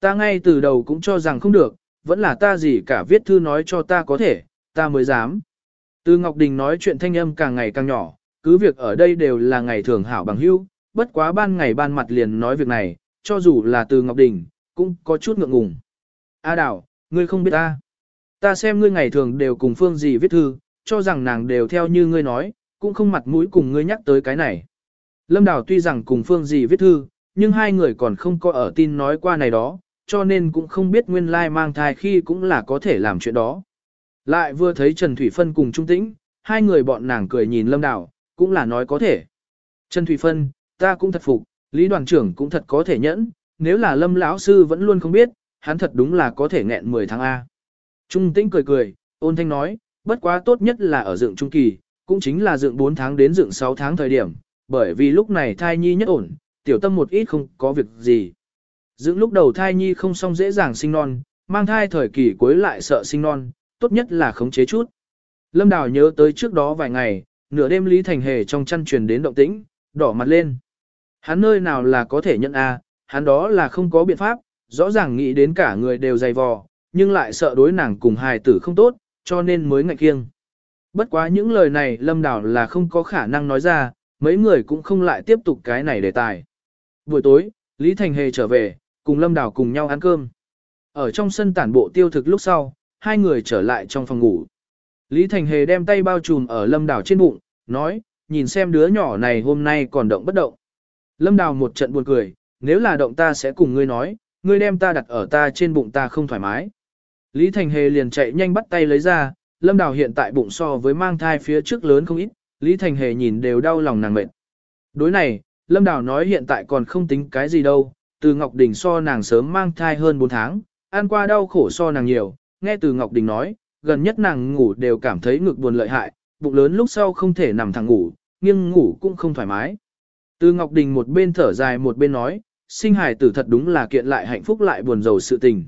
Ta ngay từ đầu cũng cho rằng không được, vẫn là ta gì cả viết thư nói cho ta có thể, ta mới dám. Từ Ngọc Đình nói chuyện thanh âm càng ngày càng nhỏ, cứ việc ở đây đều là ngày thường hảo bằng hữu, bất quá ban ngày ban mặt liền nói việc này, cho dù là từ Ngọc Đình, cũng có chút ngượng ngùng. A Đào, ngươi không biết ta. Ta xem ngươi ngày thường đều cùng Phương gì viết thư, cho rằng nàng đều theo như ngươi nói, cũng không mặt mũi cùng ngươi nhắc tới cái này. Lâm Đào tuy rằng cùng Phương gì viết thư, nhưng hai người còn không có ở tin nói qua này đó, cho nên cũng không biết nguyên lai mang thai khi cũng là có thể làm chuyện đó. Lại vừa thấy Trần Thủy Phân cùng Trung Tĩnh, hai người bọn nàng cười nhìn Lâm Đào, cũng là nói có thể. Trần Thủy Phân, ta cũng thật phục, Lý đoàn trưởng cũng thật có thể nhẫn, nếu là Lâm lão sư vẫn luôn không biết, hắn thật đúng là có thể nghẹn 10 tháng A. Trung Tĩnh cười cười, ôn thanh nói, bất quá tốt nhất là ở dựng trung kỳ, cũng chính là dựng 4 tháng đến dựng 6 tháng thời điểm, bởi vì lúc này thai nhi nhất ổn, tiểu tâm một ít không có việc gì. Dựng lúc đầu thai nhi không xong dễ dàng sinh non, mang thai thời kỳ cuối lại sợ sinh non, tốt nhất là khống chế chút. Lâm Đào nhớ tới trước đó vài ngày, nửa đêm Lý Thành Hề trong chăn truyền đến động tĩnh, đỏ mặt lên. Hắn nơi nào là có thể nhận a, hắn đó là không có biện pháp, rõ ràng nghĩ đến cả người đều dày vò, nhưng lại sợ đối nàng cùng hài tử không tốt, cho nên mới ngại kiêng. Bất quá những lời này Lâm Đào là không có khả năng nói ra, mấy người cũng không lại tiếp tục cái này đề tài. Buổi tối, Lý Thành Hề trở về, cùng Lâm Đào cùng nhau ăn cơm. Ở trong sân tản bộ tiêu thực lúc sau, hai người trở lại trong phòng ngủ. Lý Thành Hề đem tay bao trùm ở Lâm Đào trên bụng, nói, nhìn xem đứa nhỏ này hôm nay còn động bất động. Lâm Đào một trận buồn cười, nếu là động ta sẽ cùng ngươi nói, ngươi đem ta đặt ở ta trên bụng ta không thoải mái. Lý Thành Hề liền chạy nhanh bắt tay lấy ra, Lâm Đào hiện tại bụng so với mang thai phía trước lớn không ít, Lý Thành Hề nhìn đều đau lòng nàng mệt. Đối này, Lâm Đào nói hiện tại còn không tính cái gì đâu, từ Ngọc Đình so nàng sớm mang thai hơn 4 tháng, ăn qua đau khổ so nàng nhiều, nghe từ Ngọc Đình nói, gần nhất nàng ngủ đều cảm thấy ngực buồn lợi hại, bụng lớn lúc sau không thể nằm thẳng ngủ, nhưng ngủ cũng không thoải mái. Từ Ngọc Đình một bên thở dài một bên nói, sinh hài tử thật đúng là kiện lại hạnh phúc lại buồn rầu sự tình.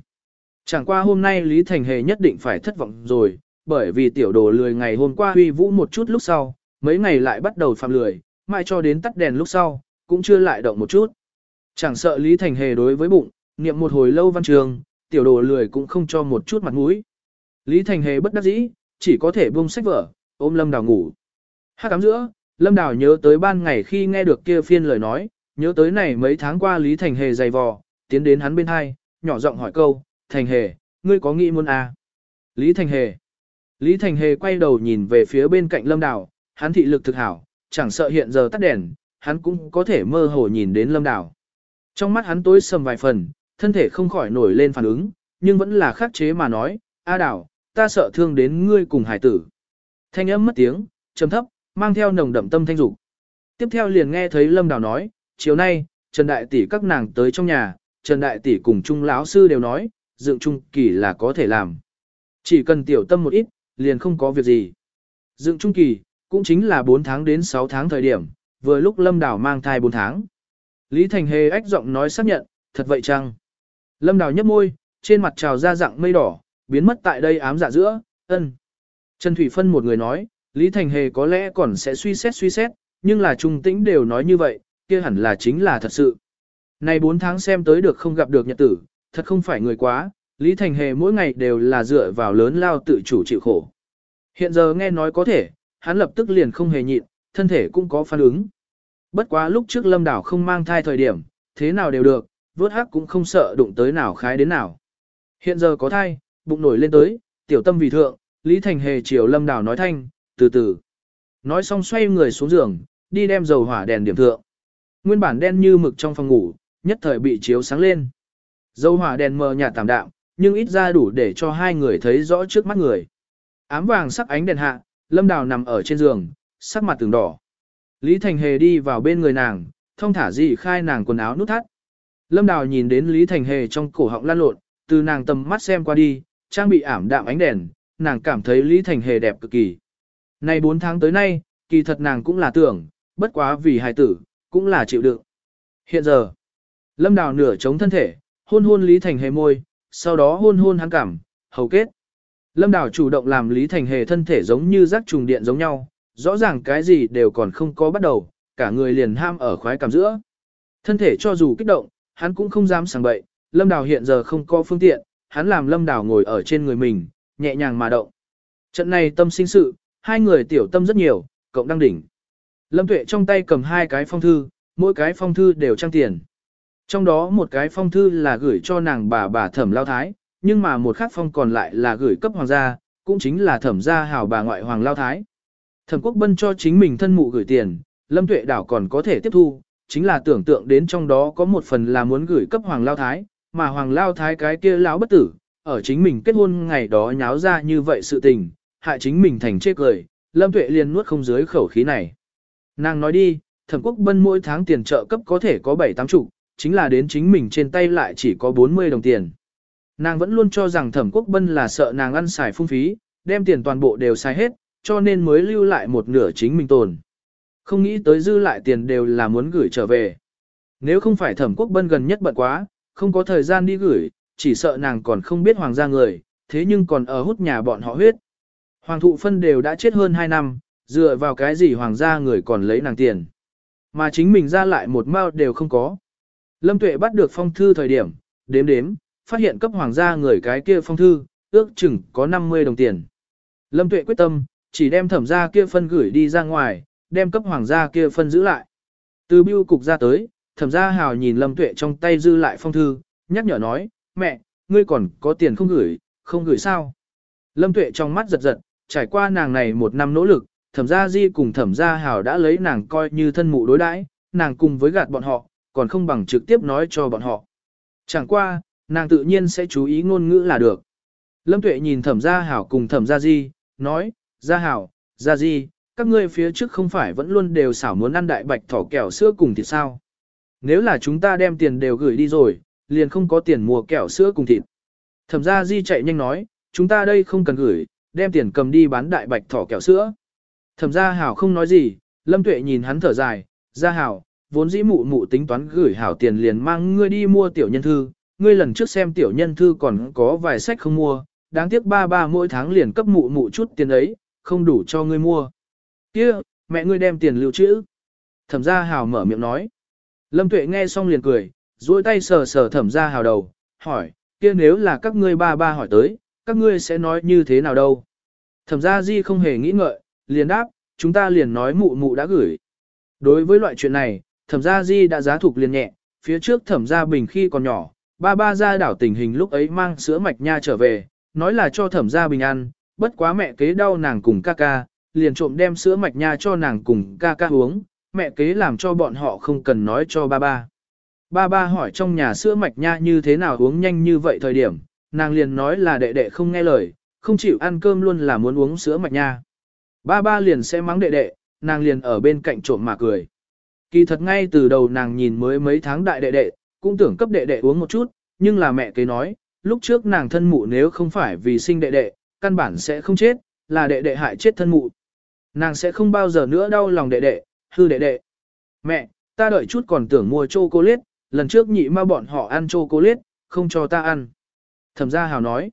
Chẳng qua hôm nay Lý Thành Hề nhất định phải thất vọng rồi, bởi vì tiểu đồ lười ngày hôm qua huy vũ một chút lúc sau, mấy ngày lại bắt đầu phạm lười, mai cho đến tắt đèn lúc sau, cũng chưa lại động một chút. Chẳng sợ Lý Thành Hề đối với bụng, niệm một hồi lâu văn trường, tiểu đồ lười cũng không cho một chút mặt mũi. Lý Thành Hề bất đắc dĩ, chỉ có thể buông sách vở, ôm Lâm Đào ngủ. Hát cắm giữa, Lâm Đào nhớ tới ban ngày khi nghe được kia phiên lời nói, nhớ tới này mấy tháng qua Lý Thành Hề dày vò, tiến đến hắn bên hai, nhỏ giọng hỏi câu, Thành Hề, ngươi có nghĩ muốn à? Lý Thành Hề. Lý Thành Hề quay đầu nhìn về phía bên cạnh Lâm Đào, hắn thị lực thực hảo, chẳng sợ hiện giờ tắt đèn, hắn cũng có thể mơ hồ nhìn đến Lâm Đào. Trong mắt hắn tối sầm vài phần, thân thể không khỏi nổi lên phản ứng, nhưng vẫn là khắc chế mà nói, A Đào, ta sợ thương đến ngươi cùng hải tử. Thanh âm mất tiếng, trầm thấp, mang theo nồng đậm tâm thanh dục. Tiếp theo liền nghe thấy Lâm Đào nói, chiều nay, Trần Đại Tỷ các nàng tới trong nhà, Trần Đại Tỷ cùng Trung lão sư đều nói, dựng trung kỳ là có thể làm. Chỉ cần tiểu tâm một ít, liền không có việc gì. Dựng trung kỳ, cũng chính là 4 tháng đến 6 tháng thời điểm, vừa lúc Lâm Đào mang thai 4 tháng. Lý Thành Hề ách giọng nói xác nhận, thật vậy chăng? Lâm Đào nhấp môi, trên mặt trào ra dạng mây đỏ, biến mất tại đây ám dạ giữa, ân. Trần Thủy Phân một người nói, Lý Thành Hề có lẽ còn sẽ suy xét suy xét, nhưng là trung tĩnh đều nói như vậy, kia hẳn là chính là thật sự. Này 4 tháng xem tới được không gặp được nhật tử, thật không phải người quá, Lý Thành Hề mỗi ngày đều là dựa vào lớn lao tự chủ chịu khổ. Hiện giờ nghe nói có thể, hắn lập tức liền không hề nhịn, thân thể cũng có phản ứng. Bất quá lúc trước lâm đảo không mang thai thời điểm, thế nào đều được, vớt hắc cũng không sợ đụng tới nào khái đến nào. Hiện giờ có thai, bụng nổi lên tới, tiểu tâm vì thượng, Lý Thành Hề chiều lâm đảo nói thanh, từ từ. Nói xong xoay người xuống giường, đi đem dầu hỏa đèn điểm thượng. Nguyên bản đen như mực trong phòng ngủ, nhất thời bị chiếu sáng lên. Dầu hỏa đèn mờ nhạt tạm đạm, nhưng ít ra đủ để cho hai người thấy rõ trước mắt người. Ám vàng sắc ánh đèn hạ, Lâm Đào nằm ở trên giường, sắc mặt từng đỏ. Lý Thành Hề đi vào bên người nàng, thông thả dị khai nàng quần áo nút thắt. Lâm Đào nhìn đến Lý Thành Hề trong cổ họng lan lộn, từ nàng tầm mắt xem qua đi, trang bị ảm đạm ánh đèn, nàng cảm thấy Lý Thành Hề đẹp cực kỳ. Nay 4 tháng tới nay, kỳ thật nàng cũng là tưởng, bất quá vì hài tử, cũng là chịu đựng. Hiện giờ, Lâm Đào nửa chống thân thể, hôn hôn Lý Thành Hề môi, sau đó hôn hôn hắn cảm, hầu kết. Lâm Đào chủ động làm Lý Thành Hề thân thể giống như rác trùng điện giống nhau, rõ ràng cái gì đều còn không có bắt đầu, cả người liền ham ở khoái cảm giữa. Thân thể cho dù kích động, hắn cũng không dám sảng bậy, Lâm Đào hiện giờ không có phương tiện, hắn làm Lâm Đào ngồi ở trên người mình, nhẹ nhàng mà động. Trận này tâm sinh sự, hai người tiểu tâm rất nhiều, cộng đăng đỉnh. Lâm Tuệ trong tay cầm hai cái phong thư, mỗi cái phong thư đều trang tiền. Trong đó một cái phong thư là gửi cho nàng bà bà thẩm lao thái, nhưng mà một khác phong còn lại là gửi cấp hoàng gia, cũng chính là thẩm gia hào bà ngoại hoàng lao thái. Thẩm quốc bân cho chính mình thân mụ gửi tiền, lâm tuệ đảo còn có thể tiếp thu, chính là tưởng tượng đến trong đó có một phần là muốn gửi cấp hoàng lao thái, mà hoàng lao thái cái kia lão bất tử, ở chính mình kết hôn ngày đó nháo ra như vậy sự tình, hại chính mình thành chê cười, lâm tuệ liền nuốt không dưới khẩu khí này. Nàng nói đi, thẩm quốc bân mỗi tháng tiền trợ cấp có thể có 7-8 chục, chính là đến chính mình trên tay lại chỉ có 40 đồng tiền. Nàng vẫn luôn cho rằng thẩm quốc bân là sợ nàng ăn xài phung phí, đem tiền toàn bộ đều xài hết, cho nên mới lưu lại một nửa chính mình tồn. Không nghĩ tới dư lại tiền đều là muốn gửi trở về. Nếu không phải thẩm quốc bân gần nhất bận quá, không có thời gian đi gửi, chỉ sợ nàng còn không biết hoàng gia người, thế nhưng còn ở hút nhà bọn họ huyết. Hoàng thụ phân đều đã chết hơn 2 năm, dựa vào cái gì hoàng gia người còn lấy nàng tiền. Mà chính mình ra lại một mao đều không có. Lâm Tuệ bắt được phong thư thời điểm, đếm đếm, phát hiện cấp hoàng gia người cái kia phong thư, ước chừng có 50 đồng tiền. Lâm Tuệ quyết tâm, chỉ đem thẩm gia kia phân gửi đi ra ngoài, đem cấp hoàng gia kia phân giữ lại. Từ biêu cục ra tới, thẩm gia hào nhìn Lâm Tuệ trong tay dư lại phong thư, nhắc nhở nói, mẹ, ngươi còn có tiền không gửi, không gửi sao? Lâm Tuệ trong mắt giật giật, trải qua nàng này một năm nỗ lực, thẩm gia di cùng thẩm gia hào đã lấy nàng coi như thân mụ đối đãi, nàng cùng với gạt bọn họ, còn không bằng trực tiếp nói cho bọn họ. Chẳng qua, nàng tự nhiên sẽ chú ý ngôn ngữ là được. Lâm Tuệ nhìn thẩm gia hảo cùng thẩm gia di, nói, gia hảo, gia di, các ngươi phía trước không phải vẫn luôn đều xảo muốn ăn đại bạch thỏ kẹo sữa cùng thịt sao. Nếu là chúng ta đem tiền đều gửi đi rồi, liền không có tiền mua kẹo sữa cùng thịt. Thẩm gia di chạy nhanh nói, chúng ta đây không cần gửi, đem tiền cầm đi bán đại bạch thỏ kẹo sữa. Thẩm gia hảo không nói gì, Lâm Tuệ nhìn hắn thở dài, gia hảo, vốn dĩ mụ mụ tính toán gửi hảo tiền liền mang ngươi đi mua tiểu nhân thư, ngươi lần trước xem tiểu nhân thư còn có vài sách không mua, đáng tiếc ba ba mỗi tháng liền cấp mụ mụ chút tiền ấy, không đủ cho ngươi mua. Kia, mẹ ngươi đem tiền lưu trữ. Thẩm gia hào mở miệng nói. Lâm tuệ nghe xong liền cười, duỗi tay sờ sờ thẩm gia hào đầu, hỏi, kia nếu là các ngươi ba ba hỏi tới, các ngươi sẽ nói như thế nào đâu? Thẩm gia di không hề nghĩ ngợi, liền đáp, chúng ta liền nói mụ mụ đã gửi. Đối với loại chuyện này, thẩm gia di đã giá thuộc liền nhẹ, phía trước thẩm gia bình khi còn nhỏ, ba ba ra đảo tình hình lúc ấy mang sữa mạch nha trở về, nói là cho thẩm gia bình ăn, bất quá mẹ kế đau nàng cùng ca ca, liền trộm đem sữa mạch nha cho nàng cùng ca ca uống, mẹ kế làm cho bọn họ không cần nói cho ba ba. Ba ba hỏi trong nhà sữa mạch nha như thế nào uống nhanh như vậy thời điểm, nàng liền nói là đệ đệ không nghe lời, không chịu ăn cơm luôn là muốn uống sữa mạch nha. Ba ba liền sẽ mắng đệ đệ, nàng liền ở bên cạnh trộm mà cười. Kỳ thật ngay từ đầu nàng nhìn mới mấy tháng đại đệ đệ, cũng tưởng cấp đệ đệ uống một chút, nhưng là mẹ kế nói, lúc trước nàng thân mụ nếu không phải vì sinh đệ đệ, căn bản sẽ không chết, là đệ đệ hại chết thân mụ. Nàng sẽ không bao giờ nữa đau lòng đệ đệ, hư đệ đệ. Mẹ, ta đợi chút còn tưởng mua chocolate, lần trước nhị ma bọn họ ăn chocolate, không cho ta ăn. Thẩm gia hào nói.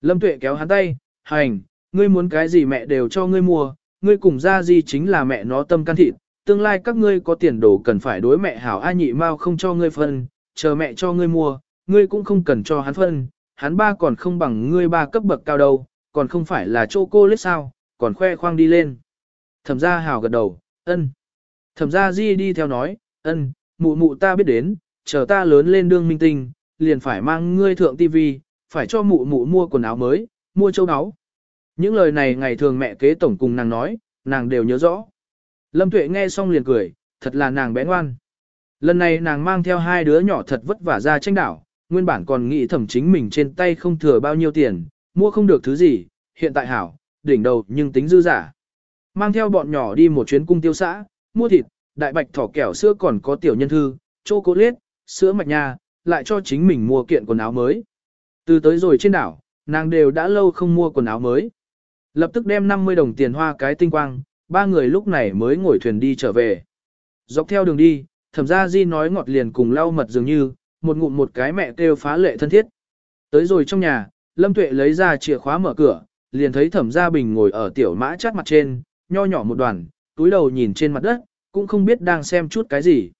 Lâm tuệ kéo hắn tay, hành, ngươi muốn cái gì mẹ đều cho ngươi mua, ngươi cùng ra gì chính là mẹ nó tâm can thịt, tương lai các ngươi có tiền đồ cần phải đối mẹ hảo ai nhị mau không cho ngươi phân, chờ mẹ cho ngươi mua, ngươi cũng không cần cho hắn phân, hắn ba còn không bằng ngươi ba cấp bậc cao đâu, còn không phải là chô cô lết sao, còn khoe khoang đi lên. Thẩm gia Hào gật đầu, ân. Thẩm gia di đi theo nói, ân, mụ mụ ta biết đến, chờ ta lớn lên đương minh tinh, liền phải mang ngươi thượng tivi, phải cho mụ mụ mua quần áo mới, mua châu áo. Những lời này ngày thường mẹ kế tổng cùng nàng nói, nàng đều nhớ rõ. Lâm Tuệ nghe xong liền cười, thật là nàng bé ngoan. Lần này nàng mang theo hai đứa nhỏ thật vất vả ra tranh đảo, nguyên bản còn nghĩ thẩm chính mình trên tay không thừa bao nhiêu tiền, mua không được thứ gì, hiện tại hảo, đỉnh đầu nhưng tính dư giả. Mang theo bọn nhỏ đi một chuyến cung tiêu xã, mua thịt, đại bạch thỏ kẹo sữa còn có tiểu nhân thư, chocolate, sữa mạch nha, lại cho chính mình mua kiện quần áo mới. Từ tới rồi trên đảo, nàng đều đã lâu không mua quần áo mới. Lập tức đem 50 đồng tiền hoa cái tinh quang, ba người lúc này mới ngồi thuyền đi trở về. Dọc theo đường đi, thẩm gia di nói ngọt liền cùng lau mật dường như, một ngụm một cái mẹ kêu phá lệ thân thiết. Tới rồi trong nhà, Lâm Tuệ lấy ra chìa khóa mở cửa, liền thấy thẩm gia bình ngồi ở tiểu mã chát mặt trên, nho nhỏ một đoàn, túi đầu nhìn trên mặt đất, cũng không biết đang xem chút cái gì.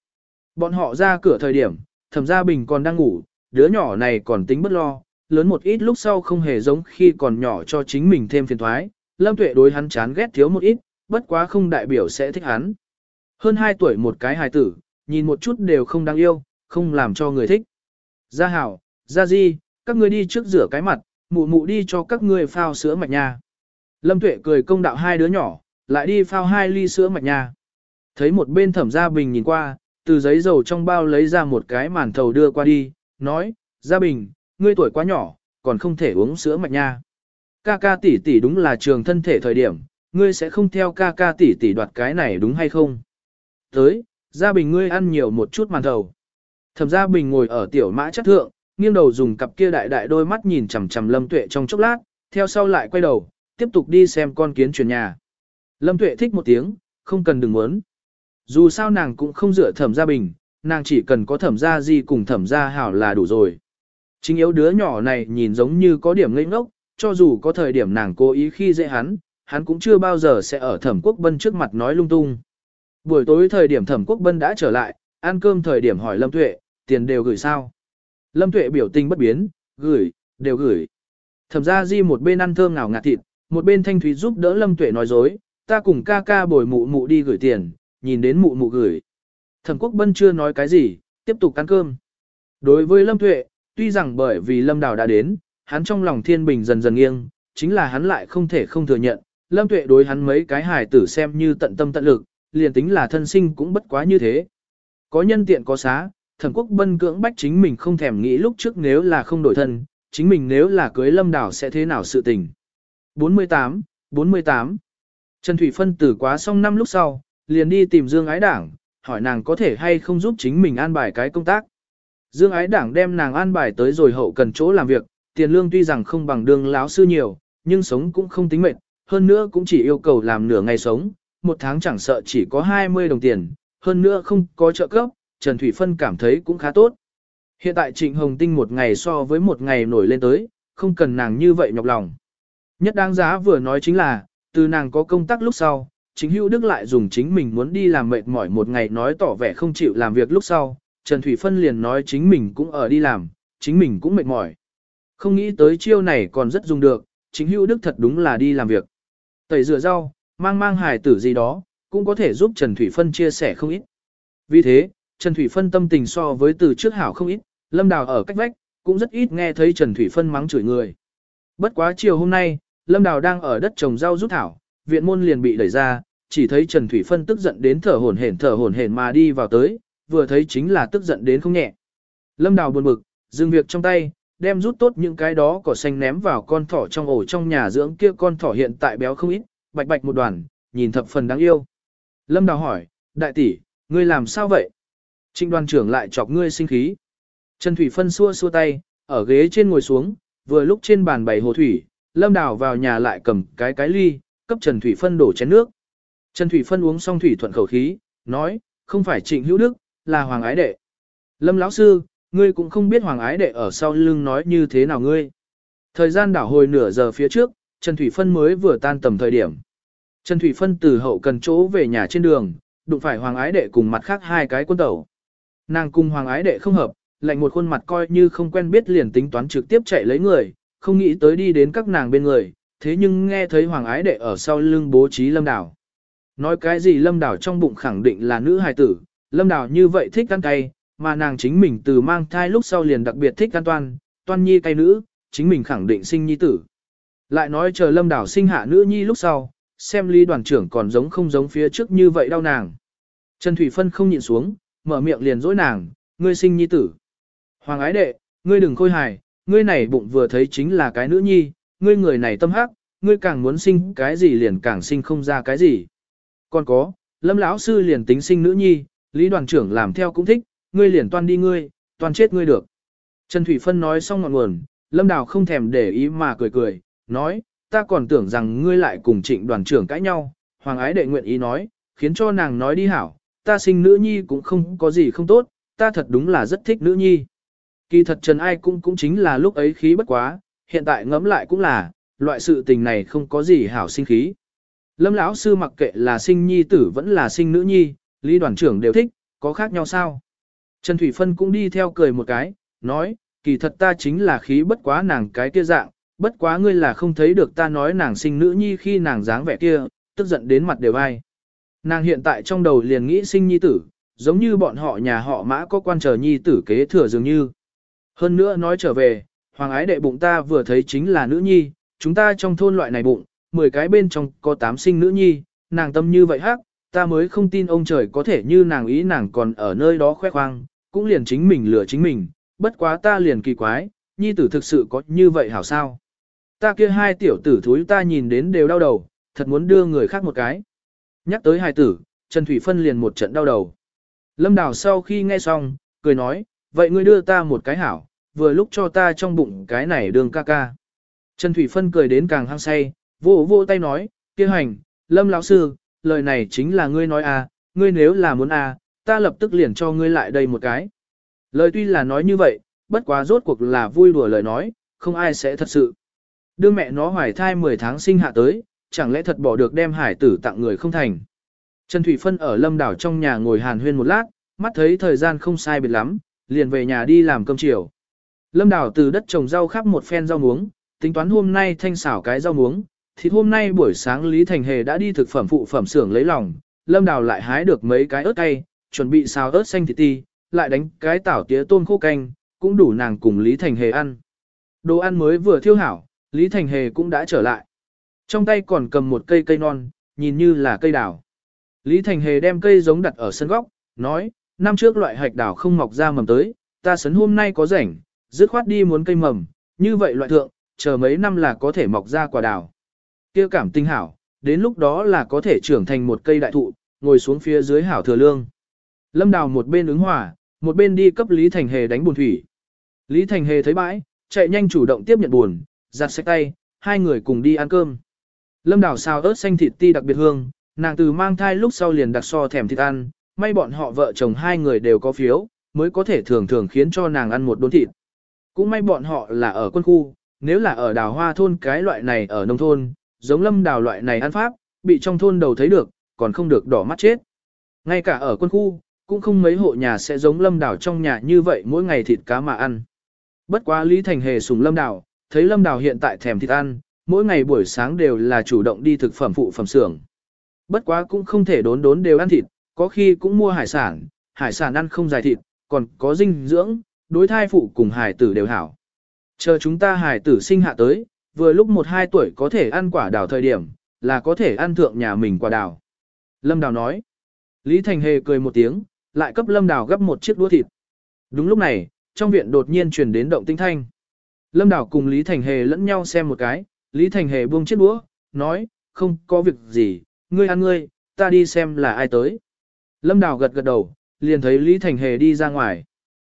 Bọn họ ra cửa thời điểm, thẩm gia bình còn đang ngủ, đứa nhỏ này còn tính bất lo, lớn một ít lúc sau không hề giống khi còn nhỏ cho chính mình thêm phiền thoái, Lâm Tuệ đối hắn chán ghét thiếu một ít, bất quá không đại biểu sẽ thích hắn. Hơn 2 tuổi một cái hài tử, nhìn một chút đều không đáng yêu, không làm cho người thích. Gia Hảo, Gia Di, các ngươi đi trước rửa cái mặt, mụ mụ đi cho các ngươi phao sữa mạch nha. Lâm Tuệ cười công đạo hai đứa nhỏ, lại đi phao hai ly sữa mạch nha. Thấy một bên thẩm gia bình nhìn qua, từ giấy dầu trong bao lấy ra một cái màn thầu đưa qua đi, nói, Gia Bình, ngươi tuổi quá nhỏ, còn không thể uống sữa mạch nha. Ca ca tỷ tỷ đúng là trường thân thể thời điểm, ngươi sẽ không theo ca ca tỷ tỷ đoạt cái này đúng hay không? Tới, Gia Bình ngươi ăn nhiều một chút màn thầu. Thẩm Gia Bình ngồi ở tiểu mã chất thượng, nghiêng đầu dùng cặp kia đại đại đôi mắt nhìn chằm chằm Lâm Tuệ trong chốc lát, theo sau lại quay đầu, tiếp tục đi xem con kiến chuyển nhà. Lâm Tuệ thích một tiếng, không cần đừng muốn. Dù sao nàng cũng không dựa thẩm gia bình, nàng chỉ cần có thẩm gia gì cùng thẩm gia hảo là đủ rồi. Chính yếu đứa nhỏ này nhìn giống như có điểm ngây ngốc, cho dù có thời điểm nàng cố ý khi dễ hắn, hắn cũng chưa bao giờ sẽ ở thẩm quốc bân trước mặt nói lung tung. Buổi tối thời điểm thẩm quốc bân đã trở lại, ăn cơm thời điểm hỏi Lâm Tuệ, tiền đều gửi sao? Lâm Tuệ biểu tình bất biến, gửi, đều gửi. Thẩm gia di một bên ăn thơm ngào ngạt thịt, một bên thanh thúy giúp đỡ Lâm Tuệ nói dối, ta cùng ca ca bồi mụ mụ đi gửi tiền, nhìn đến mụ mụ gửi. Thẩm Quốc Bân chưa nói cái gì, tiếp tục ăn cơm. Đối với Lâm Tuệ, tuy rằng bởi vì Lâm Đào đã đến, hắn trong lòng thiên bình dần dần nghiêng, chính là hắn lại không thể không thừa nhận, Lâm Tuệ đối hắn mấy cái hài tử xem như tận tâm tận lực, liền tính là thân sinh cũng bất quá như thế. Có nhân tiện có xá, Thẩm Quốc Bân cưỡng bách chính mình không thèm nghĩ lúc trước nếu là không đổi thân, chính mình nếu là cưới Lâm đảo sẽ thế nào sự tình. 48, 48 Trần Thủy Phân tử quá xong năm lúc sau, liền đi tìm Dương Ái Đảng, hỏi nàng có thể hay không giúp chính mình an bài cái công tác. Dương Ái Đảng đem nàng an bài tới rồi hậu cần chỗ làm việc, tiền lương tuy rằng không bằng đường láo sư nhiều, nhưng sống cũng không tính mệt, hơn nữa cũng chỉ yêu cầu làm nửa ngày sống, một tháng chẳng sợ chỉ có 20 đồng tiền, hơn nữa không có trợ cấp, Trần Thủy Phân cảm thấy cũng khá tốt. Hiện tại Trịnh Hồng Tinh một ngày so với một ngày nổi lên tới, không cần nàng như vậy nhọc lòng. Nhất đáng giá vừa nói chính là, từ nàng có công tác lúc sau, chính hữu đức lại dùng chính mình muốn đi làm mệt mỏi một ngày nói tỏ vẻ không chịu làm việc lúc sau, Trần Thủy Phân liền nói chính mình cũng ở đi làm, chính mình cũng mệt mỏi. Không nghĩ tới chiêu này còn rất dùng được, chính hữu đức thật đúng là đi làm việc. Tẩy rửa rau, mang mang hài tử gì đó, cũng có thể giúp Trần Thủy Phân chia sẻ không ít. Vì thế, Trần Thủy Phân tâm tình so với từ trước hảo không ít, Lâm Đào ở cách vách, cũng rất ít nghe thấy Trần Thủy Phân mắng chửi người. Bất quá chiều hôm nay, Lâm Đào đang ở đất trồng rau rút thảo, viện môn liền bị đẩy ra, chỉ thấy Trần Thủy Phân tức giận đến thở hổn hển thở hổn hển mà đi vào tới, vừa thấy chính là tức giận đến không nhẹ. Lâm Đào buồn bực, dừng việc trong tay, đem rút tốt những cái đó cỏ xanh ném vào con thỏ trong ổ trong nhà dưỡng kia con thỏ hiện tại béo không ít, bạch bạch một đoàn, nhìn thập phần đáng yêu. Lâm Đào hỏi, đại tỷ, ngươi làm sao vậy? Trịnh đoàn trưởng lại chọc ngươi sinh khí. Trần Thủy Phân xua xua tay, ở ghế trên ngồi xuống, vừa lúc trên bàn bày hồ thủy, Lâm Đào vào nhà lại cầm cái cái ly, cấp Trần Thủy Phân đổ chén nước. Trần Thủy Phân uống xong thủy thuận khẩu khí, nói, không phải Trịnh Hữu Đức, là Hoàng Ái Đệ. Lâm lão sư, ngươi cũng không biết Hoàng Ái Đệ ở sau lưng nói như thế nào ngươi. Thời gian đảo hồi nửa giờ phía trước, Trần Thủy Phân mới vừa tan tầm thời điểm. Trần Thủy Phân từ hậu cần chỗ về nhà trên đường, đụng phải Hoàng Ái Đệ cùng mặt khác hai cái quân tẩu. Nàng cùng Hoàng Ái Đệ không hợp, lạnh một khuôn mặt coi như không quen biết liền tính toán trực tiếp chạy lấy người, không nghĩ tới đi đến các nàng bên người, thế nhưng nghe thấy Hoàng Ái Đệ ở sau lưng bố trí Lâm Đảo. Nói cái gì Lâm Đảo trong bụng khẳng định là nữ hài tử, Lâm Đảo như vậy thích ăn cay, mà nàng chính mình từ mang thai lúc sau liền đặc biệt thích ăn toan, toan nhi cay nữ, chính mình khẳng định sinh nhi tử. Lại nói chờ Lâm Đảo sinh hạ nữ nhi lúc sau, xem lý đoàn trưởng còn giống không giống phía trước như vậy đau nàng. Trần Thủy Phân không nhịn xuống, mở miệng liền dỗi nàng, ngươi sinh nhi tử. Hoàng ái đệ, ngươi đừng khôi hài, ngươi này bụng vừa thấy chính là cái nữ nhi, ngươi người này tâm hắc, ngươi càng muốn sinh cái gì liền càng sinh không ra cái gì. Còn có, lâm lão sư liền tính sinh nữ nhi, lý đoàn trưởng làm theo cũng thích, ngươi liền toan đi ngươi, toan chết ngươi được. Trần Thủy Phân nói xong ngọn nguồn, lâm đào không thèm để ý mà cười cười, nói, ta còn tưởng rằng ngươi lại cùng trịnh đoàn trưởng cãi nhau, hoàng ái đệ nguyện ý nói, khiến cho nàng nói đi hảo, ta sinh nữ nhi cũng không có gì không tốt, ta thật đúng là rất thích nữ nhi. Kỳ thật Trần Ai cũng cũng chính là lúc ấy khí bất quá, hiện tại ngẫm lại cũng là, loại sự tình này không có gì hảo sinh khí. Lâm lão sư mặc kệ là sinh nhi tử vẫn là sinh nữ nhi, Lý đoàn trưởng đều thích, có khác nhau sao? Trần Thủy Phân cũng đi theo cười một cái, nói, kỳ thật ta chính là khí bất quá nàng cái kia dạng, bất quá ngươi là không thấy được ta nói nàng sinh nữ nhi khi nàng dáng vẻ kia, tức giận đến mặt đều ai. Nàng hiện tại trong đầu liền nghĩ sinh nhi tử, giống như bọn họ nhà họ mã có quan trở nhi tử kế thừa dường như. Hơn nữa nói trở về, hoàng ái đệ bụng ta vừa thấy chính là nữ nhi, chúng ta trong thôn loại này bụng, 10 cái bên trong có 8 sinh nữ nhi, nàng tâm như vậy hắc, ta mới không tin ông trời có thể như nàng ý nàng còn ở nơi đó khoe khoang, cũng liền chính mình lừa chính mình, bất quá ta liền kỳ quái, nhi tử thực sự có như vậy hảo sao. Ta kia hai tiểu tử thúi ta nhìn đến đều đau đầu, thật muốn đưa người khác một cái. Nhắc tới hai tử, Trần Thủy Phân liền một trận đau đầu. Lâm Đào sau khi nghe xong, cười nói, vậy ngươi đưa ta một cái hảo, vừa lúc cho ta trong bụng cái này đường ca ca. Trần Thủy Phân cười đến càng hăng say, vô vô tay nói, kia hành, Lâm lão sư, lời này chính là ngươi nói à, ngươi nếu là muốn à, ta lập tức liền cho ngươi lại đây một cái. Lời tuy là nói như vậy, bất quá rốt cuộc là vui đùa lời nói, không ai sẽ thật sự. Đưa mẹ nó hoài thai 10 tháng sinh hạ tới, chẳng lẽ thật bỏ được đem hải tử tặng người không thành. Trần Thủy Phân ở lâm đảo trong nhà ngồi hàn huyên một lát, mắt thấy thời gian không sai biệt lắm, liền về nhà đi làm cơm chiều. Lâm đảo từ đất trồng rau khắp một phen rau muống, tính toán hôm nay thanh xảo cái rau muống, thì hôm nay buổi sáng Lý Thành Hề đã đi thực phẩm phụ phẩm xưởng lấy lòng, Lâm Đào lại hái được mấy cái ớt cay, chuẩn bị xào ớt xanh thịt ti, lại đánh cái tảo tía tôm khô canh, cũng đủ nàng cùng Lý Thành Hề ăn. Đồ ăn mới vừa thiêu hảo, Lý Thành Hề cũng đã trở lại. Trong tay còn cầm một cây cây non, nhìn như là cây đào. Lý Thành Hề đem cây giống đặt ở sân góc, nói, năm trước loại hạch đào không mọc ra mầm tới, ta sấn hôm nay có rảnh, dứt khoát đi muốn cây mầm, như vậy loại thượng, chờ mấy năm là có thể mọc ra quả đào. Kia cảm tinh hảo, đến lúc đó là có thể trưởng thành một cây đại thụ, ngồi xuống phía dưới hảo thừa lương. Lâm Đào một bên ứng hòa, một bên đi cấp Lý Thành Hề đánh buồn thủy. Lý Thành Hề thấy bãi, chạy nhanh chủ động tiếp nhận buồn, giặt sạch tay, hai người cùng đi ăn cơm. Lâm Đào xào ớt xanh thịt ti đặc biệt hương, nàng từ mang thai lúc sau liền đặc so thèm thịt ăn, may bọn họ vợ chồng hai người đều có phiếu, mới có thể thường thường khiến cho nàng ăn một đốn thịt. Cũng may bọn họ là ở quân khu, nếu là ở đào hoa thôn cái loại này ở nông thôn, giống lâm đào loại này ăn pháp, bị trong thôn đầu thấy được, còn không được đỏ mắt chết. Ngay cả ở quân khu, cũng không mấy hộ nhà sẽ giống lâm đào trong nhà như vậy mỗi ngày thịt cá mà ăn. Bất quá Lý Thành Hề sùng lâm đào, thấy lâm đào hiện tại thèm thịt ăn, mỗi ngày buổi sáng đều là chủ động đi thực phẩm phụ phẩm xưởng. Bất quá cũng không thể đốn đốn đều ăn thịt, có khi cũng mua hải sản, hải sản ăn không dài thịt, còn có dinh dưỡng, đối thai phụ cùng hải tử đều hảo. Chờ chúng ta hải tử sinh hạ tới, vừa lúc một hai tuổi có thể ăn quả đào thời điểm, là có thể ăn thượng nhà mình quả đào. Lâm Đào nói. Lý Thành Hề cười một tiếng, lại cấp Lâm Đào gấp một chiếc đũa thịt. Đúng lúc này, trong viện đột nhiên truyền đến động tinh thanh. Lâm Đào cùng Lý Thành Hề lẫn nhau xem một cái, Lý Thành Hề buông chiếc đũa, nói, không có việc gì, ngươi ăn ngươi, ta đi xem là ai tới. Lâm Đào gật gật đầu, liền thấy Lý Thành Hề đi ra ngoài.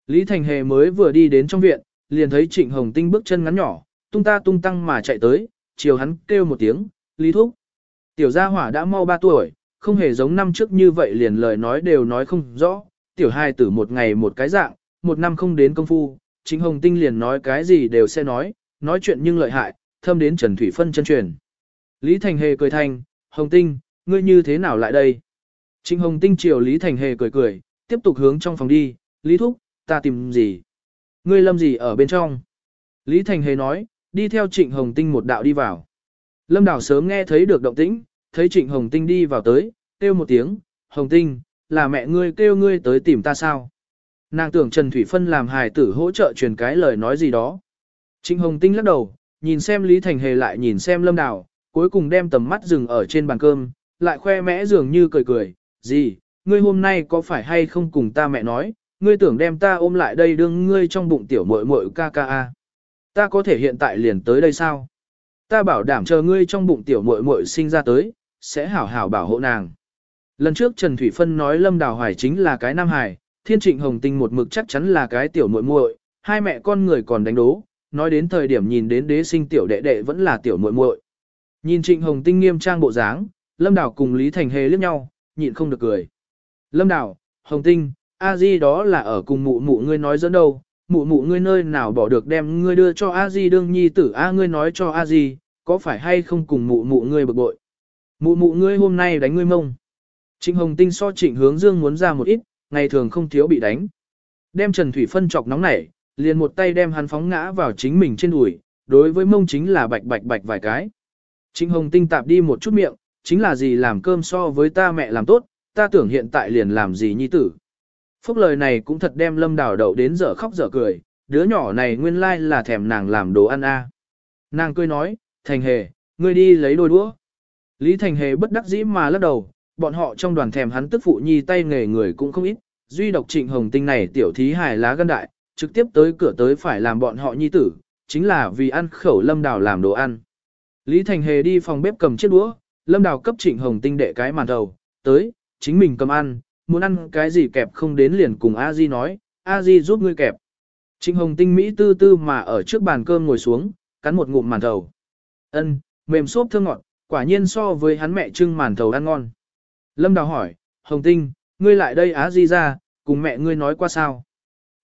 Lý Thành Hề mới vừa đi đến trong viện, liền thấy Trịnh Hồng Tinh bước chân ngắn nhỏ, tung ta tung tăng mà chạy tới, chiều hắn kêu một tiếng, Lý Thúc. Tiểu gia hỏa đã mau 3 tuổi, không hề giống năm trước như vậy liền lời nói đều nói không rõ, tiểu hai tử một ngày một cái dạng, một năm không đến công phu, Trịnh Hồng Tinh liền nói cái gì đều sẽ nói, nói chuyện nhưng lợi hại, thâm đến Trần Thủy Phân chân truyền. Lý Thành Hề cười thành, Hồng Tinh, ngươi như thế nào lại đây? Trịnh Hồng Tinh chiều Lý Thành Hề cười cười, tiếp tục hướng trong phòng đi, Lý Thúc, ta tìm gì? Ngươi lâm gì ở bên trong? Lý Thành Hề nói, đi theo Trịnh Hồng Tinh một đạo đi vào. Lâm Đào sớm nghe thấy được động tĩnh, thấy Trịnh Hồng Tinh đi vào tới, kêu một tiếng, Hồng Tinh, là mẹ ngươi kêu ngươi tới tìm ta sao? Nàng tưởng Trần Thủy Phân làm hài tử hỗ trợ truyền cái lời nói gì đó. Trịnh Hồng Tinh lắc đầu, nhìn xem Lý Thành Hề lại nhìn xem Lâm Đào, cuối cùng đem tầm mắt dừng ở trên bàn cơm, lại khoe mẽ dường như cười cười, gì, ngươi hôm nay có phải hay không cùng ta mẹ nói, ngươi tưởng đem ta ôm lại đây đương ngươi trong bụng tiểu muội muội ca ca a. Ta có thể hiện tại liền tới đây sao? Ta bảo đảm chờ ngươi trong bụng tiểu muội muội sinh ra tới, sẽ hảo hảo bảo hộ nàng. Lần trước Trần Thủy Phân nói Lâm Đào Hoài chính là cái nam Hải, Thiên Trịnh Hồng Tinh một mực chắc chắn là cái tiểu muội muội, hai mẹ con người còn đánh đố, nói đến thời điểm nhìn đến đế sinh tiểu đệ đệ vẫn là tiểu muội muội. Nhìn Trịnh Hồng Tinh nghiêm trang bộ dáng, Lâm Đào cùng Lý Thành Hề liếc nhau, nhịn không được cười. Lâm Đào, Hồng Tinh, A Di đó là ở cùng mụ mụ ngươi nói dẫn đâu, mụ mụ ngươi nơi nào bỏ được đem ngươi đưa cho A Di đương nhi tử A ngươi nói cho A Di, có phải hay không cùng mụ mụ ngươi bực bội. Mụ mụ ngươi hôm nay đánh ngươi mông. Trịnh Hồng Tinh so trịnh hướng dương muốn ra một ít, ngày thường không thiếu bị đánh. Đem Trần Thủy Phân chọc nóng nảy, liền một tay đem hắn phóng ngã vào chính mình trên đùi, đối với mông chính là bạch bạch bạch vài cái. Trịnh Hồng Tinh tạp đi một chút miệng, chính là gì làm cơm so với ta mẹ làm tốt, ta tưởng hiện tại liền làm gì nhi tử. Phúc lời này cũng thật đem lâm đào đậu đến giờ khóc giờ cười, đứa nhỏ này nguyên lai là thèm nàng làm đồ ăn a. À. Nàng cười nói, thành hề, ngươi đi lấy đôi đũa. Lý thành hề bất đắc dĩ mà lắc đầu, bọn họ trong đoàn thèm hắn tức phụ nhi tay nghề người cũng không ít, duy độc trịnh hồng tinh này tiểu thí hài lá gân đại, trực tiếp tới cửa tới phải làm bọn họ nhi tử, chính là vì ăn khẩu lâm đào làm đồ ăn. Lý Thành Hề đi phòng bếp cầm chiếc đũa, lâm đào cấp trịnh hồng tinh đệ cái màn đầu, tới, chính mình cầm ăn, muốn ăn cái gì kẹp không đến liền cùng A Di nói, A Di giúp ngươi kẹp. Trịnh hồng tinh Mỹ tư tư mà ở trước bàn cơm ngồi xuống, cắn một ngụm màn thầu. Ân, mềm xốp thơm ngọt, quả nhiên so với hắn mẹ trưng màn thầu ăn ngon. Lâm Đào hỏi, Hồng Tinh, ngươi lại đây Á Di ra, cùng mẹ ngươi nói qua sao?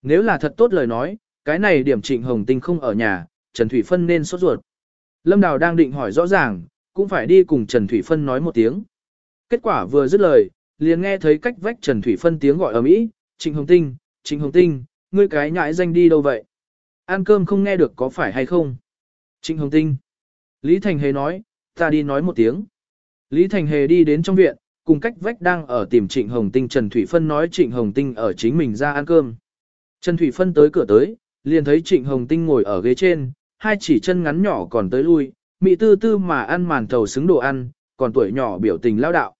Nếu là thật tốt lời nói, cái này điểm trịnh Hồng Tinh không ở nhà, Trần Thủy Phân nên sốt ruột. Lâm Đào đang định hỏi rõ ràng, cũng phải đi cùng Trần Thủy Phân nói một tiếng. Kết quả vừa dứt lời, liền nghe thấy cách vách Trần Thủy Phân tiếng gọi ở mỹ, Trịnh Hồng Tinh, Trịnh Hồng Tinh, ngươi cái nhãi danh đi đâu vậy? Ăn cơm không nghe được có phải hay không? Trịnh Hồng Tinh. Lý Thành Hề nói, ta đi nói một tiếng. Lý Thành Hề đi đến trong viện, cùng cách vách đang ở tìm Trịnh Hồng Tinh Trần Thủy Phân nói Trịnh Hồng Tinh ở chính mình ra ăn cơm. Trần Thủy Phân tới cửa tới, liền thấy Trịnh Hồng Tinh ngồi ở ghế trên, hai chỉ chân ngắn nhỏ còn tới lui, mị tư tư mà ăn màn thầu xứng đồ ăn, còn tuổi nhỏ biểu tình lao đạo.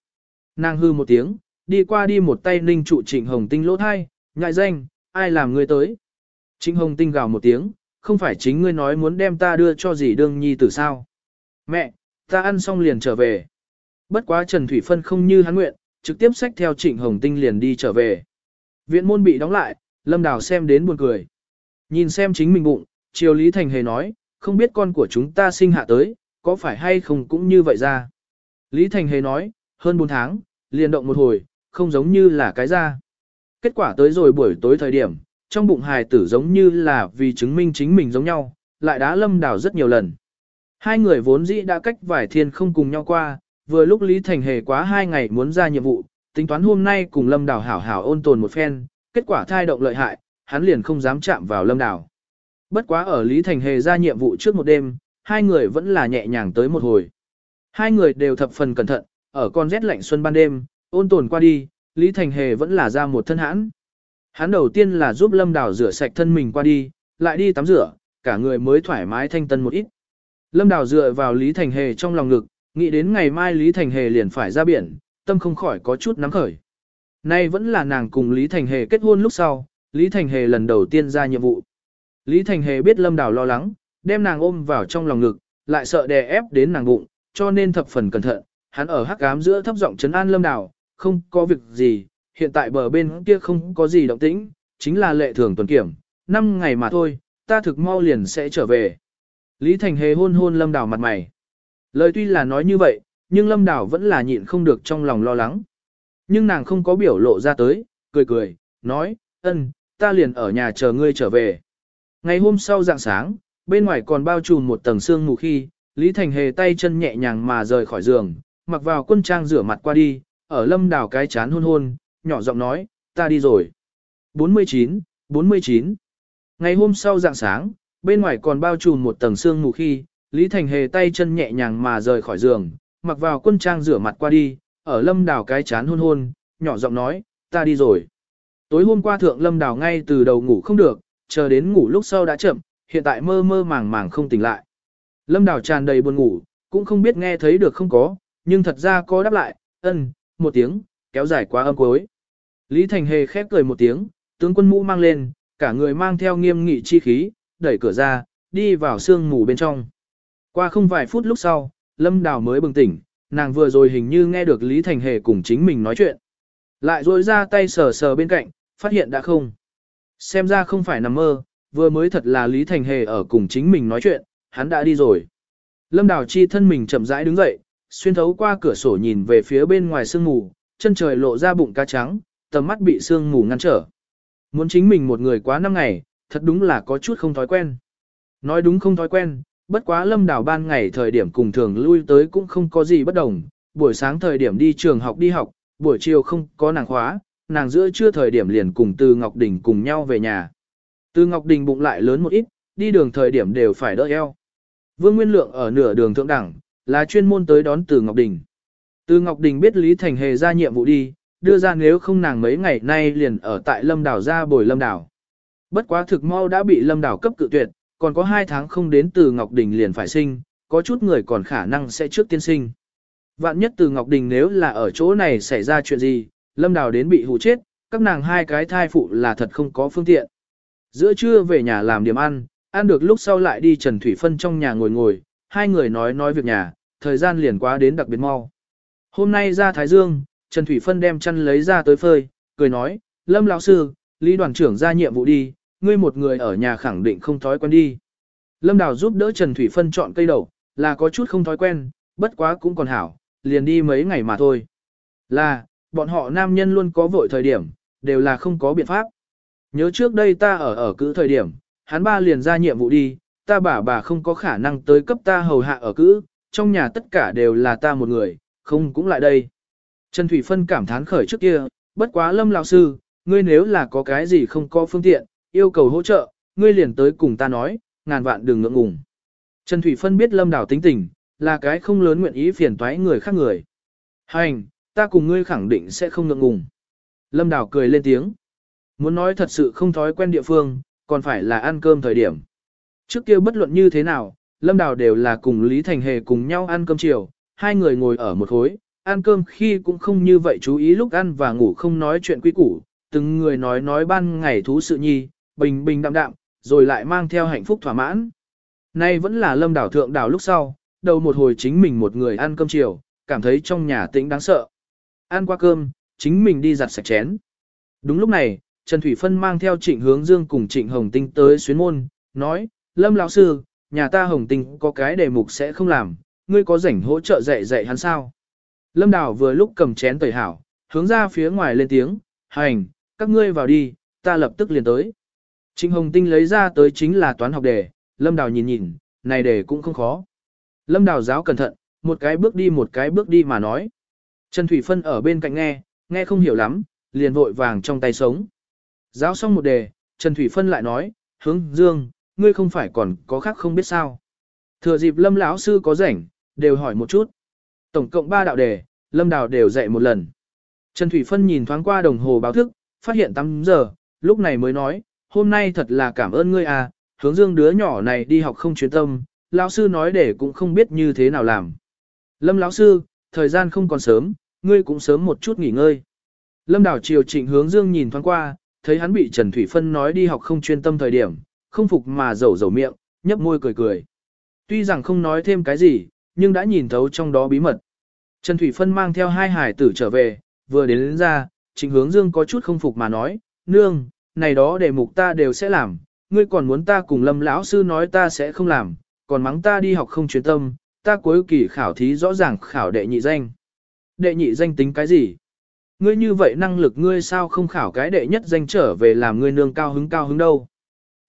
Nàng hư một tiếng, đi qua đi một tay ninh trụ Trịnh Hồng Tinh lỗ thai, ngại danh, ai làm ngươi tới. Trịnh Hồng Tinh gào một tiếng, không phải chính ngươi nói muốn đem ta đưa cho gì đương nhi tử sao. Mẹ, ta ăn xong liền trở về. Bất quá Trần Thủy Phân không như hắn nguyện, trực tiếp xách theo Trịnh Hồng Tinh liền đi trở về. Viện môn bị đóng lại, Lâm Đào xem đến buồn cười. Nhìn xem chính mình bụng, Triều Lý Thành hề nói, không biết con của chúng ta sinh hạ tới, có phải hay không cũng như vậy ra. Lý Thành hề nói, hơn 4 tháng, liền động một hồi, không giống như là cái ra. Kết quả tới rồi buổi tối thời điểm, trong bụng hài tử giống như là vì chứng minh chính mình giống nhau, lại đã lâm đào rất nhiều lần. Hai người vốn dĩ đã cách vài thiên không cùng nhau qua, vừa lúc Lý Thành Hề quá hai ngày muốn ra nhiệm vụ, tính toán hôm nay cùng Lâm Đào hảo hảo ôn tồn một phen, kết quả thai động lợi hại, hắn liền không dám chạm vào Lâm đảo. Bất quá ở Lý Thành Hề ra nhiệm vụ trước một đêm, hai người vẫn là nhẹ nhàng tới một hồi. Hai người đều thập phần cẩn thận, ở con rét lạnh xuân ban đêm, ôn tồn qua đi, Lý Thành Hề vẫn là ra một thân hãn. Hắn đầu tiên là giúp Lâm Đào rửa sạch thân mình qua đi, lại đi tắm rửa, cả người mới thoải mái thanh tân một ít. Lâm Đào dựa vào Lý Thành Hề trong lòng ngực, nghĩ đến ngày mai Lý Thành Hề liền phải ra biển, tâm không khỏi có chút nắm khởi. Nay vẫn là nàng cùng Lý Thành Hề kết hôn lúc sau, Lý Thành Hề lần đầu tiên ra nhiệm vụ. Lý Thành Hề biết Lâm Đào lo lắng, đem nàng ôm vào trong lòng ngực, lại sợ đè ép đến nàng bụng, cho nên thập phần cẩn thận, hắn ở hắc ám giữa thấp giọng trấn an Lâm Đào, không có việc gì, hiện tại bờ bên kia không có gì động tĩnh, chính là lệ thường tuần kiểm, 5 ngày mà thôi, ta thực mau liền sẽ trở về. Lý Thành Hề hôn hôn Lâm Đào mặt mày. Lời tuy là nói như vậy, nhưng Lâm Đào vẫn là nhịn không được trong lòng lo lắng. Nhưng nàng không có biểu lộ ra tới, cười cười, nói, ân, ta liền ở nhà chờ ngươi trở về. Ngày hôm sau dạng sáng, bên ngoài còn bao trùm một tầng sương mù khi, Lý Thành Hề tay chân nhẹ nhàng mà rời khỏi giường, mặc vào quân trang rửa mặt qua đi, ở Lâm Đào cái chán hôn hôn, nhỏ giọng nói, ta đi rồi. 49, 49. Ngày hôm sau dạng sáng, bên ngoài còn bao trùm một tầng sương mù khi, Lý Thành Hề tay chân nhẹ nhàng mà rời khỏi giường, mặc vào quân trang rửa mặt qua đi, ở lâm đào cái chán hôn hôn, nhỏ giọng nói, ta đi rồi. Tối hôm qua thượng lâm đào ngay từ đầu ngủ không được, chờ đến ngủ lúc sau đã chậm, hiện tại mơ mơ màng màng không tỉnh lại. Lâm đào tràn đầy buồn ngủ, cũng không biết nghe thấy được không có, nhưng thật ra có đáp lại, ân, một tiếng, kéo dài quá âm cuối. Lý Thành Hề khép cười một tiếng, tướng quân mũ mang lên, cả người mang theo nghiêm nghị chi khí, đẩy cửa ra, đi vào sương mù bên trong. Qua không vài phút lúc sau, Lâm Đào mới bừng tỉnh, nàng vừa rồi hình như nghe được Lý Thành Hề cùng chính mình nói chuyện. Lại rôi ra tay sờ sờ bên cạnh, phát hiện đã không. Xem ra không phải nằm mơ, vừa mới thật là Lý Thành Hề ở cùng chính mình nói chuyện, hắn đã đi rồi. Lâm Đào chi thân mình chậm rãi đứng dậy, xuyên thấu qua cửa sổ nhìn về phía bên ngoài sương mù, chân trời lộ ra bụng cá trắng, tầm mắt bị sương mù ngăn trở. Muốn chính mình một người quá năm ngày, thật đúng là có chút không thói quen. Nói đúng không thói quen, bất quá lâm đảo ban ngày thời điểm cùng thường lui tới cũng không có gì bất đồng, buổi sáng thời điểm đi trường học đi học, buổi chiều không có nàng khóa, nàng giữa trưa thời điểm liền cùng từ Ngọc Đình cùng nhau về nhà. Từ Ngọc Đình bụng lại lớn một ít, đi đường thời điểm đều phải đỡ eo. Vương Nguyên Lượng ở nửa đường thượng đẳng, là chuyên môn tới đón Từ Ngọc Đình. Từ Ngọc Đình biết Lý Thành Hề ra nhiệm vụ đi, đưa ra nếu không nàng mấy ngày nay liền ở tại Lâm Đảo ra bồi Lâm Đảo. Bất quá thực mau đã bị Lâm Đảo cấp cự tuyệt, còn có hai tháng không đến Từ Ngọc Đình liền phải sinh, có chút người còn khả năng sẽ trước tiên sinh. Vạn nhất Từ Ngọc Đình nếu là ở chỗ này xảy ra chuyện gì, Lâm Đào đến bị hù chết, các nàng hai cái thai phụ là thật không có phương tiện. Giữa trưa về nhà làm điểm ăn, ăn được lúc sau lại đi Trần Thủy Phân trong nhà ngồi ngồi, hai người nói nói việc nhà, thời gian liền quá đến đặc biệt mau. Hôm nay ra Thái Dương, Trần Thủy Phân đem chăn lấy ra tới phơi, cười nói, Lâm lão sư, Lý đoàn trưởng ra nhiệm vụ đi, ngươi một người ở nhà khẳng định không thói quen đi. Lâm Đào giúp đỡ Trần Thủy Phân chọn cây đậu, là có chút không thói quen, bất quá cũng còn hảo, liền đi mấy ngày mà thôi. Là, bọn họ nam nhân luôn có vội thời điểm, đều là không có biện pháp. Nhớ trước đây ta ở ở cữ thời điểm, hắn ba liền ra nhiệm vụ đi, ta bà bà không có khả năng tới cấp ta hầu hạ ở cữ, trong nhà tất cả đều là ta một người, không cũng lại đây. Trần Thủy Phân cảm thán khởi trước kia, bất quá lâm lão sư, ngươi nếu là có cái gì không có phương tiện, yêu cầu hỗ trợ, ngươi liền tới cùng ta nói, ngàn vạn đừng ngượng ngùng. Trần Thủy Phân biết lâm đảo tính tình, là cái không lớn nguyện ý phiền toái người khác người. Hành, ta cùng ngươi khẳng định sẽ không ngượng ngùng. Lâm Đào cười lên tiếng. Muốn nói thật sự không thói quen địa phương, còn phải là ăn cơm thời điểm. Trước kia bất luận như thế nào, Lâm Đào đều là cùng Lý Thành Hề cùng nhau ăn cơm chiều, hai người ngồi ở một khối, ăn cơm khi cũng không như vậy chú ý lúc ăn và ngủ không nói chuyện quý củ, từng người nói nói ban ngày thú sự nhi, bình bình đạm đạm, rồi lại mang theo hạnh phúc thỏa mãn. Nay vẫn là Lâm đảo thượng đảo lúc sau, đầu một hồi chính mình một người ăn cơm chiều, cảm thấy trong nhà tĩnh đáng sợ. Ăn qua cơm, chính mình đi giặt sạch chén. Đúng lúc này, Trần Thủy Phân mang theo Trịnh Hướng Dương cùng Trịnh Hồng Tinh tới xuyến môn, nói, Lâm lão sư, nhà ta Hồng Tinh có cái đề mục sẽ không làm, ngươi có rảnh hỗ trợ dạy dạy hắn sao? Lâm Đào vừa lúc cầm chén tẩy hảo, hướng ra phía ngoài lên tiếng, hành, các ngươi vào đi, ta lập tức liền tới. Trịnh Hồng Tinh lấy ra tới chính là toán học đề, Lâm Đào nhìn nhìn, này đề cũng không khó. Lâm Đào giáo cẩn thận, một cái bước đi một cái bước đi mà nói. Trần Thủy Phân ở bên cạnh nghe, nghe không hiểu lắm, liền vội vàng trong tay sống. Giáo xong một đề, Trần Thủy Phân lại nói, hướng dương, ngươi không phải còn có khác không biết sao. Thừa dịp lâm lão sư có rảnh, đều hỏi một chút. Tổng cộng 3 đạo đề, lâm đào đều dạy một lần. Trần Thủy Phân nhìn thoáng qua đồng hồ báo thức, phát hiện 8 giờ, lúc này mới nói, hôm nay thật là cảm ơn ngươi à, hướng dương đứa nhỏ này đi học không chuyên tâm, lão sư nói để cũng không biết như thế nào làm. Lâm lão sư, thời gian không còn sớm, ngươi cũng sớm một chút nghỉ ngơi. Lâm Đảo Triều Trịnh hướng dương nhìn thoáng qua, thấy hắn bị Trần Thủy Phân nói đi học không chuyên tâm thời điểm, không phục mà rầu rầu miệng, nhấp môi cười cười. Tuy rằng không nói thêm cái gì, nhưng đã nhìn thấu trong đó bí mật. Trần Thủy Phân mang theo hai hải tử trở về, vừa đến, đến ra, trịnh hướng dương có chút không phục mà nói, nương, này đó đề mục ta đều sẽ làm, ngươi còn muốn ta cùng lâm lão sư nói ta sẽ không làm, còn mắng ta đi học không chuyên tâm, ta cuối kỳ khảo thí rõ ràng khảo đệ nhị danh. Đệ nhị danh tính cái gì? Ngươi như vậy năng lực ngươi sao không khảo cái đệ nhất danh trở về làm ngươi nương cao hứng cao hứng đâu?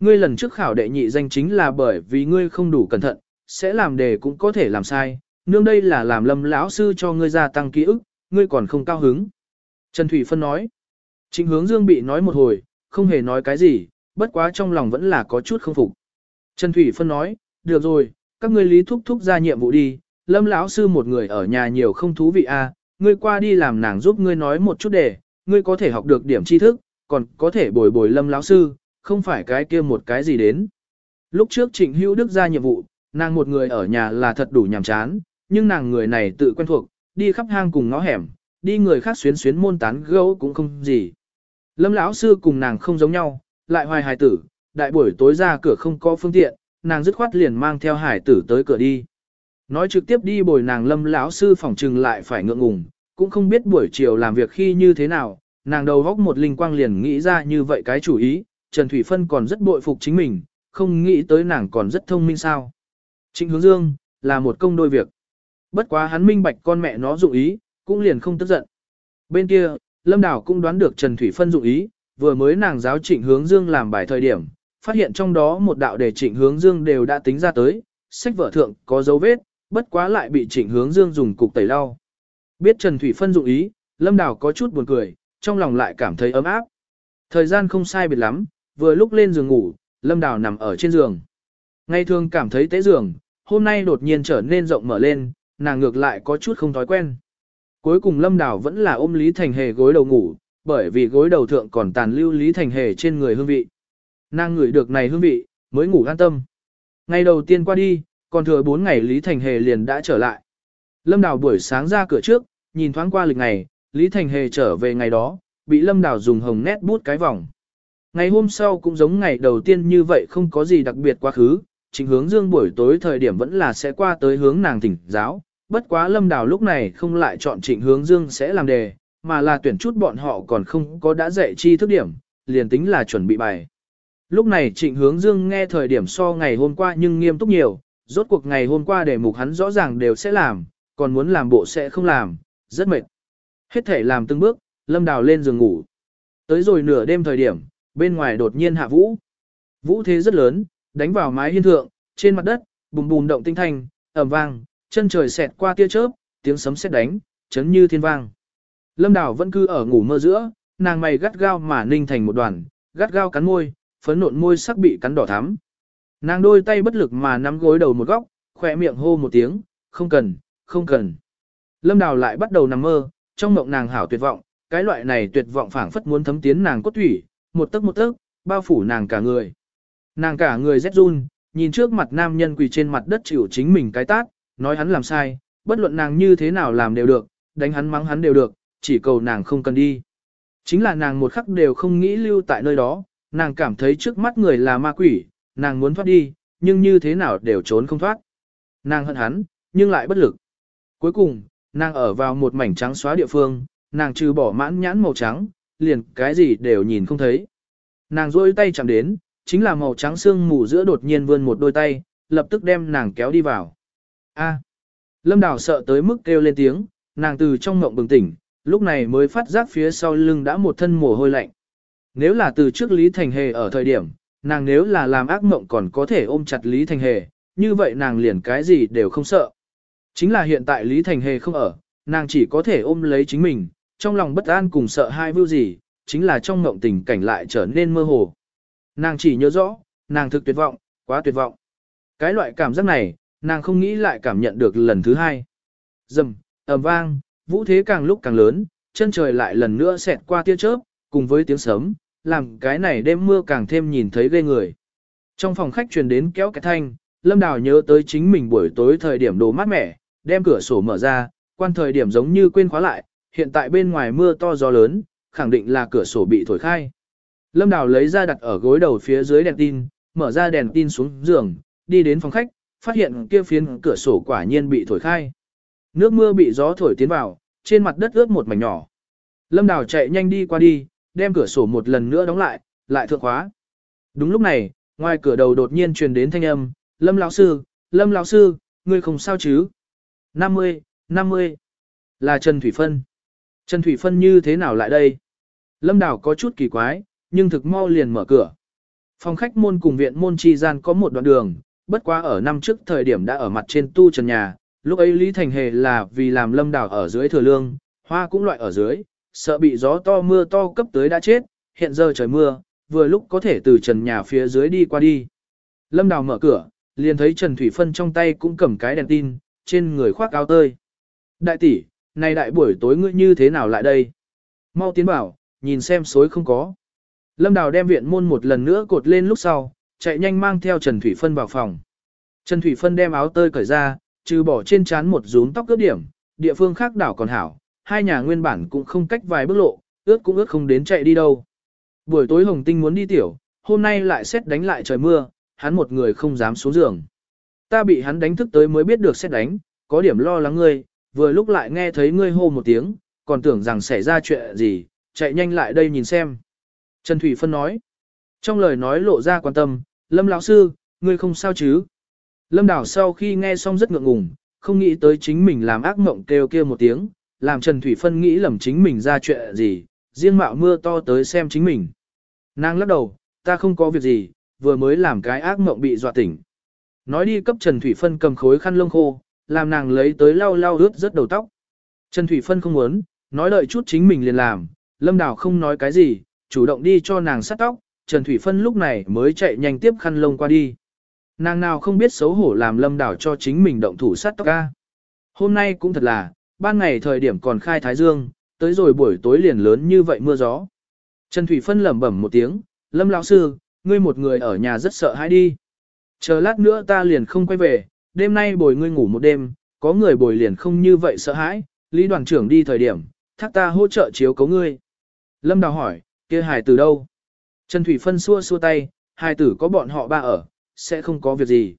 Ngươi lần trước khảo đệ nhị danh chính là bởi vì ngươi không đủ cẩn thận, sẽ làm đề cũng có thể làm sai, nương đây là làm lâm lão sư cho ngươi gia tăng ký ức, ngươi còn không cao hứng. Trần Thủy Phân nói, Trịnh hướng dương bị nói một hồi, không hề nói cái gì, bất quá trong lòng vẫn là có chút không phục. Trần Thủy Phân nói, được rồi, các ngươi lý thúc thúc ra nhiệm vụ đi, lâm lão sư một người ở nhà nhiều không thú vị a, à, ngươi qua đi làm nàng giúp ngươi nói một chút để, ngươi có thể học được điểm tri thức, còn có thể bồi bồi lâm lão sư, không phải cái kia một cái gì đến. Lúc trước Trịnh Hữu Đức ra nhiệm vụ, nàng một người ở nhà là thật đủ nhàm chán, nhưng nàng người này tự quen thuộc, đi khắp hang cùng ngõ hẻm, đi người khác xuyến xuyến môn tán gẫu cũng không gì. Lâm lão sư cùng nàng không giống nhau, lại hoài hài tử, đại buổi tối ra cửa không có phương tiện, nàng dứt khoát liền mang theo hải tử tới cửa đi. Nói trực tiếp đi bồi nàng lâm lão sư phòng trừng lại phải ngượng ngùng, cũng không biết buổi chiều làm việc khi như thế nào, nàng đầu góc một linh quang liền nghĩ ra như vậy cái chủ ý, Trần Thủy Phân còn rất bội phục chính mình, không nghĩ tới nàng còn rất thông minh sao. Trịnh hướng dương, là một công đôi việc. Bất quá hắn minh bạch con mẹ nó dụng ý, cũng liền không tức giận. Bên kia, Lâm Đảo cũng đoán được Trần Thủy Phân dụng ý, vừa mới nàng giáo trịnh hướng dương làm bài thời điểm, phát hiện trong đó một đạo đề trịnh hướng dương đều đã tính ra tới, sách vở thượng có dấu vết, bất quá lại bị trịnh hướng dương dùng cục tẩy lau. Biết Trần Thủy Phân dụng ý, Lâm Đào có chút buồn cười, trong lòng lại cảm thấy ấm áp. Thời gian không sai biệt lắm, vừa lúc lên giường ngủ, Lâm Đào nằm ở trên giường. Ngày thường cảm thấy tế giường, hôm nay đột nhiên trở nên rộng mở lên, nàng ngược lại có chút không thói quen. Cuối cùng Lâm Đào vẫn là ôm Lý Thành Hề gối đầu ngủ, bởi vì gối đầu thượng còn tàn lưu Lý Thành Hề trên người hương vị. Nàng ngửi được này hương vị, mới ngủ an tâm. Ngày đầu tiên qua đi, còn thừa 4 ngày Lý Thành Hề liền đã trở lại. Lâm Đào buổi sáng ra cửa trước, nhìn thoáng qua lịch ngày, Lý Thành Hề trở về ngày đó, bị Lâm Đào dùng hồng nét bút cái vòng. Ngày hôm sau cũng giống ngày đầu tiên như vậy không có gì đặc biệt quá khứ, chính hướng dương buổi tối thời điểm vẫn là sẽ qua tới hướng nàng tỉnh giáo, bất quá Lâm Đào lúc này không lại chọn trịnh hướng dương sẽ làm đề, mà là tuyển chút bọn họ còn không có đã dạy chi thức điểm, liền tính là chuẩn bị bài. Lúc này trịnh hướng dương nghe thời điểm so ngày hôm qua nhưng nghiêm túc nhiều, rốt cuộc ngày hôm qua đề mục hắn rõ ràng đều sẽ làm, còn muốn làm bộ sẽ không làm, rất mệt. Hết thể làm từng bước, Lâm Đào lên giường ngủ. Tới rồi nửa đêm thời điểm, bên ngoài đột nhiên hạ vũ. Vũ thế rất lớn, đánh vào mái hiên thượng, trên mặt đất, bùm bùm động tinh thanh, ầm vang, chân trời xẹt qua tia chớp, tiếng sấm sét đánh, chấn như thiên vang. Lâm Đào vẫn cứ ở ngủ mơ giữa, nàng mày gắt gao mà ninh thành một đoàn, gắt gao cắn môi, phấn nộn môi sắc bị cắn đỏ thắm. Nàng đôi tay bất lực mà nắm gối đầu một góc, khỏe miệng hô một tiếng, không cần, không cần. Lâm Đào lại bắt đầu nằm mơ, trong mộng nàng hảo tuyệt vọng, cái loại này tuyệt vọng phảng phất muốn thấm tiến nàng cốt thủy, một tấc một tấc, bao phủ nàng cả người. Nàng cả người rét run, nhìn trước mặt nam nhân quỳ trên mặt đất chịu chính mình cái tát, nói hắn làm sai, bất luận nàng như thế nào làm đều được, đánh hắn mắng hắn đều được, chỉ cầu nàng không cần đi. Chính là nàng một khắc đều không nghĩ lưu tại nơi đó, nàng cảm thấy trước mắt người là ma quỷ, nàng muốn thoát đi, nhưng như thế nào đều trốn không thoát. Nàng hận hắn, nhưng lại bất lực. Cuối cùng, nàng ở vào một mảnh trắng xóa địa phương, nàng trừ bỏ mãn nhãn màu trắng, liền cái gì đều nhìn không thấy. Nàng rôi tay chạm đến, chính là màu trắng xương mù giữa đột nhiên vươn một đôi tay, lập tức đem nàng kéo đi vào. A. Lâm Đào sợ tới mức kêu lên tiếng, nàng từ trong ngộng bừng tỉnh, lúc này mới phát giác phía sau lưng đã một thân mồ hôi lạnh. Nếu là từ trước Lý Thành Hề ở thời điểm, nàng nếu là làm ác mộng còn có thể ôm chặt Lý Thành Hề, như vậy nàng liền cái gì đều không sợ. Chính là hiện tại Lý Thành Hề không ở, nàng chỉ có thể ôm lấy chính mình, trong lòng bất an cùng sợ hai vưu gì, chính là trong mộng tình cảnh lại trở nên mơ hồ. Nàng chỉ nhớ rõ, nàng thực tuyệt vọng, quá tuyệt vọng. Cái loại cảm giác này, nàng không nghĩ lại cảm nhận được lần thứ hai. Dầm, ầm vang, vũ thế càng lúc càng lớn, chân trời lại lần nữa xẹt qua tia chớp, cùng với tiếng sấm, làm cái này đêm mưa càng thêm nhìn thấy ghê người. Trong phòng khách truyền đến kéo cái thanh, Lâm Đào nhớ tới chính mình buổi tối thời điểm đồ mát mẻ, đem cửa sổ mở ra, quan thời điểm giống như quên khóa lại, hiện tại bên ngoài mưa to gió lớn, khẳng định là cửa sổ bị thổi khai. Lâm Đào lấy ra đặt ở gối đầu phía dưới đèn tin, mở ra đèn tin xuống giường, đi đến phòng khách, phát hiện kia phiến cửa sổ quả nhiên bị thổi khai. Nước mưa bị gió thổi tiến vào, trên mặt đất ướt một mảnh nhỏ. Lâm Đào chạy nhanh đi qua đi, đem cửa sổ một lần nữa đóng lại, lại thượng khóa. Đúng lúc này, ngoài cửa đầu đột nhiên truyền đến thanh âm, Lâm lão sư, Lâm lão sư, ngươi không sao chứ? 50, 50. Là Trần Thủy Phân. Trần Thủy Phân như thế nào lại đây? Lâm Đào có chút kỳ quái, nhưng thực mau liền mở cửa. Phòng khách môn cùng viện môn chi gian có một đoạn đường, bất quá ở năm trước thời điểm đã ở mặt trên tu trần nhà, lúc ấy Lý Thành Hề là vì làm Lâm đảo ở dưới thừa lương, hoa cũng loại ở dưới, sợ bị gió to mưa to cấp tới đã chết, hiện giờ trời mưa, vừa lúc có thể từ trần nhà phía dưới đi qua đi. Lâm đảo mở cửa, liền thấy Trần Thủy Phân trong tay cũng cầm cái đèn tin, trên người khoác áo tơi. Đại tỷ, này đại buổi tối ngươi như thế nào lại đây? Mau tiến bảo, nhìn xem xối không có. Lâm Đào đem viện môn một lần nữa cột lên lúc sau, chạy nhanh mang theo Trần Thủy Phân vào phòng. Trần Thủy Phân đem áo tơi cởi ra, trừ bỏ trên trán một rúm tóc cướp điểm, địa phương khác đảo còn hảo, hai nhà nguyên bản cũng không cách vài bước lộ, ướt cũng ướt không đến chạy đi đâu. Buổi tối Hồng Tinh muốn đi tiểu, hôm nay lại xét đánh lại trời mưa, hắn một người không dám xuống giường. Ta bị hắn đánh thức tới mới biết được xét đánh, có điểm lo lắng ngươi, vừa lúc lại nghe thấy ngươi hô một tiếng, còn tưởng rằng xảy ra chuyện gì, chạy nhanh lại đây nhìn xem. Trần Thủy Phân nói, trong lời nói lộ ra quan tâm, Lâm lão sư, ngươi không sao chứ? Lâm Đảo sau khi nghe xong rất ngượng ngùng, không nghĩ tới chính mình làm ác mộng kêu kia một tiếng, làm Trần Thủy Phân nghĩ lầm chính mình ra chuyện gì, riêng mạo mưa to tới xem chính mình. Nàng lắc đầu, ta không có việc gì, vừa mới làm cái ác mộng bị dọa tỉnh. Nói đi cấp Trần Thủy Phân cầm khối khăn lông khô, làm nàng lấy tới lau lau ướt rất đầu tóc. Trần Thủy Phân không muốn, nói đợi chút chính mình liền làm, Lâm Đào không nói cái gì, chủ động đi cho nàng sát tóc, Trần Thủy Phân lúc này mới chạy nhanh tiếp khăn lông qua đi. Nàng nào không biết xấu hổ làm lâm đảo cho chính mình động thủ sát tóc ca. Hôm nay cũng thật là, ban ngày thời điểm còn khai thái dương, tới rồi buổi tối liền lớn như vậy mưa gió. Trần Thủy Phân lẩm bẩm một tiếng, lâm lão sư, ngươi một người ở nhà rất sợ hãi đi. Chờ lát nữa ta liền không quay về, đêm nay bồi ngươi ngủ một đêm, có người bồi liền không như vậy sợ hãi, Lý đoàn trưởng đi thời điểm, thác ta hỗ trợ chiếu cấu ngươi. Lâm Đào hỏi, kia hài từ đâu? Trần Thủy Phân xua xua tay, hai tử có bọn họ ba ở, sẽ không có việc gì.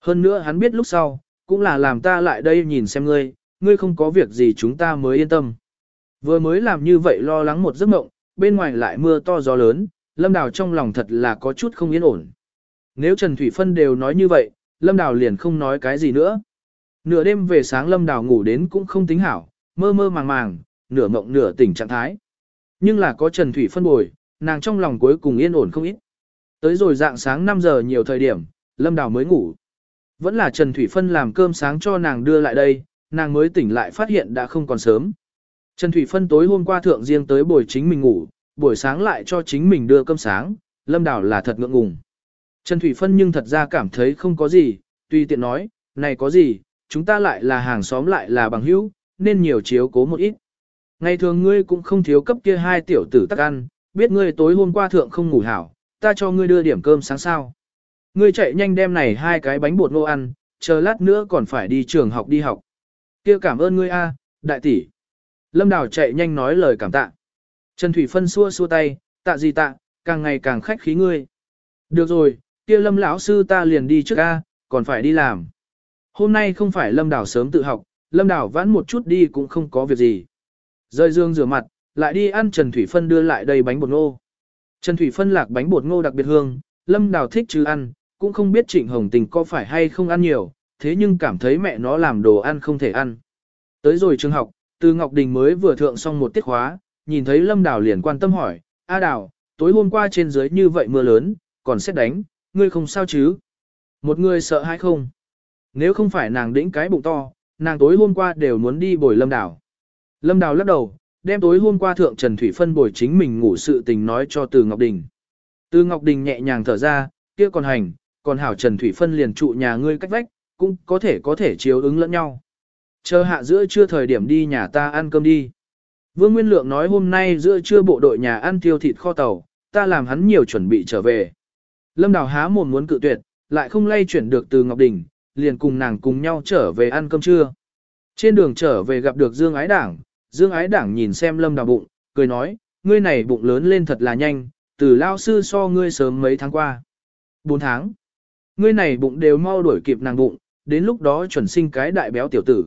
Hơn nữa hắn biết lúc sau, cũng là làm ta lại đây nhìn xem ngươi, ngươi không có việc gì chúng ta mới yên tâm. Vừa mới làm như vậy lo lắng một giấc mộng, bên ngoài lại mưa to gió lớn, Lâm Đào trong lòng thật là có chút không yên ổn. Nếu Trần Thủy Phân đều nói như vậy, Lâm Đào liền không nói cái gì nữa. Nửa đêm về sáng Lâm Đào ngủ đến cũng không tính hảo, mơ mơ màng màng, nửa mộng nửa tỉnh trạng thái. Nhưng là có Trần Thủy Phân bồi, nàng trong lòng cuối cùng yên ổn không ít. Tới rồi dạng sáng 5 giờ nhiều thời điểm, Lâm Đào mới ngủ. Vẫn là Trần Thủy Phân làm cơm sáng cho nàng đưa lại đây, nàng mới tỉnh lại phát hiện đã không còn sớm. Trần Thủy Phân tối hôm qua thượng riêng tới buổi chính mình ngủ, buổi sáng lại cho chính mình đưa cơm sáng, Lâm Đào là thật ngượng ngùng. Trần Thủy Phân nhưng thật ra cảm thấy không có gì, tuy tiện nói, này có gì, chúng ta lại là hàng xóm lại là bằng hữu, nên nhiều chiếu cố một ít. Ngày thường ngươi cũng không thiếu cấp kia hai tiểu tử tắc ăn, biết ngươi tối hôm qua thượng không ngủ hảo, ta cho ngươi đưa điểm cơm sáng sao. Ngươi chạy nhanh đem này hai cái bánh bột ngô ăn, chờ lát nữa còn phải đi trường học đi học. Kia cảm ơn ngươi a, đại tỷ. Lâm Đào chạy nhanh nói lời cảm tạ. Trần Thủy Phân xua xua tay, tạ gì tạ, càng ngày càng khách khí ngươi. Được rồi, kia Lâm lão sư ta liền đi trước a, còn phải đi làm. Hôm nay không phải Lâm Đào sớm tự học, Lâm Đào vãn một chút đi cũng không có việc gì. Rơi dương rửa mặt, lại đi ăn Trần Thủy Phân đưa lại đây bánh bột ngô. Trần Thủy Phân lạc bánh bột ngô đặc biệt hương, Lâm Đào thích chứ ăn, cũng không biết Trịnh Hồng Tình có phải hay không ăn nhiều, thế nhưng cảm thấy mẹ nó làm đồ ăn không thể ăn. Tới rồi trường học, từ Ngọc Đình mới vừa thượng xong một tiết khóa, nhìn thấy Lâm Đào liền quan tâm hỏi, A Đào, tối hôm qua trên dưới như vậy mưa lớn, còn xét đánh, ngươi không sao chứ? Một người sợ hay không? Nếu không phải nàng đĩnh cái bụng to, nàng tối hôm qua đều muốn đi bồi Lâm Đào. Lâm Đào lắc đầu, đem tối hôm qua thượng Trần Thủy Phân bồi chính mình ngủ sự tình nói cho Từ Ngọc Đình. Từ Ngọc Đình nhẹ nhàng thở ra, kia còn hành, còn hảo Trần Thủy Phân liền trụ nhà ngươi cách vách, cũng có thể có thể chiếu ứng lẫn nhau. Chờ hạ giữa trưa thời điểm đi nhà ta ăn cơm đi. Vương Nguyên Lượng nói hôm nay giữa trưa bộ đội nhà ăn tiêu thịt kho tàu, ta làm hắn nhiều chuẩn bị trở về. Lâm Đào há mồm muốn cự tuyệt, lại không lay chuyển được từ Ngọc Đình, liền cùng nàng cùng nhau trở về ăn cơm trưa. Trên đường trở về gặp được Dương Ái Đảng, Dương Ái Đảng nhìn xem Lâm Đào bụng, cười nói, ngươi này bụng lớn lên thật là nhanh, từ lao sư so ngươi sớm mấy tháng qua. 4 tháng. Ngươi này bụng đều mau đuổi kịp nàng bụng, đến lúc đó chuẩn sinh cái đại béo tiểu tử.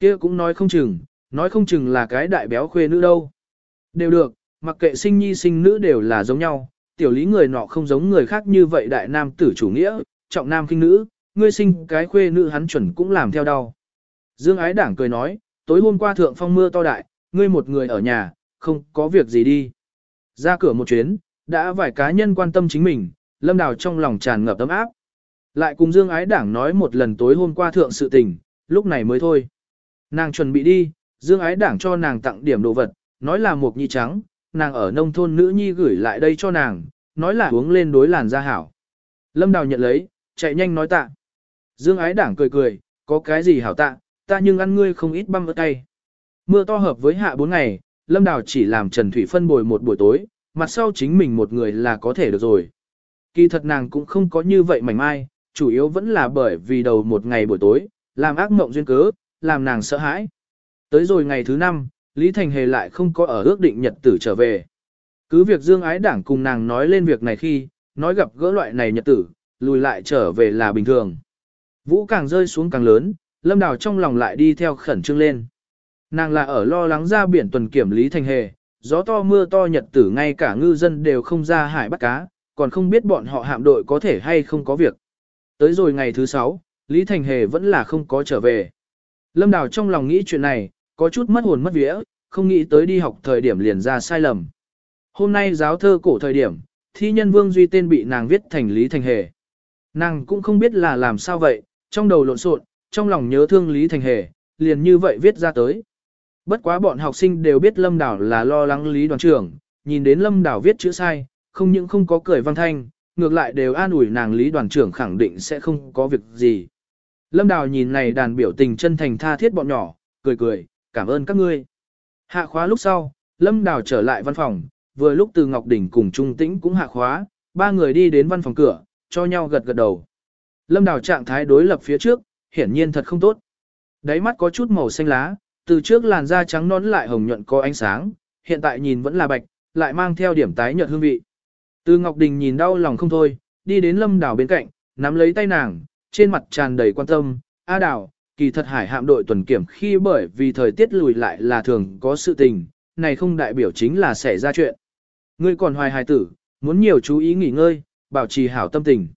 kia cũng nói không chừng, nói không chừng là cái đại béo khuê nữ đâu. Đều được, mặc kệ sinh nhi sinh nữ đều là giống nhau, tiểu lý người nọ không giống người khác như vậy đại nam tử chủ nghĩa, trọng nam kinh nữ, ngươi sinh cái khuê nữ hắn chuẩn cũng làm theo đau. Dương ái đảng cười nói, tối hôm qua thượng phong mưa to đại, ngươi một người ở nhà, không có việc gì đi. Ra cửa một chuyến, đã vài cá nhân quan tâm chính mình, lâm đào trong lòng tràn ngập ấm áp. Lại cùng Dương ái đảng nói một lần tối hôm qua thượng sự tình, lúc này mới thôi. Nàng chuẩn bị đi, Dương ái đảng cho nàng tặng điểm đồ vật, nói là một nhi trắng, nàng ở nông thôn nữ nhi gửi lại đây cho nàng, nói là uống lên đối làn da hảo. Lâm Đào nhận lấy, chạy nhanh nói tạ. Dương ái đảng cười cười, có cái gì hảo tạ, ta nhưng ăn ngươi không ít băm vỡ tay. Mưa to hợp với hạ bốn ngày, Lâm Đào chỉ làm Trần Thủy phân bồi một buổi tối, mặt sau chính mình một người là có thể được rồi. Kỳ thật nàng cũng không có như vậy mảnh mai, chủ yếu vẫn là bởi vì đầu một ngày buổi tối, làm ác mộng duyên cớ, làm nàng sợ hãi. Tới rồi ngày thứ năm, Lý Thành Hề lại không có ở ước định nhật tử trở về. Cứ việc Dương Ái Đảng cùng nàng nói lên việc này khi, nói gặp gỡ loại này nhật tử, lùi lại trở về là bình thường. Vũ càng rơi xuống càng lớn, Lâm Đào trong lòng lại đi theo khẩn trương lên. Nàng là ở lo lắng ra biển tuần kiểm Lý Thành Hề, gió to mưa to nhật tử ngay cả ngư dân đều không ra hải bắt cá, còn không biết bọn họ hạm đội có thể hay không có việc. Tới rồi ngày thứ sáu, Lý Thành Hề vẫn là không có trở về. Lâm Đào trong lòng nghĩ chuyện này, có chút mất hồn mất vía, không nghĩ tới đi học thời điểm liền ra sai lầm. Hôm nay giáo thơ cổ thời điểm, thi nhân Vương Duy tên bị nàng viết thành Lý Thành Hề. Nàng cũng không biết là làm sao vậy, trong đầu lộn xộn, trong lòng nhớ thương Lý Thành Hề, liền như vậy viết ra tới. Bất quá bọn học sinh đều biết Lâm Đảo là lo lắng Lý đoàn trưởng, nhìn đến Lâm Đảo viết chữ sai, không những không có cười văn thanh, ngược lại đều an ủi nàng lý đoàn trưởng khẳng định sẽ không có việc gì. Lâm Đào nhìn này đàn biểu tình chân thành tha thiết bọn nhỏ, cười cười, cảm ơn các ngươi. Hạ khóa lúc sau, Lâm Đào trở lại văn phòng, vừa lúc từ Ngọc Đỉnh cùng Trung Tĩnh cũng hạ khóa, ba người đi đến văn phòng cửa, cho nhau gật gật đầu. Lâm Đào trạng thái đối lập phía trước, hiển nhiên thật không tốt. Đáy mắt có chút màu xanh lá, từ trước làn da trắng nón lại hồng nhuận có ánh sáng, hiện tại nhìn vẫn là bạch, lại mang theo điểm tái nhợt hương vị. Từ Ngọc Đình nhìn đau lòng không thôi, đi đến Lâm Đào bên cạnh, nắm lấy tay nàng, trên mặt tràn đầy quan tâm, "A Đào, kỳ thật hải hạm đội tuần kiểm khi bởi vì thời tiết lùi lại là thường có sự tình, này không đại biểu chính là xảy ra chuyện. Ngươi còn hoài hài tử, muốn nhiều chú ý nghỉ ngơi, bảo trì hảo tâm tình.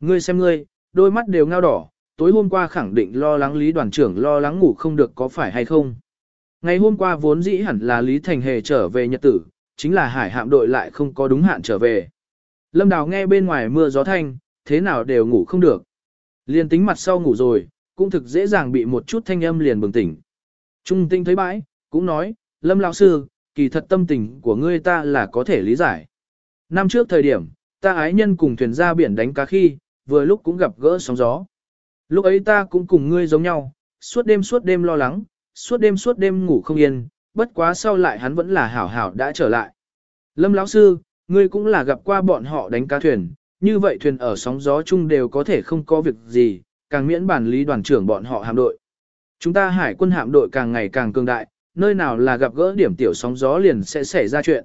Ngươi xem ngươi, đôi mắt đều ngao đỏ, tối hôm qua khẳng định lo lắng Lý đoàn trưởng lo lắng ngủ không được có phải hay không. Ngày hôm qua vốn dĩ hẳn là Lý Thành Hề trở về nhật tử, chính là hải hạm đội lại không có đúng hạn trở về. Lâm Đào nghe bên ngoài mưa gió thanh, thế nào đều ngủ không được. Liên tính mặt sau ngủ rồi, cũng thực dễ dàng bị một chút thanh âm liền bừng tỉnh. Trung tinh thấy bãi, cũng nói, Lâm lão sư, kỳ thật tâm tình của ngươi ta là có thể lý giải. Năm trước thời điểm, ta ái nhân cùng thuyền ra biển đánh cá khi, vừa lúc cũng gặp gỡ sóng gió. Lúc ấy ta cũng cùng ngươi giống nhau, suốt đêm suốt đêm lo lắng, suốt đêm suốt đêm ngủ không yên, bất quá sau lại hắn vẫn là hảo hảo đã trở lại. Lâm lão sư, ngươi cũng là gặp qua bọn họ đánh cá thuyền, như vậy thuyền ở sóng gió chung đều có thể không có việc gì, càng miễn bản lý đoàn trưởng bọn họ hạm đội. Chúng ta hải quân hạm đội càng ngày càng cường đại, nơi nào là gặp gỡ điểm tiểu sóng gió liền sẽ xảy ra chuyện.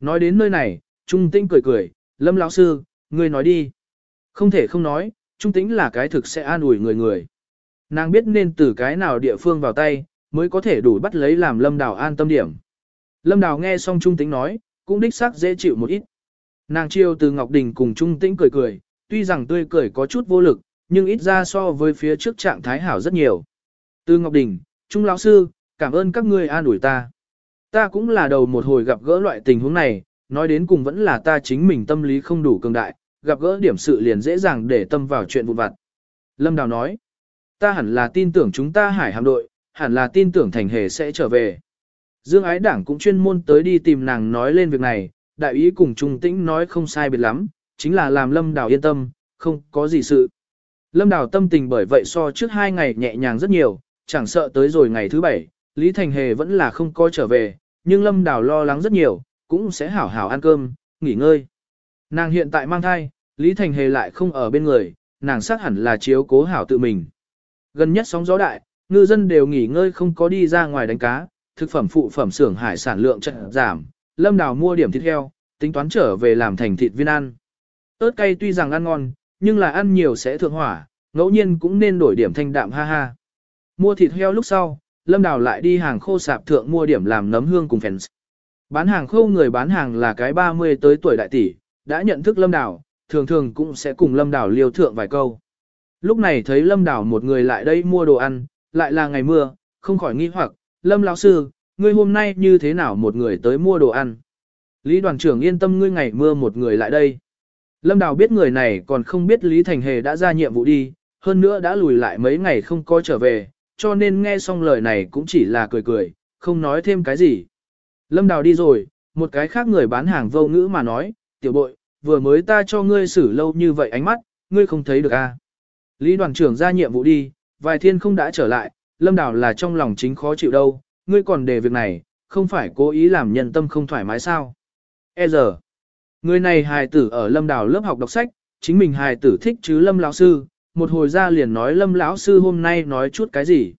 Nói đến nơi này, Trung tinh cười cười, Lâm lão sư, ngươi nói đi. Không thể không nói, Trung Tĩnh là cái thực sẽ an ủi người người. Nàng biết nên từ cái nào địa phương vào tay, mới có thể đủ bắt lấy làm Lâm Đào an tâm điểm. Lâm Đào nghe xong Trung Tĩnh nói, cũng đích xác dễ chịu một ít. Nàng chiêu từ Ngọc Đình cùng Trung Tĩnh cười cười, tuy rằng tươi cười có chút vô lực, nhưng ít ra so với phía trước trạng thái hảo rất nhiều. Từ Ngọc Đình, Trung lão sư, cảm ơn các ngươi an ủi ta. Ta cũng là đầu một hồi gặp gỡ loại tình huống này, nói đến cùng vẫn là ta chính mình tâm lý không đủ cường đại, gặp gỡ điểm sự liền dễ dàng để tâm vào chuyện vụn vặt. Lâm Đào nói, ta hẳn là tin tưởng chúng ta hải hạm đội, hẳn là tin tưởng thành hề sẽ trở về. Dương ái đảng cũng chuyên môn tới đi tìm nàng nói lên việc này, đại ý cùng trung tĩnh nói không sai biệt lắm, chính là làm Lâm Đào yên tâm, không có gì sự. Lâm Đào tâm tình bởi vậy so trước hai ngày nhẹ nhàng rất nhiều, chẳng sợ tới rồi ngày thứ bảy, Lý Thành Hề vẫn là không có trở về, nhưng Lâm Đào lo lắng rất nhiều, cũng sẽ hảo hảo ăn cơm, nghỉ ngơi. Nàng hiện tại mang thai, Lý Thành Hề lại không ở bên người, nàng xác hẳn là chiếu cố hảo tự mình. Gần nhất sóng gió đại, ngư dân đều nghỉ ngơi không có đi ra ngoài đánh cá, thực phẩm phụ phẩm xưởng hải sản lượng chật giảm, Lâm Đào mua điểm thịt heo, tính toán trở về làm thành thịt viên ăn. ớt cay tuy rằng ăn ngon, nhưng là ăn nhiều sẽ thượng hỏa, ngẫu nhiên cũng nên đổi điểm thanh đạm ha ha. Mua thịt heo lúc sau, Lâm Đào lại đi hàng khô sạp thượng mua điểm làm nấm hương cùng fans. Bán hàng khô người bán hàng là cái 30 tới tuổi đại tỷ, đã nhận thức Lâm đảo thường thường cũng sẽ cùng Lâm đảo liều thượng vài câu. Lúc này thấy Lâm đảo một người lại đây mua đồ ăn, lại là ngày mưa, không khỏi nghi hoặc, Lâm lão sư, ngươi hôm nay như thế nào một người tới mua đồ ăn? Lý đoàn trưởng yên tâm ngươi ngày mưa một người lại đây. Lâm Đào biết người này còn không biết Lý Thành Hề đã ra nhiệm vụ đi, hơn nữa đã lùi lại mấy ngày không có trở về, cho nên nghe xong lời này cũng chỉ là cười cười, không nói thêm cái gì. Lâm Đào đi rồi, một cái khác người bán hàng vô ngữ mà nói, tiểu bội, vừa mới ta cho ngươi xử lâu như vậy ánh mắt, ngươi không thấy được à. Lý đoàn trưởng ra nhiệm vụ đi, vài thiên không đã trở lại, Lâm đảo là trong lòng chính khó chịu đâu, ngươi còn để việc này, không phải cố ý làm nhân tâm không thoải mái sao. E giờ, người này hài tử ở Lâm đảo lớp học đọc sách, chính mình hài tử thích chứ Lâm lão sư, một hồi ra liền nói Lâm lão sư hôm nay nói chút cái gì.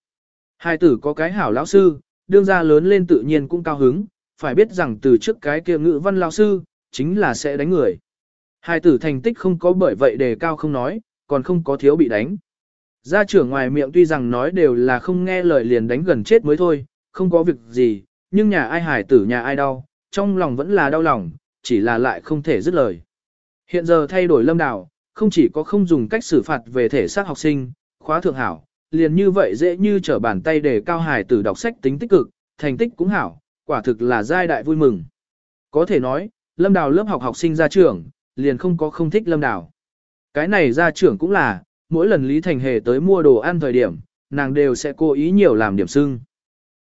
Hài tử có cái hảo lão sư, đương ra lớn lên tự nhiên cũng cao hứng, phải biết rằng từ trước cái kia ngữ văn lão sư, chính là sẽ đánh người. Hai tử thành tích không có bởi vậy đề cao không nói, còn không có thiếu bị đánh. Gia trưởng ngoài miệng tuy rằng nói đều là không nghe lời liền đánh gần chết mới thôi, không có việc gì, nhưng nhà ai hải tử nhà ai đau, trong lòng vẫn là đau lòng, chỉ là lại không thể dứt lời. Hiện giờ thay đổi lâm đảo, không chỉ có không dùng cách xử phạt về thể xác học sinh, khóa thượng hảo, liền như vậy dễ như trở bàn tay để cao hải tử đọc sách tính tích cực, thành tích cũng hảo, quả thực là giai đại vui mừng. Có thể nói, lâm đào lớp học học sinh ra trưởng liền không có không thích lâm đào. Cái này ra trưởng cũng là, mỗi lần Lý Thành Hề tới mua đồ ăn thời điểm, nàng đều sẽ cố ý nhiều làm điểm sưng.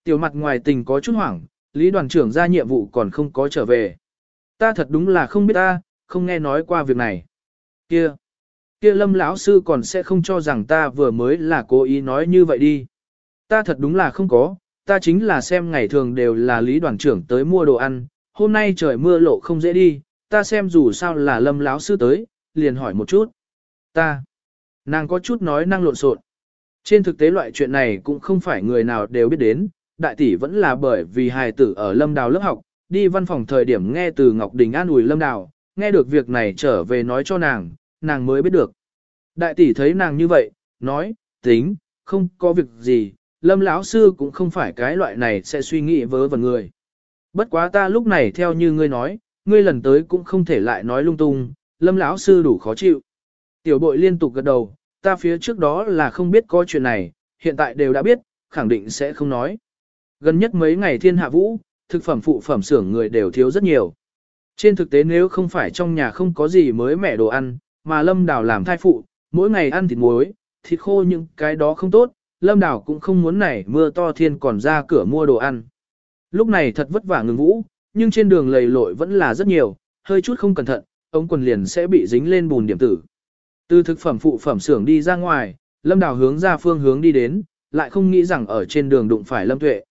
Tiểu mặt ngoài tình có chút hoảng, Lý đoàn trưởng ra nhiệm vụ còn không có trở về. Ta thật đúng là không biết ta, không nghe nói qua việc này. Kia, kia lâm lão sư còn sẽ không cho rằng ta vừa mới là cố ý nói như vậy đi. Ta thật đúng là không có, ta chính là xem ngày thường đều là lý đoàn trưởng tới mua đồ ăn, hôm nay trời mưa lộ không dễ đi, ta xem dù sao là lâm láo sư tới, liền hỏi một chút. Ta, nàng có chút nói năng lộn xộn. Trên thực tế loại chuyện này cũng không phải người nào đều biết đến, đại tỷ vẫn là bởi vì hài tử ở lâm đào lớp học, đi văn phòng thời điểm nghe từ Ngọc Đình an ủi lâm đào, nghe được việc này trở về nói cho nàng, nàng mới biết được. Đại tỷ thấy nàng như vậy, nói, tính, không có việc gì, lâm lão sư cũng không phải cái loại này sẽ suy nghĩ vớ vẩn người. Bất quá ta lúc này theo như ngươi nói, ngươi lần tới cũng không thể lại nói lung tung, lâm lão sư đủ khó chịu. Tiểu bội liên tục gật đầu, ta phía trước đó là không biết có chuyện này, hiện tại đều đã biết, khẳng định sẽ không nói. Gần nhất mấy ngày thiên hạ vũ, thực phẩm phụ phẩm xưởng người đều thiếu rất nhiều. Trên thực tế nếu không phải trong nhà không có gì mới mẻ đồ ăn, mà Lâm Đào làm thai phụ, mỗi ngày ăn thịt muối, thịt khô những cái đó không tốt, Lâm Đào cũng không muốn này mưa to thiên còn ra cửa mua đồ ăn. Lúc này thật vất vả ngừng vũ, nhưng trên đường lầy lội vẫn là rất nhiều, hơi chút không cẩn thận, ống quần liền sẽ bị dính lên bùn điểm tử. Từ thực phẩm phụ phẩm xưởng đi ra ngoài, Lâm Đào hướng ra phương hướng đi đến, lại không nghĩ rằng ở trên đường đụng phải Lâm Tuệ.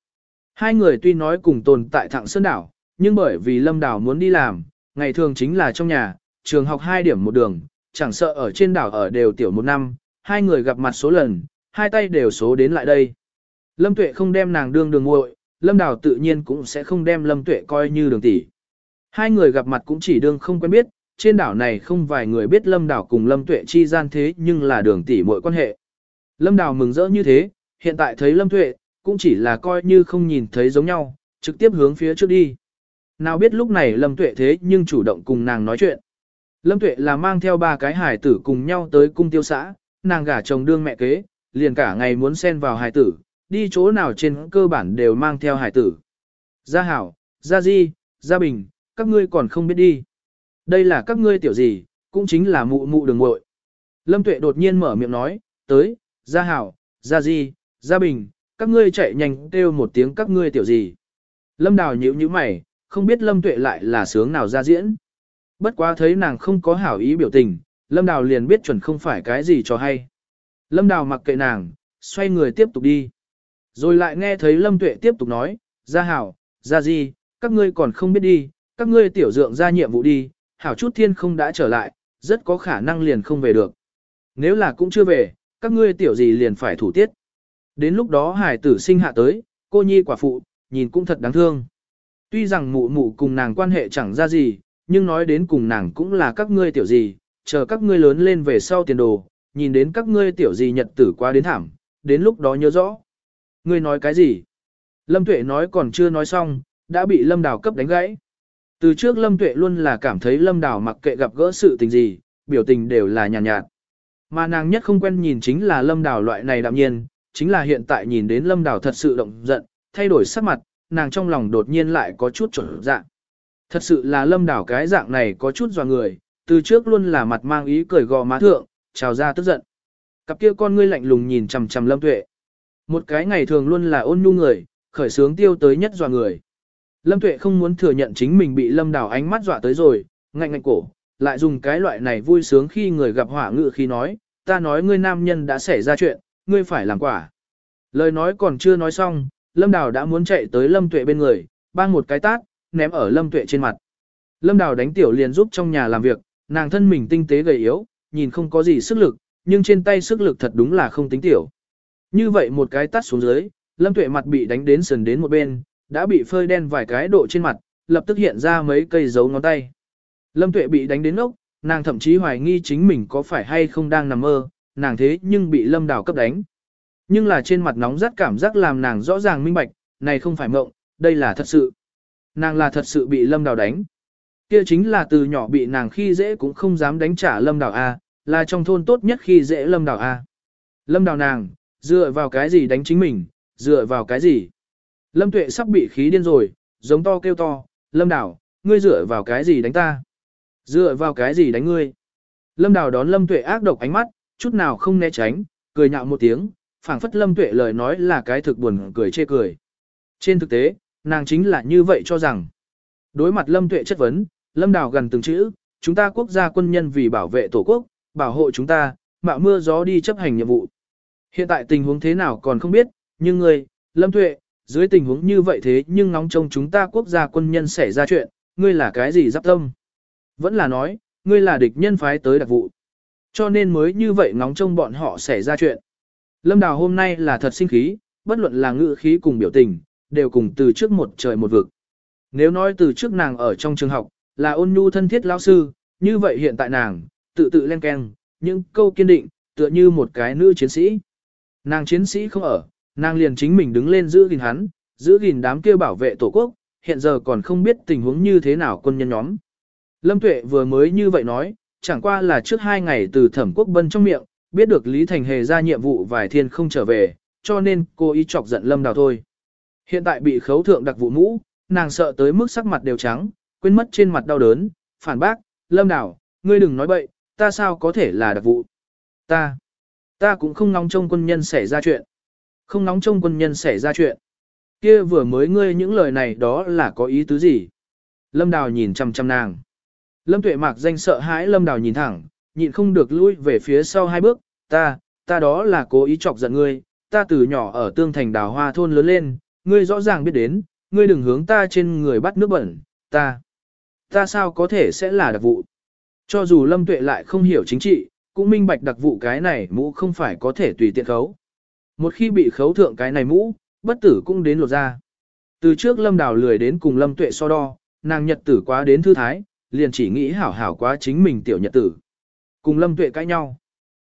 Hai người tuy nói cùng tồn tại thẳng Sơn Đảo, nhưng bởi vì Lâm Đào muốn đi làm, ngày thường chính là trong nhà, trường học hai điểm một đường, chẳng sợ ở trên đảo ở đều tiểu một năm, hai người gặp mặt số lần, hai tay đều số đến lại đây. Lâm Tuệ không đem nàng đương đường muội, Lâm Đào tự nhiên cũng sẽ không đem Lâm Tuệ coi như đường tỷ. Hai người gặp mặt cũng chỉ đương không quen biết, trên đảo này không vài người biết Lâm Đào cùng Lâm Tuệ chi gian thế nhưng là đường tỷ mọi quan hệ. Lâm Đào mừng rỡ như thế, hiện tại thấy Lâm Tuệ, cũng chỉ là coi như không nhìn thấy giống nhau, trực tiếp hướng phía trước đi. Nào biết lúc này Lâm Tuệ thế nhưng chủ động cùng nàng nói chuyện. Lâm Tuệ là mang theo ba cái hải tử cùng nhau tới cung tiêu xã, nàng gả chồng đương mẹ kế, liền cả ngày muốn xen vào hải tử, đi chỗ nào trên cơ bản đều mang theo hải tử. Gia Hảo, Gia Di, Gia Bình, các ngươi còn không biết đi. Đây là các ngươi tiểu gì, cũng chính là mụ mụ đường muội. Lâm Tuệ đột nhiên mở miệng nói, tới, Gia Hảo, Gia Di, Gia Bình, các ngươi chạy nhanh kêu một tiếng các ngươi tiểu gì. Lâm Đào nhíu nhíu mày, không biết Lâm Tuệ lại là sướng nào ra diễn. Bất quá thấy nàng không có hảo ý biểu tình, Lâm Đào liền biết chuẩn không phải cái gì cho hay. Lâm Đào mặc kệ nàng, xoay người tiếp tục đi. Rồi lại nghe thấy Lâm Tuệ tiếp tục nói, ra hảo, ra gì, các ngươi còn không biết đi, các ngươi tiểu dượng ra nhiệm vụ đi, hảo chút thiên không đã trở lại, rất có khả năng liền không về được. Nếu là cũng chưa về, các ngươi tiểu gì liền phải thủ tiết. Đến lúc đó hải tử sinh hạ tới, cô nhi quả phụ, nhìn cũng thật đáng thương. Tuy rằng mụ mụ cùng nàng quan hệ chẳng ra gì, nhưng nói đến cùng nàng cũng là các ngươi tiểu gì, chờ các ngươi lớn lên về sau tiền đồ, nhìn đến các ngươi tiểu gì nhật tử qua đến thảm, đến lúc đó nhớ rõ. Ngươi nói cái gì? Lâm Tuệ nói còn chưa nói xong, đã bị Lâm Đào cấp đánh gãy. Từ trước Lâm Tuệ luôn là cảm thấy Lâm Đào mặc kệ gặp gỡ sự tình gì, biểu tình đều là nhàn nhạt, nhạt. Mà nàng nhất không quen nhìn chính là Lâm Đào loại này đạm nhiên, chính là hiện tại nhìn đến Lâm Đào thật sự động giận, thay đổi sắc mặt, nàng trong lòng đột nhiên lại có chút trở dạng. Thật sự là Lâm Đào cái dạng này có chút dò người, từ trước luôn là mặt mang ý cười gò má thượng, trào ra tức giận. Cặp kia con ngươi lạnh lùng nhìn chằm chằm Lâm Tuệ. Một cái ngày thường luôn là ôn nhu người, khởi sướng tiêu tới nhất dọa người. Lâm Tuệ không muốn thừa nhận chính mình bị Lâm Đào ánh mắt dọa tới rồi, ngạnh ngạnh cổ, lại dùng cái loại này vui sướng khi người gặp hỏa ngự khi nói, ta nói ngươi nam nhân đã xảy ra chuyện, ngươi phải làm quả. Lời nói còn chưa nói xong, Lâm Đào đã muốn chạy tới Lâm Tuệ bên người, bang một cái tát, ném ở Lâm Tuệ trên mặt. Lâm Đào đánh tiểu liền giúp trong nhà làm việc, nàng thân mình tinh tế gầy yếu, nhìn không có gì sức lực, nhưng trên tay sức lực thật đúng là không tính tiểu. Như vậy một cái tát xuống dưới, Lâm Tuệ mặt bị đánh đến sườn đến một bên, đã bị phơi đen vài cái độ trên mặt, lập tức hiện ra mấy cây dấu ngón tay. Lâm Tuệ bị đánh đến ốc, nàng thậm chí hoài nghi chính mình có phải hay không đang nằm mơ, nàng thế nhưng bị Lâm Đào cấp đánh. Nhưng là trên mặt nóng rát cảm giác làm nàng rõ ràng minh bạch, này không phải mộng, đây là thật sự. Nàng là thật sự bị Lâm Đào đánh. Kia chính là từ nhỏ bị nàng khi dễ cũng không dám đánh trả Lâm Đào A, là trong thôn tốt nhất khi dễ Lâm Đào A. Lâm Đào nàng, dựa vào cái gì đánh chính mình, dựa vào cái gì. Lâm Tuệ sắp bị khí điên rồi, giống to kêu to, Lâm Đào, ngươi dựa vào cái gì đánh ta? Dựa vào cái gì đánh ngươi? Lâm Đào đón Lâm Tuệ ác độc ánh mắt, chút nào không né tránh, cười nhạo một tiếng, phảng phất Lâm Tuệ lời nói là cái thực buồn cười chê cười. Trên thực tế, nàng chính là như vậy cho rằng. Đối mặt Lâm Tuệ chất vấn, Lâm Đào gần từng chữ, chúng ta quốc gia quân nhân vì bảo vệ tổ quốc, bảo hộ chúng ta, mạo mưa gió đi chấp hành nhiệm vụ. Hiện tại tình huống thế nào còn không biết, nhưng ngươi, Lâm Tuệ, dưới tình huống như vậy thế nhưng nóng trông chúng ta quốc gia quân nhân xảy ra chuyện, ngươi là cái gì giáp tâm? Vẫn là nói, ngươi là địch nhân phái tới đặc vụ. Cho nên mới như vậy ngóng trông bọn họ xảy ra chuyện. Lâm Đào hôm nay là thật sinh khí, bất luận là ngữ khí cùng biểu tình, đều cùng từ trước một trời một vực. Nếu nói từ trước nàng ở trong trường học, là ôn nhu thân thiết lão sư, như vậy hiện tại nàng, tự tự len keng, những câu kiên định, tựa như một cái nữ chiến sĩ. Nàng chiến sĩ không ở, nàng liền chính mình đứng lên giữ gìn hắn, giữ gìn đám kia bảo vệ tổ quốc, hiện giờ còn không biết tình huống như thế nào quân nhân nhóm. Lâm Tuệ vừa mới như vậy nói, chẳng qua là trước hai ngày từ thẩm quốc bân trong miệng, biết được Lý Thành Hề ra nhiệm vụ vài thiên không trở về, cho nên cô ý chọc giận Lâm Đào thôi. Hiện tại bị khấu thượng đặc vụ mũ, nàng sợ tới mức sắc mặt đều trắng, quên mất trên mặt đau đớn, phản bác, Lâm Đào, ngươi đừng nói bậy, ta sao có thể là đặc vụ. Ta, ta cũng không nóng trông quân nhân xảy ra chuyện. Không nóng trông quân nhân xảy ra chuyện. Kia vừa mới ngươi những lời này đó là có ý tứ gì? Lâm Đào nhìn chăm chăm nàng. Lâm Tuệ Mạc danh sợ hãi Lâm Đào nhìn thẳng, nhịn không được lui về phía sau hai bước, ta, ta đó là cố ý chọc giận ngươi, ta từ nhỏ ở tương thành đào hoa thôn lớn lên, ngươi rõ ràng biết đến, ngươi đừng hướng ta trên người bắt nước bẩn, ta, ta sao có thể sẽ là đặc vụ. Cho dù Lâm Tuệ lại không hiểu chính trị, cũng minh bạch đặc vụ cái này mũ không phải có thể tùy tiện khấu. Một khi bị khấu thượng cái này mũ, bất tử cũng đến lột ra. Từ trước Lâm Đào lười đến cùng Lâm Tuệ so đo, nàng nhật tử quá đến thư thái, liền chỉ nghĩ hảo hảo quá chính mình tiểu nhật tử. Cùng Lâm Tuệ cãi nhau.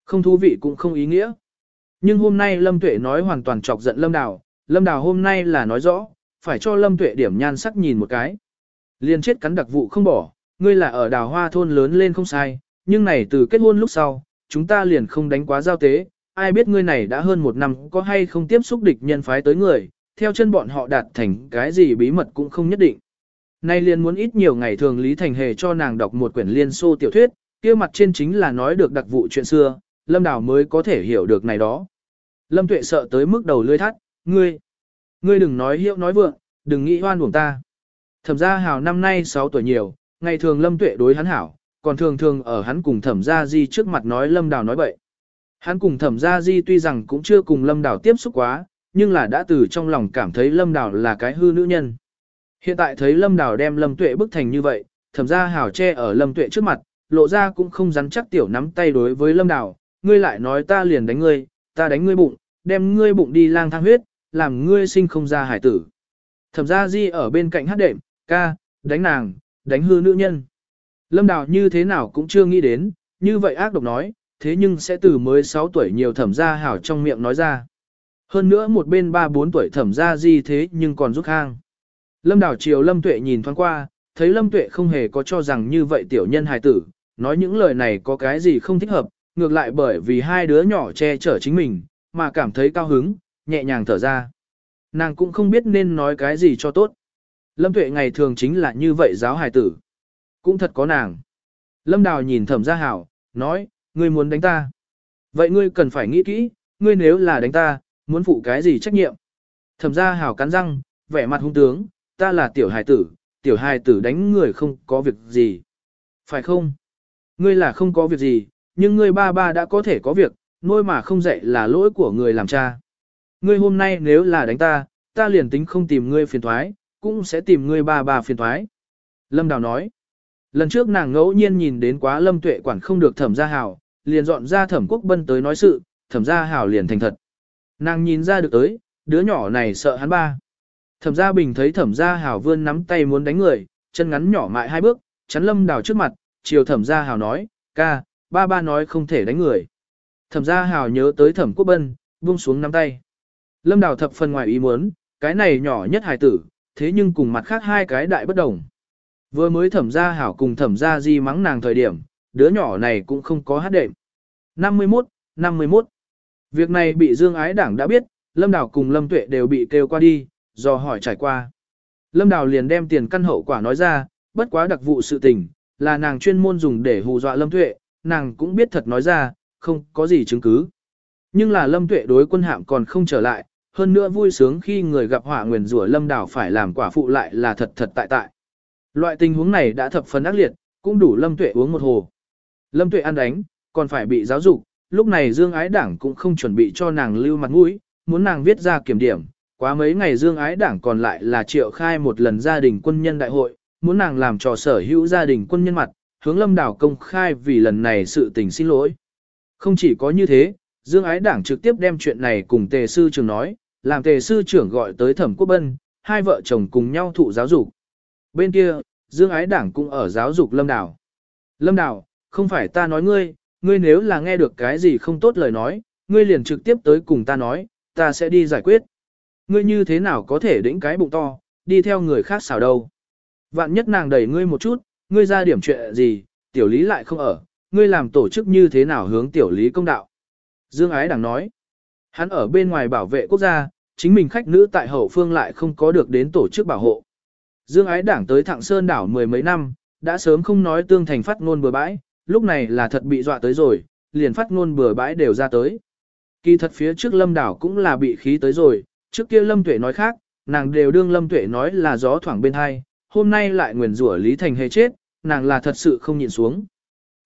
Không thú vị cũng không ý nghĩa. Nhưng hôm nay Lâm Tuệ nói hoàn toàn chọc giận Lâm Đào, Lâm Đào hôm nay là nói rõ, phải cho Lâm Tuệ điểm nhan sắc nhìn một cái. Liền chết cắn đặc vụ không bỏ, ngươi là ở đào hoa thôn lớn lên không sai, nhưng này từ kết hôn lúc sau, chúng ta liền không đánh quá giao tế, ai biết ngươi này đã hơn một năm có hay không tiếp xúc địch nhân phái tới người, theo chân bọn họ đạt thành cái gì bí mật cũng không nhất định. Nay liền muốn ít nhiều ngày thường Lý Thành Hề cho nàng đọc một quyển liên xô tiểu thuyết, kia mặt trên chính là nói được đặc vụ chuyện xưa, Lâm Đào mới có thể hiểu được này đó. Lâm Tuệ sợ tới mức đầu lươi thắt, ngươi, ngươi đừng nói hiệu nói vượng, đừng nghĩ hoan buồn ta. Thẩm gia hào năm nay 6 tuổi nhiều, ngày thường Lâm Tuệ đối hắn hảo, còn thường thường ở hắn cùng thẩm gia di trước mặt nói Lâm Đào nói bậy. Hắn cùng thẩm gia di tuy rằng cũng chưa cùng Lâm Đào tiếp xúc quá, nhưng là đã từ trong lòng cảm thấy Lâm Đào là cái hư nữ nhân. Hiện tại thấy Lâm Đào đem Lâm Tuệ bức thành như vậy, thẩm gia hảo che ở Lâm Tuệ trước mặt, lộ ra cũng không rắn chắc tiểu nắm tay đối với Lâm Đào, ngươi lại nói ta liền đánh ngươi, ta đánh ngươi bụng, đem ngươi bụng đi lang thang huyết, làm ngươi sinh không ra hải tử. Thẩm gia di ở bên cạnh hát đệm, ca, đánh nàng, đánh hư nữ nhân. Lâm Đào như thế nào cũng chưa nghĩ đến, như vậy ác độc nói, thế nhưng sẽ từ mới 6 tuổi nhiều thẩm gia hảo trong miệng nói ra. Hơn nữa một bên 3-4 tuổi thẩm gia di thế nhưng còn rút hang. Lâm Đào chiều Lâm Tuệ nhìn thoáng qua, thấy Lâm Tuệ không hề có cho rằng như vậy tiểu nhân hài tử, nói những lời này có cái gì không thích hợp, ngược lại bởi vì hai đứa nhỏ che chở chính mình, mà cảm thấy cao hứng, nhẹ nhàng thở ra. Nàng cũng không biết nên nói cái gì cho tốt. Lâm Tuệ ngày thường chính là như vậy giáo hài tử. Cũng thật có nàng. Lâm Đào nhìn thẩm gia hảo, nói, ngươi muốn đánh ta. Vậy ngươi cần phải nghĩ kỹ, ngươi nếu là đánh ta, muốn phụ cái gì trách nhiệm. Thẩm gia hảo cắn răng, vẻ mặt hung tướng, ta là tiểu hài tử, tiểu hài tử đánh người không có việc gì. Phải không? Ngươi là không có việc gì, nhưng ngươi ba ba đã có thể có việc, nuôi mà không dạy là lỗi của người làm cha. Ngươi hôm nay nếu là đánh ta, ta liền tính không tìm ngươi phiền thoái, cũng sẽ tìm ngươi ba ba phiền thoái. Lâm Đào nói, lần trước nàng ngẫu nhiên nhìn đến quá Lâm Tuệ quản không được thẩm gia hảo, liền dọn ra thẩm quốc bân tới nói sự, thẩm gia hảo liền thành thật. Nàng nhìn ra được tới, đứa nhỏ này sợ hắn ba. Thẩm gia bình thấy thẩm gia hảo vươn nắm tay muốn đánh người, chân ngắn nhỏ mại hai bước, chắn lâm đào trước mặt, chiều thẩm gia hảo nói, ca, ba ba nói không thể đánh người. Thẩm gia hảo nhớ tới thẩm quốc bân, buông xuống nắm tay. Lâm đào thập phần ngoài ý muốn, cái này nhỏ nhất hài tử, thế nhưng cùng mặt khác hai cái đại bất đồng. Vừa mới thẩm gia hảo cùng thẩm gia di mắng nàng thời điểm, đứa nhỏ này cũng không có hát đệm. 51, 51. Việc này bị Dương Ái Đảng đã biết, Lâm Đào cùng Lâm Tuệ đều bị kêu qua đi, do hỏi trải qua. Lâm Đào liền đem tiền căn hậu quả nói ra, bất quá đặc vụ sự tình, là nàng chuyên môn dùng để hù dọa Lâm Tuệ, nàng cũng biết thật nói ra, không có gì chứng cứ. Nhưng là Lâm Tuệ đối quân hạm còn không trở lại, hơn nữa vui sướng khi người gặp họa nguyền rủa Lâm Đào phải làm quả phụ lại là thật thật tại tại. Loại tình huống này đã thập phần ác liệt, cũng đủ Lâm Tuệ uống một hồ. Lâm Tuệ ăn đánh, còn phải bị giáo dục, lúc này Dương Ái Đảng cũng không chuẩn bị cho nàng lưu mặt mũi, muốn nàng viết ra kiểm điểm. Quá mấy ngày Dương Ái Đảng còn lại là triệu khai một lần gia đình quân nhân đại hội, muốn nàng làm trò sở hữu gia đình quân nhân mặt, hướng Lâm Đảo công khai vì lần này sự tình xin lỗi. Không chỉ có như thế, Dương Ái Đảng trực tiếp đem chuyện này cùng tề sư trưởng nói, làm tề sư trưởng gọi tới thẩm quốc bân, hai vợ chồng cùng nhau thụ giáo dục. Bên kia, Dương Ái Đảng cũng ở giáo dục Lâm Đảo. Lâm Đảo, không phải ta nói ngươi, ngươi nếu là nghe được cái gì không tốt lời nói, ngươi liền trực tiếp tới cùng ta nói, ta sẽ đi giải quyết. Ngươi như thế nào có thể đĩnh cái bụng to, đi theo người khác xảo đâu. Vạn nhất nàng đẩy ngươi một chút, ngươi ra điểm chuyện gì, tiểu lý lại không ở, ngươi làm tổ chức như thế nào hướng tiểu lý công đạo. Dương Ái Đảng nói, hắn ở bên ngoài bảo vệ quốc gia, chính mình khách nữ tại hậu phương lại không có được đến tổ chức bảo hộ. Dương Ái Đảng tới Thạng Sơn đảo mười mấy năm, đã sớm không nói tương thành phát ngôn bừa bãi, lúc này là thật bị dọa tới rồi, liền phát ngôn bừa bãi đều ra tới. Kỳ thật phía trước Lâm đảo cũng là bị khí tới rồi, trước kia Lâm Tuệ nói khác, nàng đều đương Lâm Tuệ nói là gió thoảng bên hai, hôm nay lại nguyền rủa Lý Thành hề chết, nàng là thật sự không nhịn xuống.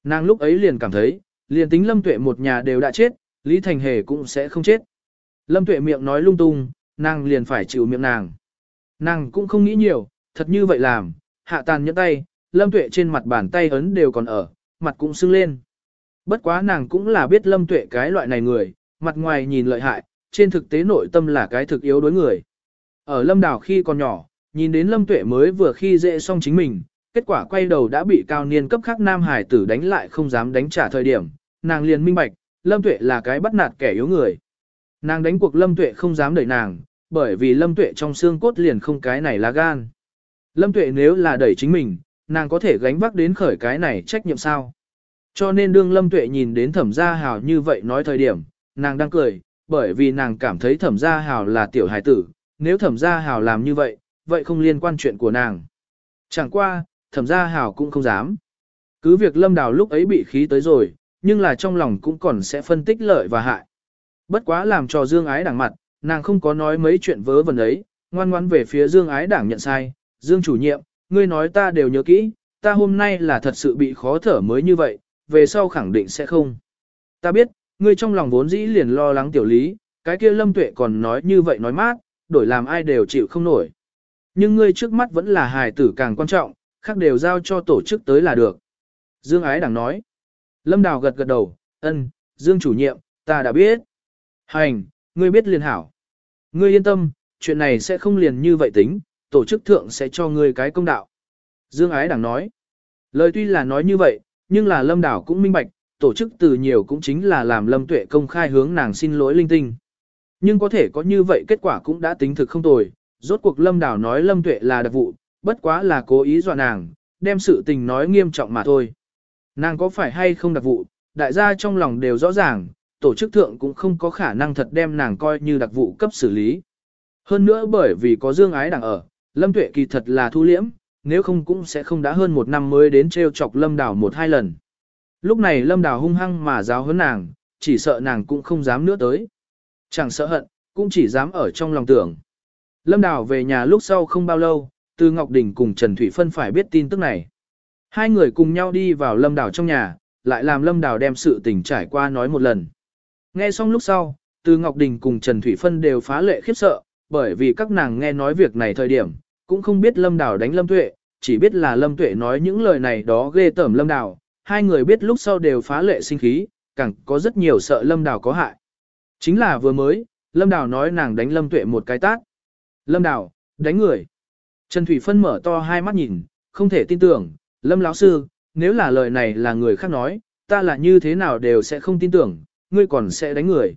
Nàng lúc ấy liền cảm thấy, liền tính Lâm Tuệ một nhà đều đã chết, Lý Thành hề cũng sẽ không chết. Lâm Tuệ miệng nói lung tung, nàng liền phải chịu miệng nàng. Nàng cũng không nghĩ nhiều, thật như vậy làm, hạ tàn nhẫn tay, Lâm Tuệ trên mặt bàn tay ấn đều còn ở, mặt cũng sưng lên. Bất quá nàng cũng là biết Lâm Tuệ cái loại này người, mặt ngoài nhìn lợi hại, trên thực tế nội tâm là cái thực yếu đối người. Ở Lâm Đảo khi còn nhỏ, nhìn đến Lâm Tuệ mới vừa khi dễ xong chính mình, kết quả quay đầu đã bị cao niên cấp khác nam hải tử đánh lại không dám đánh trả thời điểm, nàng liền minh bạch, Lâm Tuệ là cái bắt nạt kẻ yếu người. Nàng đánh cuộc Lâm Tuệ không dám đẩy nàng, bởi vì Lâm Tuệ trong xương cốt liền không cái này là gan. Lâm Tuệ nếu là đẩy chính mình, nàng có thể gánh vác đến khởi cái này trách nhiệm sao. Cho nên đương Lâm Tuệ nhìn đến thẩm gia hào như vậy nói thời điểm, nàng đang cười, bởi vì nàng cảm thấy thẩm gia hào là tiểu hài tử, nếu thẩm gia hào làm như vậy, vậy không liên quan chuyện của nàng. Chẳng qua, thẩm gia hào cũng không dám. Cứ việc lâm đào lúc ấy bị khí tới rồi, nhưng là trong lòng cũng còn sẽ phân tích lợi và hại. Bất quá làm cho Dương Ái đảng mặt, nàng không có nói mấy chuyện vớ vẩn ấy, ngoan ngoãn về phía Dương Ái đảng nhận sai, Dương chủ nhiệm, ngươi nói ta đều nhớ kỹ, ta hôm nay là thật sự bị khó thở mới như vậy, về sau khẳng định sẽ không. Ta biết, ngươi trong lòng vốn dĩ liền lo lắng tiểu lý, cái kia lâm tuệ còn nói như vậy nói mát, đổi làm ai đều chịu không nổi. Nhưng ngươi trước mắt vẫn là hài tử càng quan trọng, khác đều giao cho tổ chức tới là được. Dương Ái đang nói. Lâm Đào gật gật đầu, ân, Dương chủ nhiệm, ta đã biết. Hành, ngươi biết liền hảo. Ngươi yên tâm, chuyện này sẽ không liền như vậy tính, tổ chức thượng sẽ cho ngươi cái công đạo. Dương Ái Đảng nói. Lời tuy là nói như vậy, nhưng là Lâm Đảo cũng minh bạch, tổ chức từ nhiều cũng chính là làm Lâm Tuệ công khai hướng nàng xin lỗi linh tinh. Nhưng có thể có như vậy kết quả cũng đã tính thực không tồi, rốt cuộc Lâm Đảo nói Lâm Tuệ là đặc vụ, bất quá là cố ý dọa nàng, đem sự tình nói nghiêm trọng mà thôi. Nàng có phải hay không đặc vụ, đại gia trong lòng đều rõ ràng, tổ chức thượng cũng không có khả năng thật đem nàng coi như đặc vụ cấp xử lý. Hơn nữa bởi vì có dương ái đảng ở, Lâm Tuệ kỳ thật là thu liễm, nếu không cũng sẽ không đã hơn một năm mới đến treo chọc Lâm Đào một hai lần. Lúc này Lâm Đào hung hăng mà giáo huấn nàng, chỉ sợ nàng cũng không dám nữa tới. Chẳng sợ hận, cũng chỉ dám ở trong lòng tưởng. Lâm Đào về nhà lúc sau không bao lâu, từ Ngọc Đình cùng Trần Thủy Phân phải biết tin tức này. Hai người cùng nhau đi vào Lâm Đào trong nhà, lại làm Lâm Đào đem sự tình trải qua nói một lần. Nghe xong lúc sau, từ Ngọc Đình cùng Trần Thủy Phân đều phá lệ khiếp sợ, bởi vì các nàng nghe nói việc này thời điểm, cũng không biết Lâm Đào đánh Lâm Tuệ, chỉ biết là Lâm Tuệ nói những lời này đó ghê tởm Lâm Đào, hai người biết lúc sau đều phá lệ sinh khí, càng có rất nhiều sợ Lâm Đào có hại. Chính là vừa mới, Lâm Đào nói nàng đánh Lâm Tuệ một cái tát. Lâm Đào, đánh người. Trần Thủy Phân mở to hai mắt nhìn, không thể tin tưởng, Lâm lão sư, nếu là lời này là người khác nói, ta là như thế nào đều sẽ không tin tưởng, ngươi còn sẽ đánh người.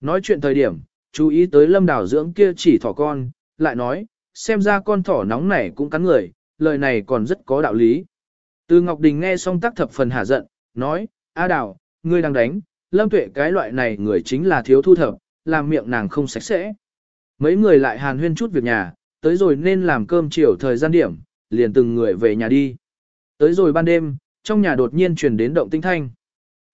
Nói chuyện thời điểm, chú ý tới Lâm đảo dưỡng kia chỉ thỏ con, lại nói, xem ra con thỏ nóng này cũng cắn người, lời này còn rất có đạo lý. Từ Ngọc Đình nghe xong tác thập phần hả giận, nói, A Đào, ngươi đang đánh, lâm tuệ cái loại này người chính là thiếu thu thập, làm miệng nàng không sạch sẽ. Mấy người lại hàn huyên chút việc nhà, tới rồi nên làm cơm chiều thời gian điểm, liền từng người về nhà đi. Tới rồi ban đêm, trong nhà đột nhiên truyền đến động tinh thanh.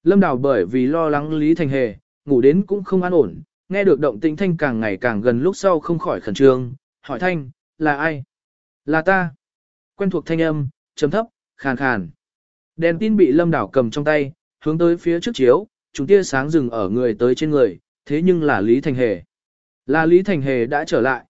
Lâm Đào bởi vì lo lắng Lý Thành Hề, ngủ đến cũng không an ổn, nghe được động tĩnh thanh càng ngày càng gần lúc sau không khỏi khẩn trương, hỏi thanh, là ai? Là ta. Quen thuộc thanh âm, trầm thấp, khàn khàn. Đèn tin bị lâm đảo cầm trong tay, hướng tới phía trước chiếu, chúng tia sáng dừng ở người tới trên người, thế nhưng là Lý Thành Hề. Là Lý Thành Hề đã trở lại.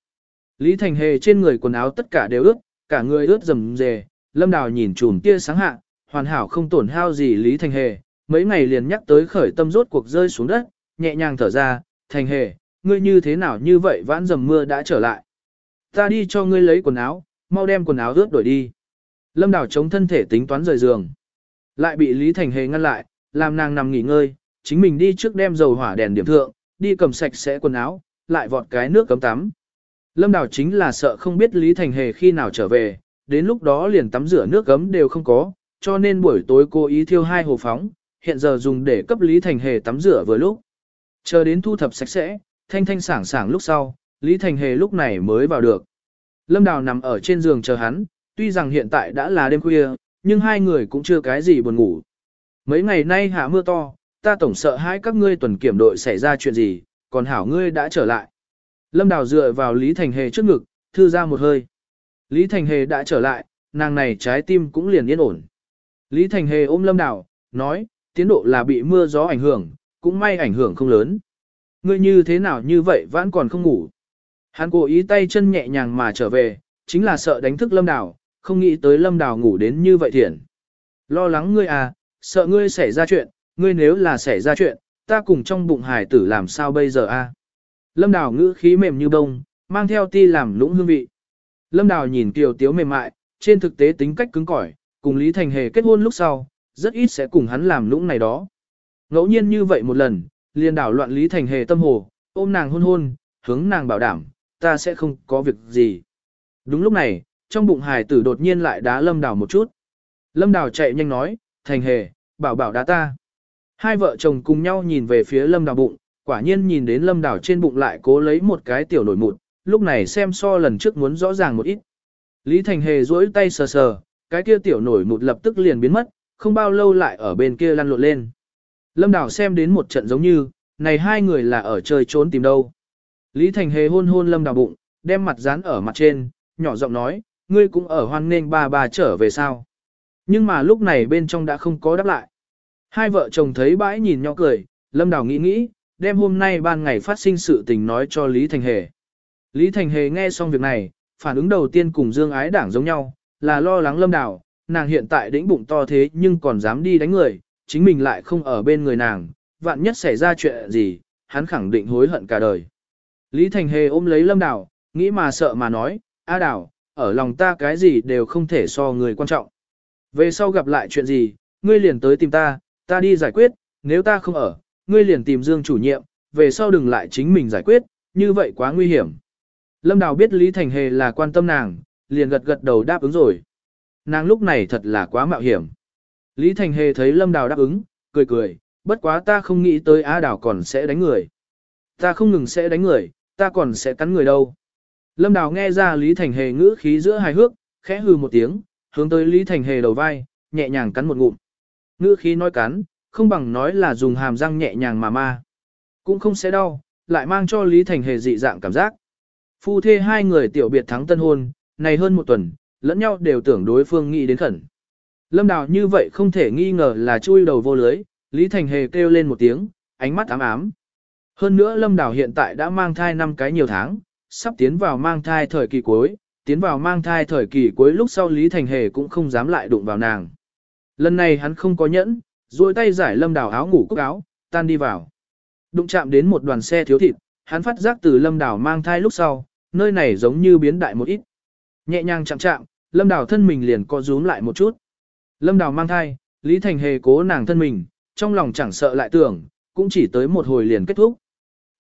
Lý Thành Hề trên người quần áo tất cả đều ướt, cả người ướt rầm rề, lâm đào nhìn chùm tia sáng hạ, hoàn hảo không tổn hao gì Lý Thành Hề, mấy ngày liền nhắc tới khởi tâm rốt cuộc rơi xuống đất, nhẹ nhàng thở ra, Thành Hề, ngươi như thế nào như vậy vãn dầm mưa đã trở lại. Ta đi cho ngươi lấy quần áo, mau đem quần áo ướt đổi đi. Lâm đào chống thân thể tính toán rời giường. Lại bị Lý Thành Hề ngăn lại, làm nàng nằm nghỉ ngơi, chính mình đi trước đem dầu hỏa đèn điểm thượng, đi cầm sạch sẽ quần áo, lại vọt cái nước cấm tắm. Lâm Đào chính là sợ không biết Lý Thành Hề khi nào trở về, đến lúc đó liền tắm rửa nước gấm đều không có, cho nên buổi tối cô ý thiêu hai hồ phóng, hiện giờ dùng để cấp Lý Thành Hề tắm rửa vừa lúc. Chờ đến thu thập sạch sẽ, thanh thanh sảng sảng lúc sau, Lý Thành Hề lúc này mới vào được. Lâm Đào nằm ở trên giường chờ hắn, tuy rằng hiện tại đã là đêm khuya, nhưng hai người cũng chưa cái gì buồn ngủ. Mấy ngày nay hạ mưa to, ta tổng sợ hai các ngươi tuần kiểm đội xảy ra chuyện gì, còn hảo ngươi đã trở lại. Lâm Đào dựa vào Lý Thành Hề trước ngực, thư ra một hơi. Lý Thành Hề đã trở lại, nàng này trái tim cũng liền yên ổn. Lý Thành Hề ôm Lâm Đào, nói, tiến độ là bị mưa gió ảnh hưởng, cũng may ảnh hưởng không lớn. Ngươi như thế nào như vậy vẫn còn không ngủ. Hắn cố ý tay chân nhẹ nhàng mà trở về, chính là sợ đánh thức Lâm Đào, không nghĩ tới Lâm Đào ngủ đến như vậy thiện. Lo lắng ngươi à, sợ ngươi xảy ra chuyện, ngươi nếu là xảy ra chuyện, ta cùng trong bụng hải tử làm sao bây giờ a? À? Lâm Đào ngữ khí mềm như bông, mang theo ti làm lũng hương vị. Lâm Đào nhìn Kiều Tiếu mềm mại, trên thực tế tính cách cứng cỏi, cùng Lý Thành Hề kết hôn lúc sau, rất ít sẽ cùng hắn làm lũng này đó. Ngẫu nhiên như vậy một lần, liền đảo loạn Lý Thành Hề tâm hồ, ôm nàng hôn hôn, hướng nàng bảo đảm, ta sẽ không có việc gì. Đúng lúc này, trong bụng hài tử đột nhiên lại đá Lâm Đảo một chút. Lâm Đảo chạy nhanh nói, Thành Hề, bảo bảo đá ta. Hai vợ chồng cùng nhau nhìn về phía Lâm Đảo bụng, quả nhiên nhìn đến lâm đảo trên bụng lại cố lấy một cái tiểu nổi mụn, lúc này xem so lần trước muốn rõ ràng một ít. Lý Thành Hề duỗi tay sờ sờ, cái kia tiểu nổi mụn lập tức liền biến mất, không bao lâu lại ở bên kia lăn lộn lên. Lâm Đào xem đến một trận giống như, này hai người là ở chơi trốn tìm đâu. Lý Thành Hề hôn hôn lâm Đào bụng, đem mặt dán ở mặt trên, nhỏ giọng nói, ngươi cũng ở hoan nghênh ba bà trở về sao. Nhưng mà lúc này bên trong đã không có đáp lại. Hai vợ chồng thấy bãi nhìn nhau cười, lâm Đào nghĩ nghĩ, đem hôm nay ban ngày phát sinh sự tình nói cho Lý Thành Hề. Lý Thành Hề nghe xong việc này, phản ứng đầu tiên cùng Dương Ái Đảng giống nhau, là lo lắng lâm Đào, nàng hiện tại đĩnh bụng to thế nhưng còn dám đi đánh người, chính mình lại không ở bên người nàng, vạn nhất xảy ra chuyện gì, hắn khẳng định hối hận cả đời. Lý Thành Hề ôm lấy lâm Đào, nghĩ mà sợ mà nói, A đào, ở lòng ta cái gì đều không thể so người quan trọng. Về sau gặp lại chuyện gì, ngươi liền tới tìm ta, ta đi giải quyết, nếu ta không ở, ngươi liền tìm Dương chủ nhiệm, về sau đừng lại chính mình giải quyết, như vậy quá nguy hiểm. Lâm Đào biết Lý Thành Hề là quan tâm nàng, liền gật gật đầu đáp ứng rồi. Nàng lúc này thật là quá mạo hiểm. Lý Thành Hề thấy Lâm Đào đáp ứng, cười cười, bất quá ta không nghĩ tới Á Đào còn sẽ đánh người. Ta không ngừng sẽ đánh người, ta còn sẽ cắn người đâu. Lâm Đào nghe ra Lý Thành Hề ngữ khí giữa hài hước, khẽ hừ một tiếng, hướng tới Lý Thành Hề đầu vai, nhẹ nhàng cắn một ngụm. Ngữ khí nói cắn, không bằng nói là dùng hàm răng nhẹ nhàng mà ma. Cũng không sẽ đau, lại mang cho Lý Thành hề dị dạng cảm giác. Phu thê hai người tiểu biệt thắng tân hôn, này hơn một tuần, lẫn nhau đều tưởng đối phương nghĩ đến khẩn. Lâm Đào như vậy không thể nghi ngờ là chui đầu vô lưới, Lý Thành hề kêu lên một tiếng, ánh mắt ám ám. Hơn nữa Lâm Đào hiện tại đã mang thai năm cái nhiều tháng, sắp tiến vào mang thai thời kỳ cuối, tiến vào mang thai thời kỳ cuối lúc sau Lý Thành hề cũng không dám lại đụng vào nàng. Lần này hắn không có nhẫn, duỗi tay giải lâm đào áo ngủ cúc áo, tan đi vào. Đụng chạm đến một đoàn xe thiếu thịt, hắn phát giác từ lâm đào mang thai lúc sau, nơi này giống như biến đại một ít. Nhẹ nhàng chạm chạm, lâm đào thân mình liền co rúm lại một chút. Lâm đào mang thai, Lý Thành hề cố nàng thân mình, trong lòng chẳng sợ lại tưởng, cũng chỉ tới một hồi liền kết thúc.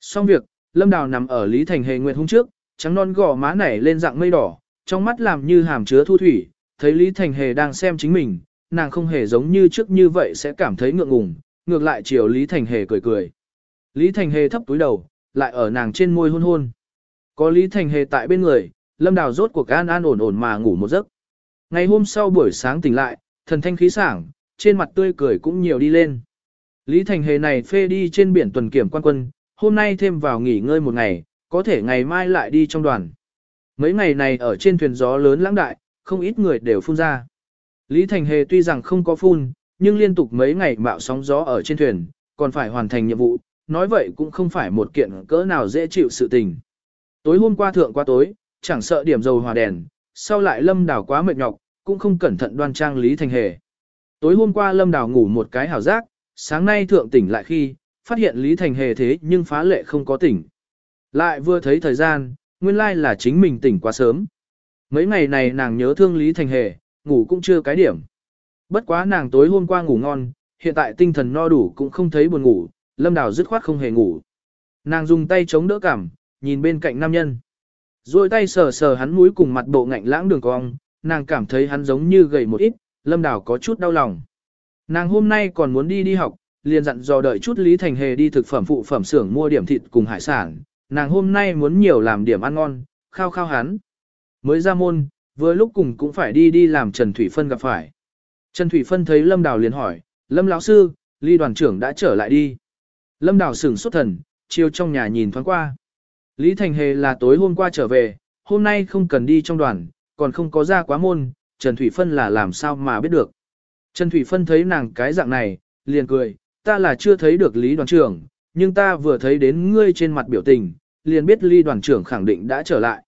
Xong việc, lâm đào nằm ở Lý Thành hề nguyệt hôm trước, trắng non gò má nảy lên dạng mây đỏ, trong mắt làm như hàm chứa thu thủy, thấy Lý Thành hề đang xem chính mình, nàng không hề giống như trước như vậy sẽ cảm thấy ngượng ngùng, ngược lại chiều Lý Thành Hề cười cười. Lý Thành Hề thấp túi đầu, lại ở nàng trên môi hôn hôn. Có Lý Thành Hề tại bên người, Lâm Đào rốt cuộc an an ổn ổn mà ngủ một giấc. Ngày hôm sau buổi sáng tỉnh lại, thần thanh khí sảng, trên mặt tươi cười cũng nhiều đi lên. Lý Thành Hề này phê đi trên biển tuần kiểm quan quân, hôm nay thêm vào nghỉ ngơi một ngày, có thể ngày mai lại đi trong đoàn. Mấy ngày này ở trên thuyền gió lớn lãng đại, không ít người đều phun ra. Lý Thành Hề tuy rằng không có phun, nhưng liên tục mấy ngày mạo sóng gió ở trên thuyền, còn phải hoàn thành nhiệm vụ, nói vậy cũng không phải một kiện cỡ nào dễ chịu sự tình. Tối hôm qua thượng qua tối, chẳng sợ điểm dầu hòa đèn, sau lại lâm đảo quá mệt nhọc, cũng không cẩn thận đoan trang Lý Thành Hề. Tối hôm qua lâm Đào ngủ một cái hảo giác, sáng nay thượng tỉnh lại khi, phát hiện Lý Thành Hề thế nhưng phá lệ không có tỉnh. Lại vừa thấy thời gian, nguyên lai là chính mình tỉnh quá sớm. Mấy ngày này nàng nhớ thương Lý Thành Hề, ngủ cũng chưa cái điểm. Bất quá nàng tối hôm qua ngủ ngon, hiện tại tinh thần no đủ cũng không thấy buồn ngủ, lâm đào dứt khoát không hề ngủ. Nàng dùng tay chống đỡ cảm, nhìn bên cạnh nam nhân. Rồi tay sờ sờ hắn mũi cùng mặt bộ ngạnh lãng đường cong, nàng cảm thấy hắn giống như gầy một ít, lâm đào có chút đau lòng. Nàng hôm nay còn muốn đi đi học, liền dặn dò đợi chút Lý Thành Hề đi thực phẩm phụ phẩm xưởng mua điểm thịt cùng hải sản, nàng hôm nay muốn nhiều làm điểm ăn ngon, khao khao hắn. Mới ra môn, vừa lúc cùng cũng phải đi đi làm Trần Thủy Phân gặp phải. Trần Thủy Phân thấy Lâm Đào liền hỏi, Lâm lão sư, Lý đoàn trưởng đã trở lại đi. Lâm Đào sửng xuất thần, chiều trong nhà nhìn thoáng qua. Lý Thành Hề là tối hôm qua trở về, hôm nay không cần đi trong đoàn, còn không có ra quá môn, Trần Thủy Phân là làm sao mà biết được. Trần Thủy Phân thấy nàng cái dạng này, liền cười, ta là chưa thấy được Lý đoàn trưởng, nhưng ta vừa thấy đến ngươi trên mặt biểu tình, liền biết Lý đoàn trưởng khẳng định đã trở lại.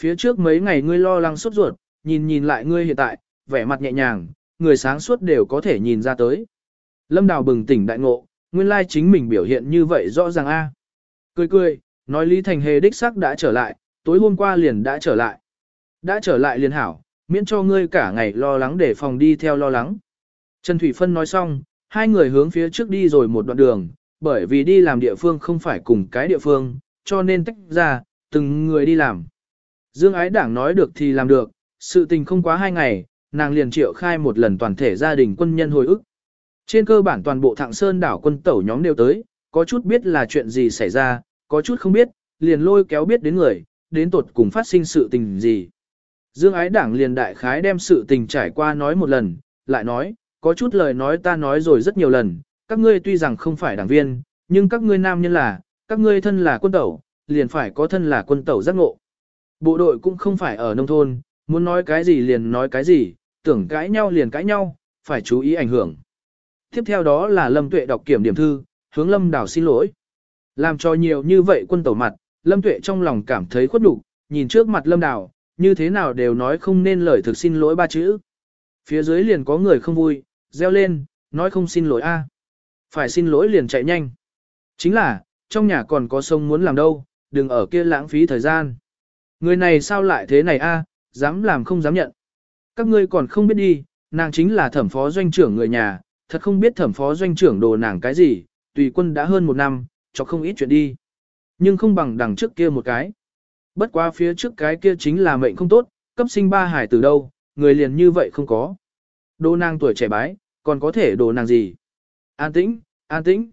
Phía trước mấy ngày ngươi lo lắng sốt ruột, nhìn nhìn lại ngươi hiện tại, vẻ mặt nhẹ nhàng, người sáng suốt đều có thể nhìn ra tới. Lâm Đào bừng tỉnh đại ngộ, nguyên lai chính mình biểu hiện như vậy rõ ràng a. Cười cười, nói Lý Thành Hề đích xác đã trở lại, tối hôm qua liền đã trở lại. Đã trở lại liền hảo, miễn cho ngươi cả ngày lo lắng để phòng đi theo lo lắng. Trần Thủy Phân nói xong, hai người hướng phía trước đi rồi một đoạn đường, bởi vì đi làm địa phương không phải cùng cái địa phương, cho nên tách ra, từng người đi làm. Dương ái đảng nói được thì làm được, sự tình không quá hai ngày, nàng liền triệu khai một lần toàn thể gia đình quân nhân hồi ức. Trên cơ bản toàn bộ thạng sơn đảo quân tẩu nhóm đều tới, có chút biết là chuyện gì xảy ra, có chút không biết, liền lôi kéo biết đến người, đến tột cùng phát sinh sự tình gì. Dương ái đảng liền đại khái đem sự tình trải qua nói một lần, lại nói, có chút lời nói ta nói rồi rất nhiều lần, các ngươi tuy rằng không phải đảng viên, nhưng các ngươi nam nhân là, các ngươi thân là quân tẩu, liền phải có thân là quân tẩu giác ngộ. Bộ đội cũng không phải ở nông thôn, muốn nói cái gì liền nói cái gì, tưởng cãi nhau liền cãi nhau, phải chú ý ảnh hưởng. Tiếp theo đó là Lâm Tuệ đọc kiểm điểm thư, hướng Lâm Đào xin lỗi. Làm cho nhiều như vậy quân tẩu mặt, Lâm Tuệ trong lòng cảm thấy khuất đủ, nhìn trước mặt Lâm Đào, như thế nào đều nói không nên lời thực xin lỗi ba chữ. Phía dưới liền có người không vui, reo lên, nói không xin lỗi a, Phải xin lỗi liền chạy nhanh. Chính là, trong nhà còn có sông muốn làm đâu, đừng ở kia lãng phí thời gian. Người này sao lại thế này a, dám làm không dám nhận. Các ngươi còn không biết đi, nàng chính là thẩm phó doanh trưởng người nhà, thật không biết thẩm phó doanh trưởng đồ nàng cái gì, tùy quân đã hơn một năm, cho không ít chuyện đi. Nhưng không bằng đằng trước kia một cái. Bất quá phía trước cái kia chính là mệnh không tốt, cấp sinh ba hải từ đâu, người liền như vậy không có. Đồ nàng tuổi trẻ bái, còn có thể đồ nàng gì? An tĩnh, an tĩnh.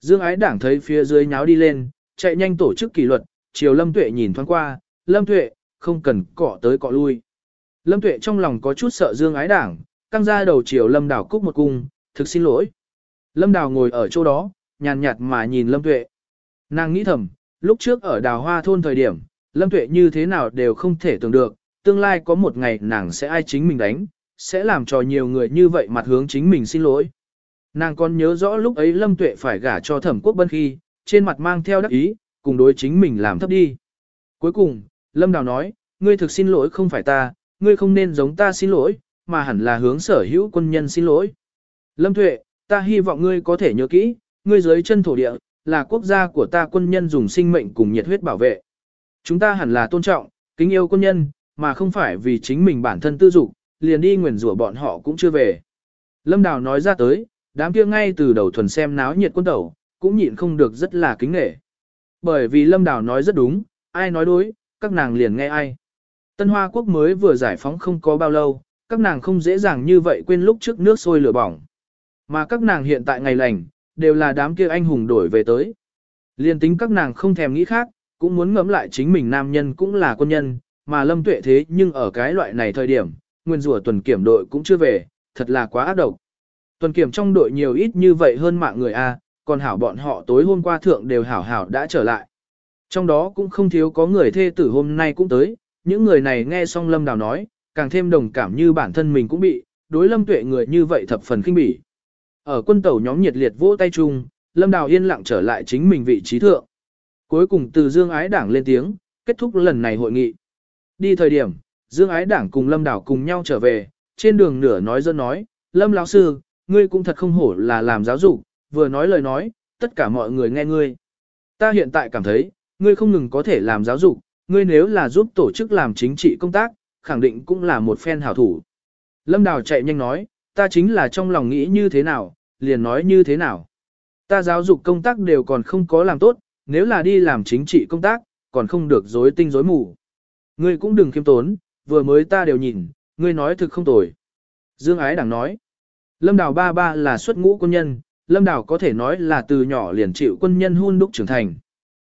Dương ái đảng thấy phía dưới nháo đi lên, chạy nhanh tổ chức kỷ luật, chiều lâm tuệ nhìn thoáng qua, lâm tuệ, không cần cọ tới cọ lui. Lâm tuệ trong lòng có chút sợ dương ái đảng, căng ra đầu chiều lâm đảo cúc một cung, thực xin lỗi. Lâm đào ngồi ở chỗ đó, nhàn nhạt mà nhìn lâm tuệ. Nàng nghĩ thầm, lúc trước ở đào hoa thôn thời điểm, lâm tuệ như thế nào đều không thể tưởng được, tương lai có một ngày nàng sẽ ai chính mình đánh, sẽ làm cho nhiều người như vậy mặt hướng chính mình xin lỗi. Nàng còn nhớ rõ lúc ấy lâm tuệ phải gả cho thẩm quốc bân khi, trên mặt mang theo đắc ý, cùng đối chính mình làm thấp đi. Cuối cùng, lâm đào nói, ngươi thực xin lỗi không phải ta, ngươi không nên giống ta xin lỗi, mà hẳn là hướng sở hữu quân nhân xin lỗi. Lâm Tuệ, ta hy vọng ngươi có thể nhớ kỹ, ngươi dưới chân thổ địa, là quốc gia của ta quân nhân dùng sinh mệnh cùng nhiệt huyết bảo vệ. Chúng ta hẳn là tôn trọng, kính yêu quân nhân, mà không phải vì chính mình bản thân tư dục, liền đi nguyền rủa bọn họ cũng chưa về. Lâm Đào nói ra tới, đám kia ngay từ đầu thuần xem náo nhiệt quân tẩu, cũng nhịn không được rất là kính nghệ. Bởi vì Lâm Đào nói rất đúng, ai nói đối, các nàng liền nghe ai. Tân Hoa Quốc mới vừa giải phóng không có bao lâu, các nàng không dễ dàng như vậy quên lúc trước nước sôi lửa bỏng. Mà các nàng hiện tại ngày lành, đều là đám kia anh hùng đổi về tới. Liên tính các nàng không thèm nghĩ khác, cũng muốn ngẫm lại chính mình nam nhân cũng là quân nhân, mà lâm tuệ thế nhưng ở cái loại này thời điểm, nguyên rủa tuần kiểm đội cũng chưa về, thật là quá ác độc. Tuần kiểm trong đội nhiều ít như vậy hơn mạng người A, còn hảo bọn họ tối hôm qua thượng đều hảo hảo đã trở lại. Trong đó cũng không thiếu có người thê tử hôm nay cũng tới, những người này nghe xong lâm đào nói, càng thêm đồng cảm như bản thân mình cũng bị, đối lâm tuệ người như vậy thập phần kinh bỉ. Ở quân tàu nhóm nhiệt liệt vỗ tay chung, lâm đào yên lặng trở lại chính mình vị trí thượng. Cuối cùng từ dương ái đảng lên tiếng, kết thúc lần này hội nghị. Đi thời điểm, dương ái đảng cùng lâm Đảo cùng nhau trở về, trên đường nửa nói dân nói, lâm lão sư, ngươi cũng thật không hổ là làm giáo dục, vừa nói lời nói, tất cả mọi người nghe ngươi. Ta hiện tại cảm thấy, ngươi không ngừng có thể làm giáo dục, ngươi nếu là giúp tổ chức làm chính trị công tác, khẳng định cũng là một phen hảo thủ. Lâm Đào chạy nhanh nói, ta chính là trong lòng nghĩ như thế nào, liền nói như thế nào. Ta giáo dục công tác đều còn không có làm tốt, nếu là đi làm chính trị công tác, còn không được dối tinh dối mù. Ngươi cũng đừng khiêm tốn, vừa mới ta đều nhìn, ngươi nói thực không tồi. Dương Ái Đảng nói, Lâm Đào ba ba là xuất ngũ quân nhân, Lâm Đào có thể nói là từ nhỏ liền chịu quân nhân hun đúc trưởng thành.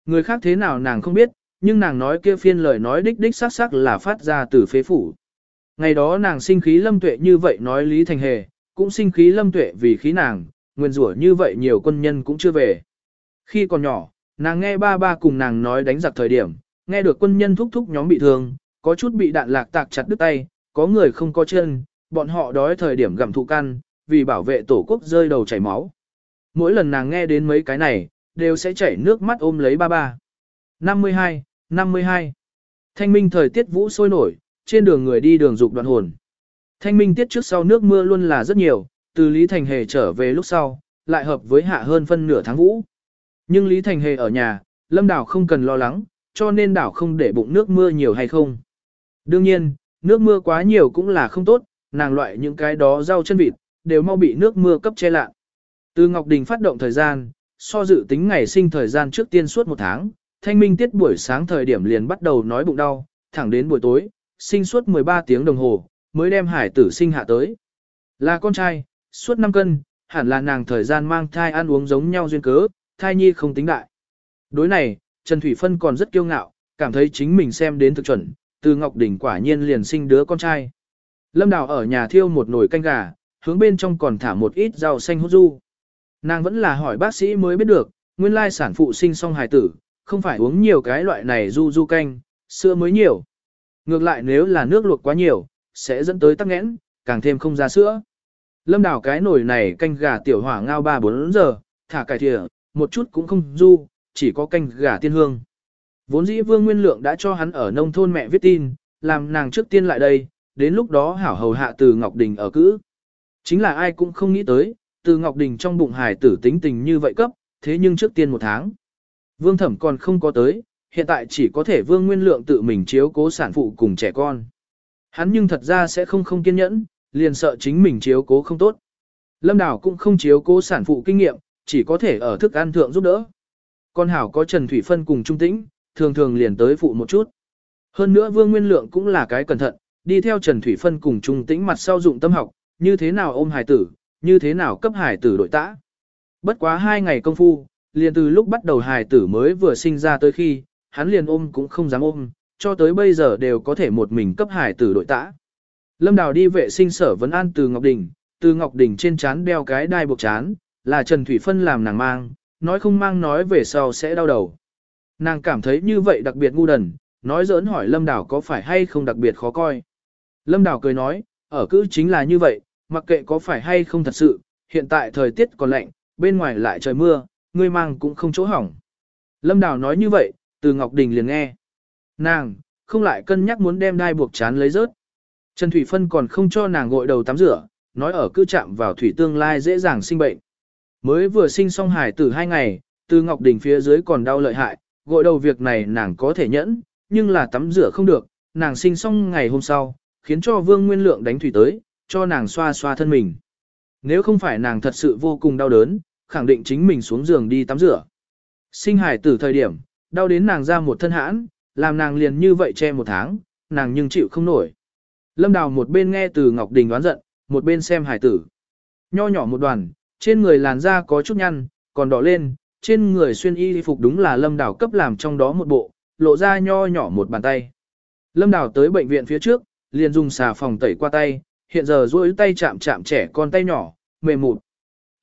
Người khác thế nào nàng không biết, nhưng nàng nói kia phiên lời nói đích đích sắc sắc là phát ra từ phế phủ. Ngày đó nàng sinh khí lâm tuệ như vậy nói Lý Thành Hề, cũng sinh khí lâm tuệ vì khí nàng, nguyên rủa như vậy nhiều quân nhân cũng chưa về. Khi còn nhỏ, nàng nghe ba ba cùng nàng nói đánh giặc thời điểm, nghe được quân nhân thúc thúc nhóm bị thương, có chút bị đạn lạc tạc chặt đứt tay, có người không có chân, bọn họ đói thời điểm gặm thụ căn, vì bảo vệ tổ quốc rơi đầu chảy máu. Mỗi lần nàng nghe đến mấy cái này, đều sẽ chảy nước mắt ôm lấy ba ba. 52, 52. Thanh minh thời tiết vũ sôi nổi, trên đường người đi đường dục đoạn hồn. Thanh minh tiết trước sau nước mưa luôn là rất nhiều, từ Lý Thành Hề trở về lúc sau, lại hợp với hạ hơn phân nửa tháng vũ. Nhưng Lý Thành Hề ở nhà, Lâm Đảo không cần lo lắng, cho nên đảo không để bụng nước mưa nhiều hay không. Đương nhiên, nước mưa quá nhiều cũng là không tốt, nàng loại những cái đó rau chân vịt, đều mau bị nước mưa cấp che lạ. Từ Ngọc Đình phát động thời gian, so dự tính ngày sinh thời gian trước tiên suốt một tháng, thanh minh tiết buổi sáng thời điểm liền bắt đầu nói bụng đau, thẳng đến buổi tối, sinh suốt 13 tiếng đồng hồ, mới đem hải tử sinh hạ tới. Là con trai, suốt 5 cân, hẳn là nàng thời gian mang thai ăn uống giống nhau duyên cớ, thai nhi không tính đại. Đối này, Trần Thủy Phân còn rất kiêu ngạo, cảm thấy chính mình xem đến thực chuẩn, từ Ngọc Đỉnh quả nhiên liền sinh đứa con trai. Lâm Đào ở nhà thiêu một nồi canh gà, hướng bên trong còn thả một ít rau xanh hút du. Nàng vẫn là hỏi bác sĩ mới biết được, nguyên lai sản phụ sinh xong hài tử, không phải uống nhiều cái loại này du du canh, sữa mới nhiều. Ngược lại nếu là nước luộc quá nhiều, sẽ dẫn tới tắc nghẽn, càng thêm không ra sữa. Lâm đảo cái nồi này canh gà tiểu hỏa ngao 3-4 giờ, thả cải thìa, một chút cũng không du, chỉ có canh gà tiên hương. Vốn dĩ vương nguyên lượng đã cho hắn ở nông thôn mẹ viết tin, làm nàng trước tiên lại đây, đến lúc đó hảo hầu hạ từ Ngọc Đình ở cữ. Chính là ai cũng không nghĩ tới, từ Ngọc Đình trong bụng hài tử tính tình như vậy cấp, thế nhưng trước tiên một tháng. Vương thẩm còn không có tới, hiện tại chỉ có thể vương nguyên lượng tự mình chiếu cố sản phụ cùng trẻ con. Hắn nhưng thật ra sẽ không không kiên nhẫn, liền sợ chính mình chiếu cố không tốt. Lâm đảo cũng không chiếu cố sản phụ kinh nghiệm, chỉ có thể ở thức ăn thượng giúp đỡ. Con Hảo có Trần Thủy Phân cùng Trung Tĩnh, thường thường liền tới phụ một chút. Hơn nữa Vương Nguyên Lượng cũng là cái cẩn thận, đi theo Trần Thủy Phân cùng Trung Tĩnh mặt sau dụng tâm học, như thế nào ôm hải tử, như thế nào cấp hải tử đội tã. Bất quá hai ngày công phu, liền từ lúc bắt đầu hải tử mới vừa sinh ra tới khi, hắn liền ôm cũng không dám ôm, cho tới bây giờ đều có thể một mình cấp hải tử đội tã. Lâm Đào đi vệ sinh sở vấn an từ Ngọc Đình, từ Ngọc Đình trên chán đeo cái đai buộc chán, là Trần Thủy Phân làm nàng mang, nói không mang nói về sau sẽ đau đầu. Nàng cảm thấy như vậy đặc biệt ngu đần, nói giỡn hỏi Lâm Đào có phải hay không đặc biệt khó coi. Lâm Đào cười nói, ở cứ chính là như vậy, mặc kệ có phải hay không thật sự, hiện tại thời tiết còn lạnh, bên ngoài lại trời mưa, ngươi mang cũng không chỗ hỏng. Lâm Đào nói như vậy, từ Ngọc Đình liền nghe. Nàng, không lại cân nhắc muốn đem đai buộc chán lấy rớt. Trần Thủy Phân còn không cho nàng gội đầu tắm rửa, nói ở cứ chạm vào thủy tương lai dễ dàng sinh bệnh. Mới vừa sinh xong hải tử hai ngày, từ Ngọc Đình phía dưới còn đau lợi hại, gội đầu việc này nàng có thể nhẫn, nhưng là tắm rửa không được, nàng sinh xong ngày hôm sau, khiến cho Vương Nguyên Lượng đánh thủy tới, cho nàng xoa xoa thân mình. Nếu không phải nàng thật sự vô cùng đau đớn, khẳng định chính mình xuống giường đi tắm rửa. Sinh hải tử thời điểm, đau đến nàng ra một thân hãn, làm nàng liền như vậy che một tháng, nàng nhưng chịu không nổi. Lâm Đào một bên nghe từ Ngọc Đình đoán giận, một bên xem hải tử. Nho nhỏ một đoàn, trên người làn da có chút nhăn, còn đỏ lên, trên người xuyên y phục đúng là Lâm đảo cấp làm trong đó một bộ, lộ ra nho nhỏ một bàn tay. Lâm đảo tới bệnh viện phía trước, liền dùng xà phòng tẩy qua tay, hiện giờ duỗi tay chạm chạm trẻ con tay nhỏ, mềm mụt.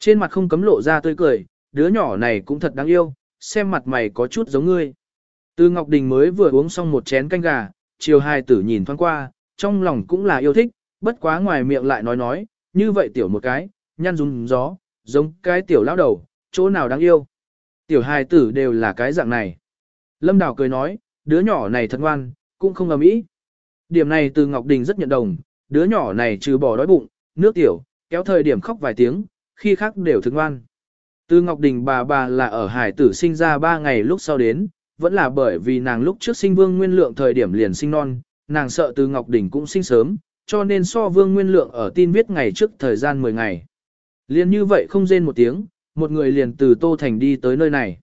Trên mặt không cấm lộ ra tươi cười, đứa nhỏ này cũng thật đáng yêu, xem mặt mày có chút giống ngươi. Từ Ngọc Đình mới vừa uống xong một chén canh gà, chiều hai tử nhìn thoáng qua, trong lòng cũng là yêu thích, bất quá ngoài miệng lại nói nói, như vậy tiểu một cái, nhăn rung gió, giống cái tiểu lão đầu, chỗ nào đáng yêu. Tiểu hài tử đều là cái dạng này. Lâm Đào cười nói, đứa nhỏ này thật ngoan, cũng không ầm ĩ. Điểm này từ Ngọc Đình rất nhận đồng, đứa nhỏ này trừ bỏ đói bụng, nước tiểu, kéo thời điểm khóc vài tiếng, khi khác đều thức ngoan. Từ Ngọc Đình bà bà là ở hải tử sinh ra 3 ngày lúc sau đến, vẫn là bởi vì nàng lúc trước sinh vương nguyên lượng thời điểm liền sinh non, nàng sợ từ Ngọc Đình cũng sinh sớm, cho nên so vương nguyên lượng ở tin viết ngày trước thời gian 10 ngày. Liền như vậy không rên một tiếng, một người liền từ Tô Thành đi tới nơi này.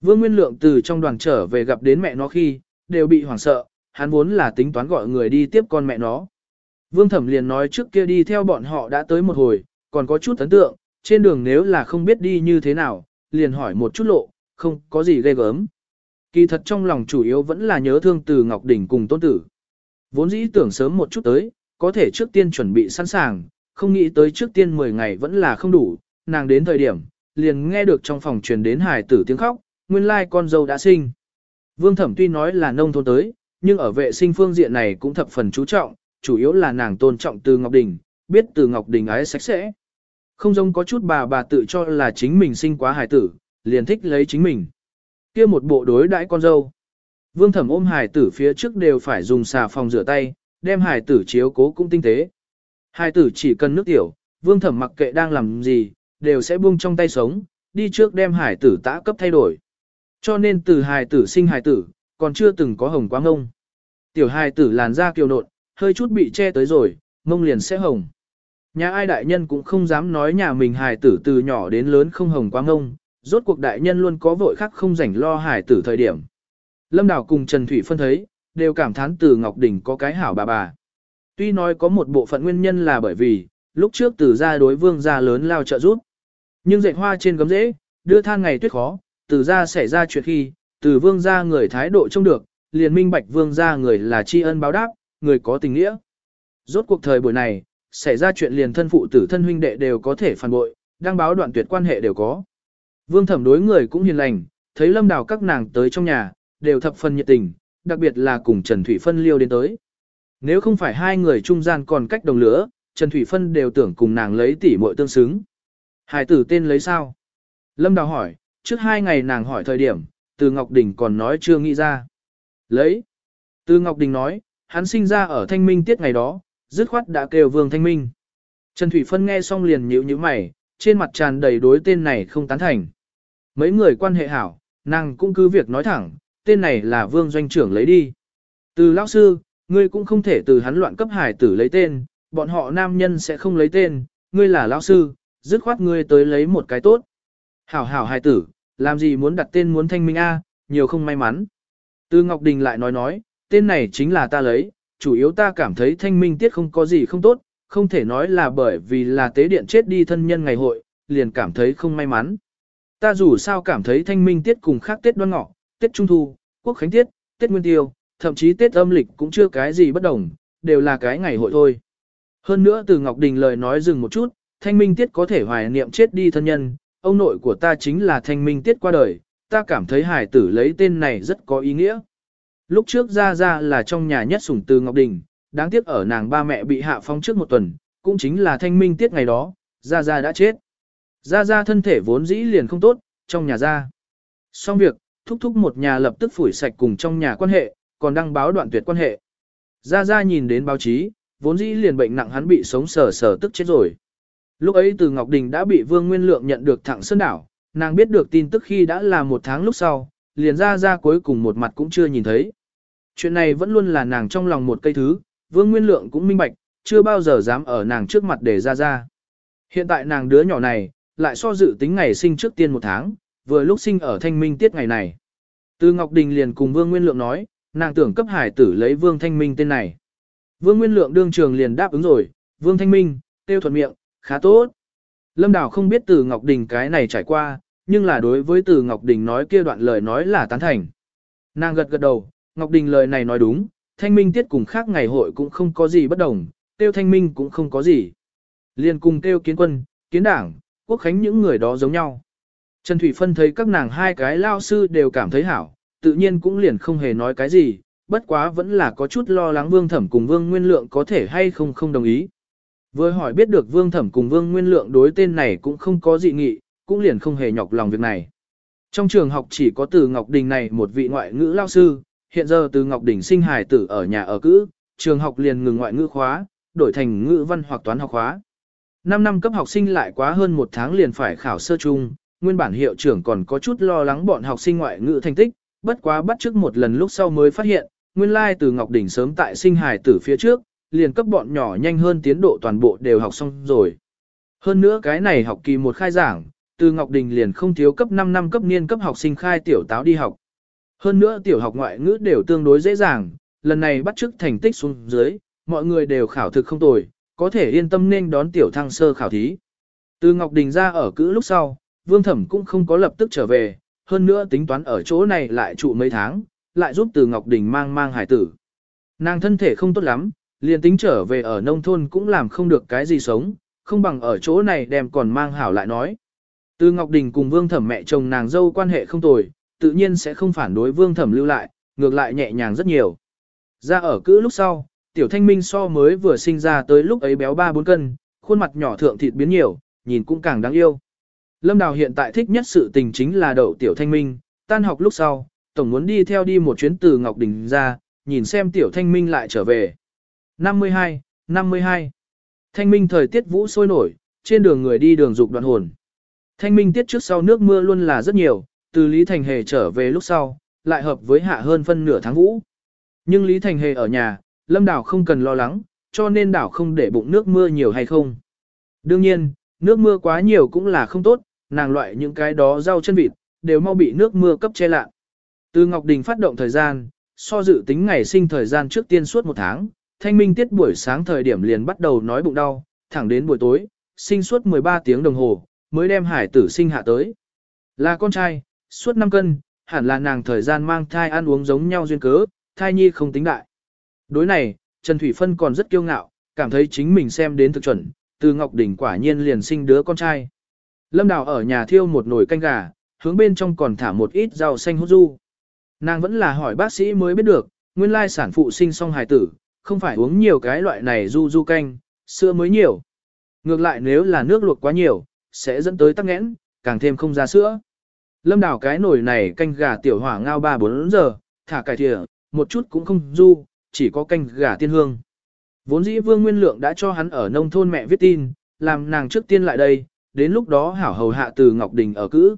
Vương Nguyên Lượng từ trong đoàn trở về gặp đến mẹ nó khi, đều bị hoảng sợ, hắn vốn là tính toán gọi người đi tiếp con mẹ nó. Vương Thẩm liền nói trước kia đi theo bọn họ đã tới một hồi, còn có chút ấn tượng, trên đường nếu là không biết đi như thế nào, liền hỏi một chút lộ, không có gì ghê gớm. Kỳ thật trong lòng chủ yếu vẫn là nhớ thương từ Ngọc Đỉnh cùng tôn tử. Vốn dĩ tưởng sớm một chút tới, có thể trước tiên chuẩn bị sẵn sàng, không nghĩ tới trước tiên 10 ngày vẫn là không đủ, nàng đến thời điểm, liền nghe được trong phòng truyền đến hài tử tiếng khóc, nguyên lai con dâu đã sinh. Vương Thẩm tuy nói là nông thôn tới, nhưng ở vệ sinh phương diện này cũng thập phần chú trọng, chủ yếu là nàng tôn trọng từ Ngọc Đình, biết từ Ngọc Đình ái sạch sẽ. Không giống có chút bà bà tự cho là chính mình sinh quá hài tử, liền thích lấy chính mình. kia một bộ đối đãi con dâu. Vương Thẩm ôm hài tử phía trước đều phải dùng xà phòng rửa tay, đem hài tử chiếu cố cũng tinh tế. Hai tử chỉ cần nước tiểu, Vương Thẩm mặc kệ đang làm gì, đều sẽ buông trong tay sống, đi trước đem hải tử tã cấp thay đổi. Cho nên từ hải tử sinh hải tử, còn chưa từng có hồng quá ngông. Tiểu hải tử làn da kiều nộn, hơi chút bị che tới rồi, ngông liền sẽ hồng. Nhà ai đại nhân cũng không dám nói nhà mình hải tử từ nhỏ đến lớn không hồng quá ngông, rốt cuộc đại nhân luôn có vội khác không rảnh lo hải tử thời điểm. Lâm Đào cùng Trần Thủy phân thấy, đều cảm thán từ Ngọc Đình có cái hảo bà bà. Tuy nói có một bộ phận nguyên nhân là bởi vì, lúc trước từ gia đối vương gia lớn lao trợ giúp. Nhưng dạy hoa trên gấm rễ, đưa than ngày tuyết khó, từ Gia xảy ra chuyện khi, từ vương gia người thái độ trông được, liền minh bạch vương gia người là tri ân báo đáp, người có tình nghĩa. Rốt cuộc thời buổi này, xảy ra chuyện liền thân phụ tử thân huynh đệ đều có thể phản bội, đăng báo đoạn tuyệt quan hệ đều có. Vương thẩm đối người cũng hiền lành, thấy lâm đào các nàng tới trong nhà, đều thập phần nhiệt tình, đặc biệt là cùng Trần Thủy Phân liêu đến tới. Nếu không phải hai người trung gian còn cách đồng lửa, Trần Thủy Phân đều tưởng cùng nàng lấy tỷ muội tương xứng. Hải tử tên lấy sao? Lâm Đào hỏi, trước hai ngày nàng hỏi thời điểm, từ Ngọc Đình còn nói chưa nghĩ ra. Lấy. Từ Ngọc Đình nói, hắn sinh ra ở thanh minh tiết ngày đó, dứt khoát đã kêu vương thanh minh. Trần Thủy Phân nghe xong liền nhíu nhíu mày, trên mặt tràn đầy đối tên này không tán thành. Mấy người quan hệ hảo, nàng cũng cứ việc nói thẳng, tên này là vương doanh trưởng lấy đi. Từ lão sư, ngươi cũng không thể từ hắn loạn cấp hải tử lấy tên, bọn họ nam nhân sẽ không lấy tên, ngươi là lão sư, dứt khoát ngươi tới lấy một cái tốt. Hảo hảo hải tử, làm gì muốn đặt tên muốn thanh minh A, nhiều không may mắn. Tư Ngọc Đình lại nói nói, tên này chính là ta lấy, chủ yếu ta cảm thấy thanh minh tiết không có gì không tốt, không thể nói là bởi vì là tế điện chết đi thân nhân ngày hội, liền cảm thấy không may mắn. Ta dù sao cảm thấy thanh minh tiết cùng khác tiết đoan ngọ, tiết Trung Thu, Quốc Khánh Tiết, tiết Nguyên Tiêu, thậm chí Tết âm lịch cũng chưa cái gì bất đồng, đều là cái ngày hội thôi. Hơn nữa từ Ngọc Đình lời nói dừng một chút, thanh minh tiết có thể hoài niệm chết đi thân nhân, ông nội của ta chính là thanh minh tiết qua đời, ta cảm thấy hải tử lấy tên này rất có ý nghĩa. Lúc trước ra ra là trong nhà nhất sủng từ Ngọc Đình, đáng tiếc ở nàng ba mẹ bị hạ phong trước một tuần, cũng chính là thanh minh tiết ngày đó, ra ra đã chết. Ra ra thân thể vốn dĩ liền không tốt, trong nhà ra. Xong việc, thúc thúc một nhà lập tức phủi sạch cùng trong nhà quan hệ, còn đăng báo đoạn tuyệt quan hệ. Ra ra nhìn đến báo chí, vốn dĩ liền bệnh nặng hắn bị sống sờ sờ tức chết rồi. Lúc ấy từ Ngọc Đình đã bị Vương Nguyên Lượng nhận được thẳng sơn đảo, nàng biết được tin tức khi đã là một tháng lúc sau, liền ra ra cuối cùng một mặt cũng chưa nhìn thấy. Chuyện này vẫn luôn là nàng trong lòng một cây thứ, Vương Nguyên Lượng cũng minh bạch, chưa bao giờ dám ở nàng trước mặt để ra ra. Hiện tại nàng đứa nhỏ này, lại so dự tính ngày sinh trước tiên một tháng, vừa lúc sinh ở thanh minh tiết ngày này. Từ Ngọc Đình liền cùng Vương Nguyên Lượng nói, nàng tưởng cấp hải tử lấy Vương Thanh Minh tên này. Vương Nguyên Lượng đương trường liền đáp ứng rồi, Vương Thanh Minh, tiêu thuận miệng, khá tốt. Lâm Đào không biết từ Ngọc Đình cái này trải qua, nhưng là đối với từ Ngọc Đình nói kia đoạn lời nói là tán thành. Nàng gật gật đầu, Ngọc Đình lời này nói đúng, thanh minh tiết cùng khác ngày hội cũng không có gì bất đồng, tiêu thanh minh cũng không có gì. Liên cùng tiêu kiến quân, kiến đảng, quốc khánh những người đó giống nhau. Trần Thủy Phân thấy các nàng hai cái lao sư đều cảm thấy hảo, tự nhiên cũng liền không hề nói cái gì, bất quá vẫn là có chút lo lắng Vương Thẩm cùng Vương Nguyên Lượng có thể hay không không đồng ý. Vừa hỏi biết được Vương Thẩm cùng Vương Nguyên Lượng đối tên này cũng không có dị nghị, cũng liền không hề nhọc lòng việc này. Trong trường học chỉ có từ Ngọc Đình này một vị ngoại ngữ lao sư, hiện giờ từ Ngọc Đình sinh hài tử ở nhà ở cữ, trường học liền ngừng ngoại ngữ khóa, đổi thành ngữ văn hoặc toán học khóa. 5 năm cấp học sinh lại quá hơn một tháng liền phải khảo sơ chung, nguyên bản hiệu trưởng còn có chút lo lắng bọn học sinh ngoại ngữ thành tích, bất quá bắt trước một lần lúc sau mới phát hiện, nguyên lai từ Ngọc Đỉnh sớm tại sinh hài tử phía trước, liền cấp bọn nhỏ nhanh hơn tiến độ toàn bộ đều học xong rồi. Hơn nữa cái này học kỳ một khai giảng, từ Ngọc Đình liền không thiếu cấp 5 năm cấp niên cấp học sinh khai tiểu táo đi học. Hơn nữa tiểu học ngoại ngữ đều tương đối dễ dàng, lần này bắt chước thành tích xuống dưới, mọi người đều khảo thực không tồi, có thể yên tâm nên đón tiểu thăng sơ khảo thí. Từ Ngọc Đình ra ở cữ lúc sau, Vương Thẩm cũng không có lập tức trở về, hơn nữa tính toán ở chỗ này lại trụ mấy tháng, lại giúp từ Ngọc Đình mang mang hải tử. Nàng thân thể không tốt lắm, liền tính trở về ở nông thôn cũng làm không được cái gì sống, không bằng ở chỗ này đem còn mang hảo lại nói. Từ Ngọc Đình cùng Vương Thẩm mẹ chồng nàng dâu quan hệ không tồi, tự nhiên sẽ không phản đối Vương Thẩm lưu lại, ngược lại nhẹ nhàng rất nhiều. Ra ở cữ lúc sau, Tiểu Thanh Minh so mới vừa sinh ra tới lúc ấy béo 3-4 cân, khuôn mặt nhỏ thượng thịt biến nhiều, nhìn cũng càng đáng yêu. Lâm Đào hiện tại thích nhất sự tình chính là đậu Tiểu Thanh Minh, tan học lúc sau, tổng muốn đi theo đi một chuyến từ Ngọc Đình ra, nhìn xem Tiểu Thanh Minh lại trở về. 52, 52. Thanh Minh thời tiết vũ sôi nổi, trên đường người đi đường dục đoạn hồn. Thanh Minh tiết trước sau nước mưa luôn là rất nhiều, từ Lý Thành Hề trở về lúc sau, lại hợp với hạ hơn phân nửa tháng vũ. Nhưng Lý Thành Hề ở nhà, Lâm Đảo không cần lo lắng, cho nên đảo không để bụng nước mưa nhiều hay không. Đương nhiên, nước mưa quá nhiều cũng là không tốt, nàng loại những cái đó rau chân vịt, đều mau bị nước mưa cấp che lạ. Từ Ngọc Đình phát động thời gian, so dự tính ngày sinh thời gian trước tiên suốt một tháng, thanh minh tiết buổi sáng thời điểm liền bắt đầu nói bụng đau, thẳng đến buổi tối, sinh suốt 13 tiếng đồng hồ, mới đem hải tử sinh hạ tới. Là con trai, suốt 5 cân, hẳn là nàng thời gian mang thai ăn uống giống nhau duyên cớ, thai nhi không tính đại. Đối này, Trần Thủy Phân còn rất kiêu ngạo, cảm thấy chính mình xem đến thực chuẩn, từ Ngọc Đình quả nhiên liền sinh đứa con trai. Lâm Đào ở nhà thiêu một nồi canh gà, hướng bên trong còn thả một ít rau xanh hút du. Nàng vẫn là hỏi bác sĩ mới biết được, nguyên lai sản phụ sinh xong hài tử, không phải uống nhiều cái loại này du du canh, sữa mới nhiều. Ngược lại nếu là nước luộc quá nhiều, sẽ dẫn tới tắc nghẽn, càng thêm không ra sữa. Lâm Đào cái nồi này canh gà tiểu hỏa ngao 3-4 giờ, thả cải thìa, một chút cũng không du, chỉ có canh gà tiên hương. Vốn dĩ Vương Nguyên Lượng đã cho hắn ở nông thôn mẹ viết tin, làm nàng trước tiên lại đây, đến lúc đó hảo hầu hạ từ Ngọc Đình ở cữ.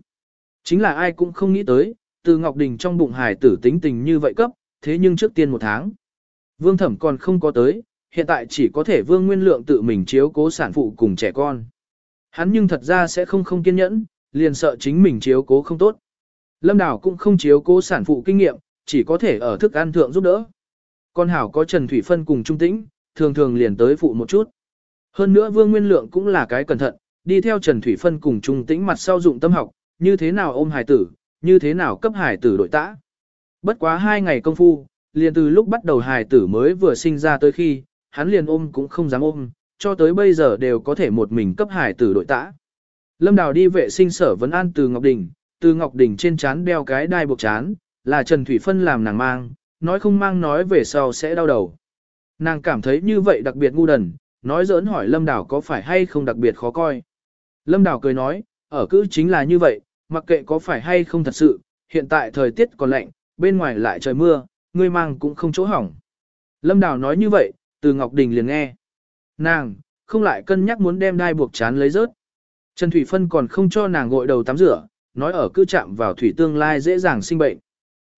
Chính là ai cũng không nghĩ tới, từ Ngọc Đình trong bụng hài tử tính tình như vậy cấp, thế nhưng trước tiên một tháng. Vương Thẩm còn không có tới, hiện tại chỉ có thể Vương Nguyên Lượng tự mình chiếu cố sản phụ cùng trẻ con. Hắn nhưng thật ra sẽ không không kiên nhẫn, liền sợ chính mình chiếu cố không tốt. Lâm Đào cũng không chiếu cố sản phụ kinh nghiệm, chỉ có thể ở thức ăn thượng giúp đỡ. Con Hảo có Trần Thủy Phân cùng Trung Tĩnh, thường thường liền tới phụ một chút. Hơn nữa Vương Nguyên Lượng cũng là cái cẩn thận, đi theo Trần Thủy Phân cùng Trung Tĩnh mặt sau dụng tâm học, như thế nào ôm hải tử, như thế nào cấp hải tử đội tã. Bất quá hai ngày công phu, liền từ lúc bắt đầu hải tử mới vừa sinh ra tới khi, hắn liền ôm cũng không dám ôm, cho tới bây giờ đều có thể một mình cấp hải tử đội tã. Lâm Đào đi vệ sinh sở vấn an từ Ngọc Đình, từ Ngọc Đình trên chán đeo cái đai buộc chán, là Trần Thủy Phân làm nàng mang, nói không mang nói về sau sẽ đau đầu. Nàng cảm thấy như vậy đặc biệt ngu đần, nói giỡn hỏi Lâm Đào có phải hay không đặc biệt khó coi. Lâm Đào cười nói, ở cứ chính là như vậy, mặc kệ có phải hay không thật sự, hiện tại thời tiết còn lạnh, bên ngoài lại trời mưa, ngươi mang cũng không chỗ hỏng. Lâm Đào nói như vậy, từ Ngọc Đình liền nghe. Nàng, không lại cân nhắc muốn đem đai buộc chán lấy rớt. Trần Thủy Phân còn không cho nàng gội đầu tắm rửa, nói ở cứ chạm vào thủy tương lai dễ dàng sinh bệnh.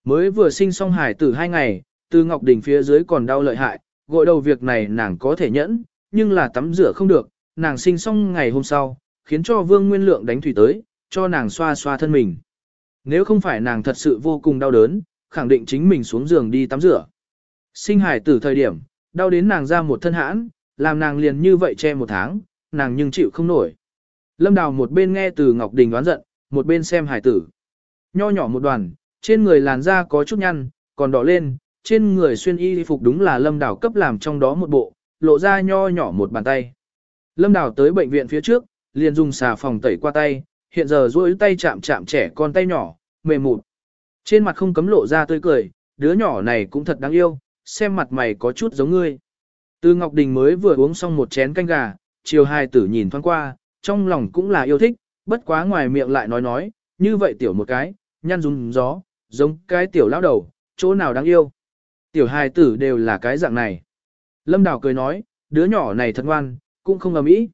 Mới vừa sinh xong hải tử hai ngày, từ Ngọc Đình phía dưới còn đau lợi hại, gội đầu việc này nàng có thể nhẫn, nhưng là tắm rửa không được, nàng sinh xong ngày hôm sau, khiến cho Vương Nguyên Lượng đánh thủy tới, cho nàng xoa xoa thân mình. Nếu không phải nàng thật sự vô cùng đau đớn, khẳng định chính mình xuống giường đi tắm rửa. Sinh hải tử thời điểm, đau đến nàng ra một thân hãn, làm nàng liền như vậy che một tháng, nàng nhưng chịu không nổi. Lâm Đào một bên nghe từ Ngọc Đình đoán giận, một bên xem hải tử. Nho nhỏ một đoàn, trên người làn da có chút nhăn, còn đỏ lên, trên người xuyên y phục đúng là Lâm Đào cấp làm trong đó một bộ, lộ ra nho nhỏ một bàn tay. Lâm Đào tới bệnh viện phía trước, liền dùng xà phòng tẩy qua tay, hiện giờ duỗi tay chạm chạm trẻ con tay nhỏ, mềm mụt. Trên mặt không cấm lộ ra tươi cười, đứa nhỏ này cũng thật đáng yêu, xem mặt mày có chút giống ngươi. Từ Ngọc Đình mới vừa uống xong một chén canh gà, chiều hai tử nhìn thoáng qua, trong lòng cũng là yêu thích, bất quá ngoài miệng lại nói nói, như vậy tiểu một cái, nhăn rung gió, giống cái tiểu lão đầu, chỗ nào đáng yêu. Tiểu hài tử đều là cái dạng này. Lâm Đào cười nói, đứa nhỏ này thật ngoan, cũng không ầm ĩ.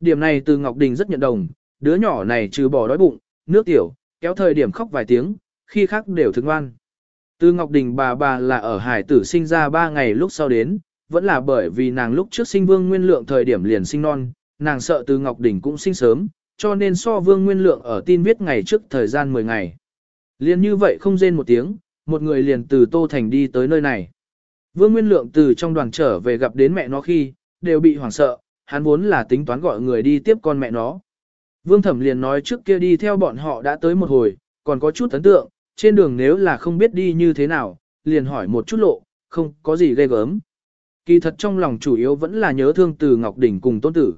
Điểm này từ Ngọc Đình rất nhận đồng, đứa nhỏ này trừ bỏ đói bụng, nước tiểu, kéo thời điểm khóc vài tiếng, khi khác đều thức ngoan. Từ Ngọc Đình bà bà là ở hải tử sinh ra 3 ngày lúc sau đến, vẫn là bởi vì nàng lúc trước sinh vương nguyên lượng thời điểm liền sinh non, nàng sợ từ Ngọc Đình cũng sinh sớm, cho nên so vương nguyên lượng ở tin viết ngày trước thời gian 10 ngày. Liền như vậy không rên một tiếng, một người liền từ Tô Thành đi tới nơi này. Vương Nguyên Lượng từ trong đoàn trở về gặp đến mẹ nó khi, đều bị hoảng sợ, hắn vốn là tính toán gọi người đi tiếp con mẹ nó. Vương Thẩm liền nói trước kia đi theo bọn họ đã tới một hồi, còn có chút ấn tượng, trên đường nếu là không biết đi như thế nào, liền hỏi một chút lộ, không có gì ghê gớm. Kỳ thật trong lòng chủ yếu vẫn là nhớ thương từ Ngọc Đỉnh cùng tôn tử.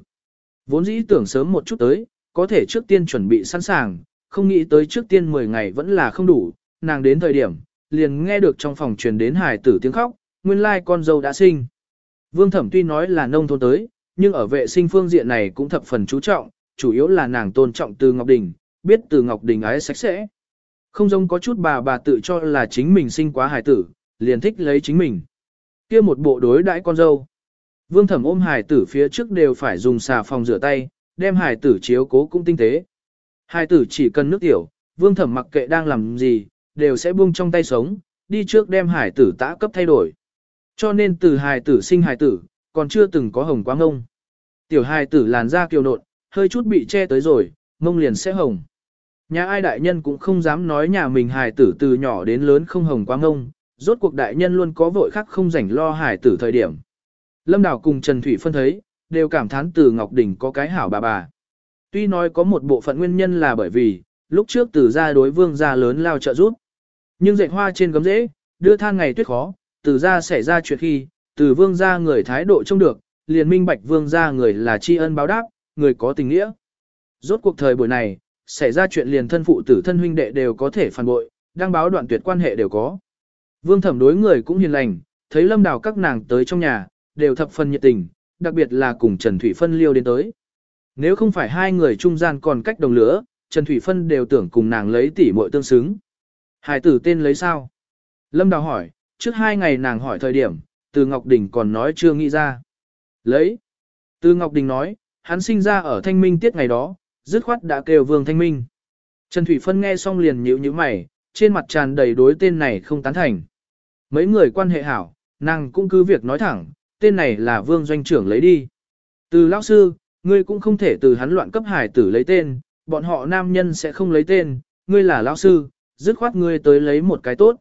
Vốn dĩ tưởng sớm một chút tới, có thể trước tiên chuẩn bị sẵn sàng, không nghĩ tới trước tiên 10 ngày vẫn là không đủ, nàng đến thời điểm, liền nghe được trong phòng truyền đến hài tử tiếng khóc, nguyên lai con dâu đã sinh. Vương Thẩm tuy nói là nông thôn tới, nhưng ở vệ sinh phương diện này cũng thập phần chú trọng, chủ yếu là nàng tôn trọng từ Ngọc Đình, biết từ Ngọc Đình ái sạch sẽ. Không giống có chút bà bà tự cho là chính mình sinh quá hài tử, liền thích lấy chính mình. kia một bộ đối đãi con dâu. Vương Thẩm ôm hài tử phía trước đều phải dùng xà phòng rửa tay, đem hài tử chiếu cố cũng tinh tế. Hài tử chỉ cần nước tiểu, Vương Thẩm mặc kệ đang làm gì, đều sẽ buông trong tay sống, đi trước đem hải tử tã cấp thay đổi. Cho nên từ hải tử sinh hải tử, còn chưa từng có hồng quá ngông. Tiểu hài tử làn da kiều nộn, hơi chút bị che tới rồi, mông liền sẽ hồng. Nhà ai đại nhân cũng không dám nói nhà mình hài tử từ nhỏ đến lớn không hồng quá ngông, rốt cuộc đại nhân luôn có vội khác không rảnh lo hài tử thời điểm. Lâm Đào cùng Trần Thủy phân thấy, đều cảm thán từ Ngọc Đình có cái hảo bà bà. Tuy nói có một bộ phận nguyên nhân là bởi vì, lúc trước từ gia đối vương gia lớn lao trợ giúp. Nhưng dạy hoa trên gấm rễ, đưa than ngày tuyết khó, từ gia xảy ra chuyện khi, từ vương gia người thái độ trông được, liền minh bạch vương gia người là tri ân báo đáp, người có tình nghĩa. Rốt cuộc thời buổi này, xảy ra chuyện liền thân phụ tử thân huynh đệ đều có thể phản bội, đăng báo đoạn tuyệt quan hệ đều có. Vương thẩm đối người cũng hiền lành, thấy lâm đào các nàng tới trong nhà, đều thập phần nhiệt tình, đặc biệt là cùng Trần Thủy Phân liêu đến tới. Nếu không phải hai người trung gian còn cách đồng lửa, Trần Thủy Phân đều tưởng cùng nàng lấy tỷ muội tương xứng. Hải tử tên lấy sao? Lâm Đào hỏi, trước hai ngày nàng hỏi thời điểm, từ Ngọc Đình còn nói chưa nghĩ ra. Lấy. Từ Ngọc Đình nói, hắn sinh ra ở thanh minh tiết ngày đó, dứt khoát đã kêu vương thanh minh. Trần Thủy Phân nghe xong liền nhíu nhíu mày, trên mặt tràn đầy đối tên này không tán thành. Mấy người quan hệ hảo, nàng cũng cứ việc nói thẳng, tên này là vương doanh trưởng lấy đi. Từ lão sư, ngươi cũng không thể từ hắn loạn cấp hải tử lấy tên, bọn họ nam nhân sẽ không lấy tên, ngươi là lão sư, dứt khoát ngươi tới lấy một cái tốt.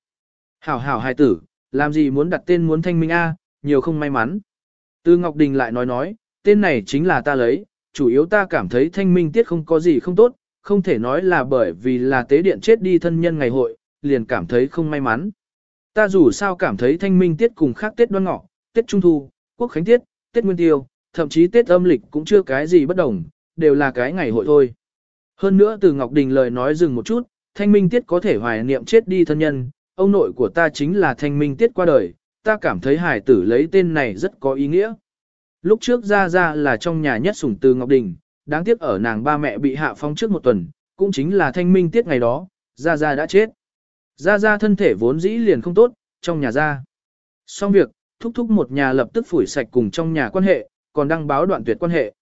Hảo hảo hài tử, làm gì muốn đặt tên muốn thanh minh A, nhiều không may mắn. Tư Ngọc Đình lại nói nói, tên này chính là ta lấy, chủ yếu ta cảm thấy thanh minh tiết không có gì không tốt, không thể nói là bởi vì là tế điện chết đi thân nhân ngày hội, liền cảm thấy không may mắn. Ta dù sao cảm thấy thanh minh tiết cùng khác Tết đoan ngọ, Tết Trung Thu, Quốc Khánh Tiết, Tết Nguyên Tiêu, thậm chí Tết âm lịch cũng chưa cái gì bất đồng, đều là cái ngày hội thôi. Hơn nữa từ Ngọc Đình lời nói dừng một chút, thanh minh tiết có thể hoài niệm chết đi thân nhân, ông nội của ta chính là thanh minh tiết qua đời, ta cảm thấy hải tử lấy tên này rất có ý nghĩa. Lúc trước ra ra là trong nhà nhất sủng từ Ngọc Đình, đáng tiếc ở nàng ba mẹ bị hạ phong trước một tuần, cũng chính là thanh minh tiết ngày đó, ra ra đã chết. Ra ra thân thể vốn dĩ liền không tốt, trong nhà ra. Xong việc, thúc thúc một nhà lập tức phủi sạch cùng trong nhà quan hệ, còn đăng báo đoạn tuyệt quan hệ.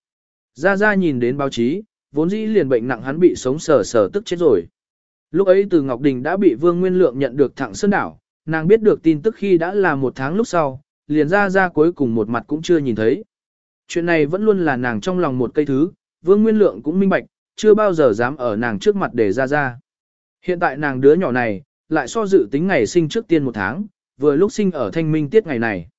Ra ra nhìn đến báo chí, vốn dĩ liền bệnh nặng hắn bị sống sờ sờ tức chết rồi. Lúc ấy từ Ngọc Đình đã bị Vương Nguyên Lượng nhận được thẳng sơn đảo, nàng biết được tin tức khi đã là một tháng lúc sau, liền ra ra cuối cùng một mặt cũng chưa nhìn thấy. Chuyện này vẫn luôn là nàng trong lòng một cây thứ, Vương Nguyên Lượng cũng minh bạch, chưa bao giờ dám ở nàng trước mặt để ra ra. Hiện tại nàng đứa nhỏ này, lại so dự tính ngày sinh trước tiên một tháng, vừa lúc sinh ở thanh minh tiết ngày này.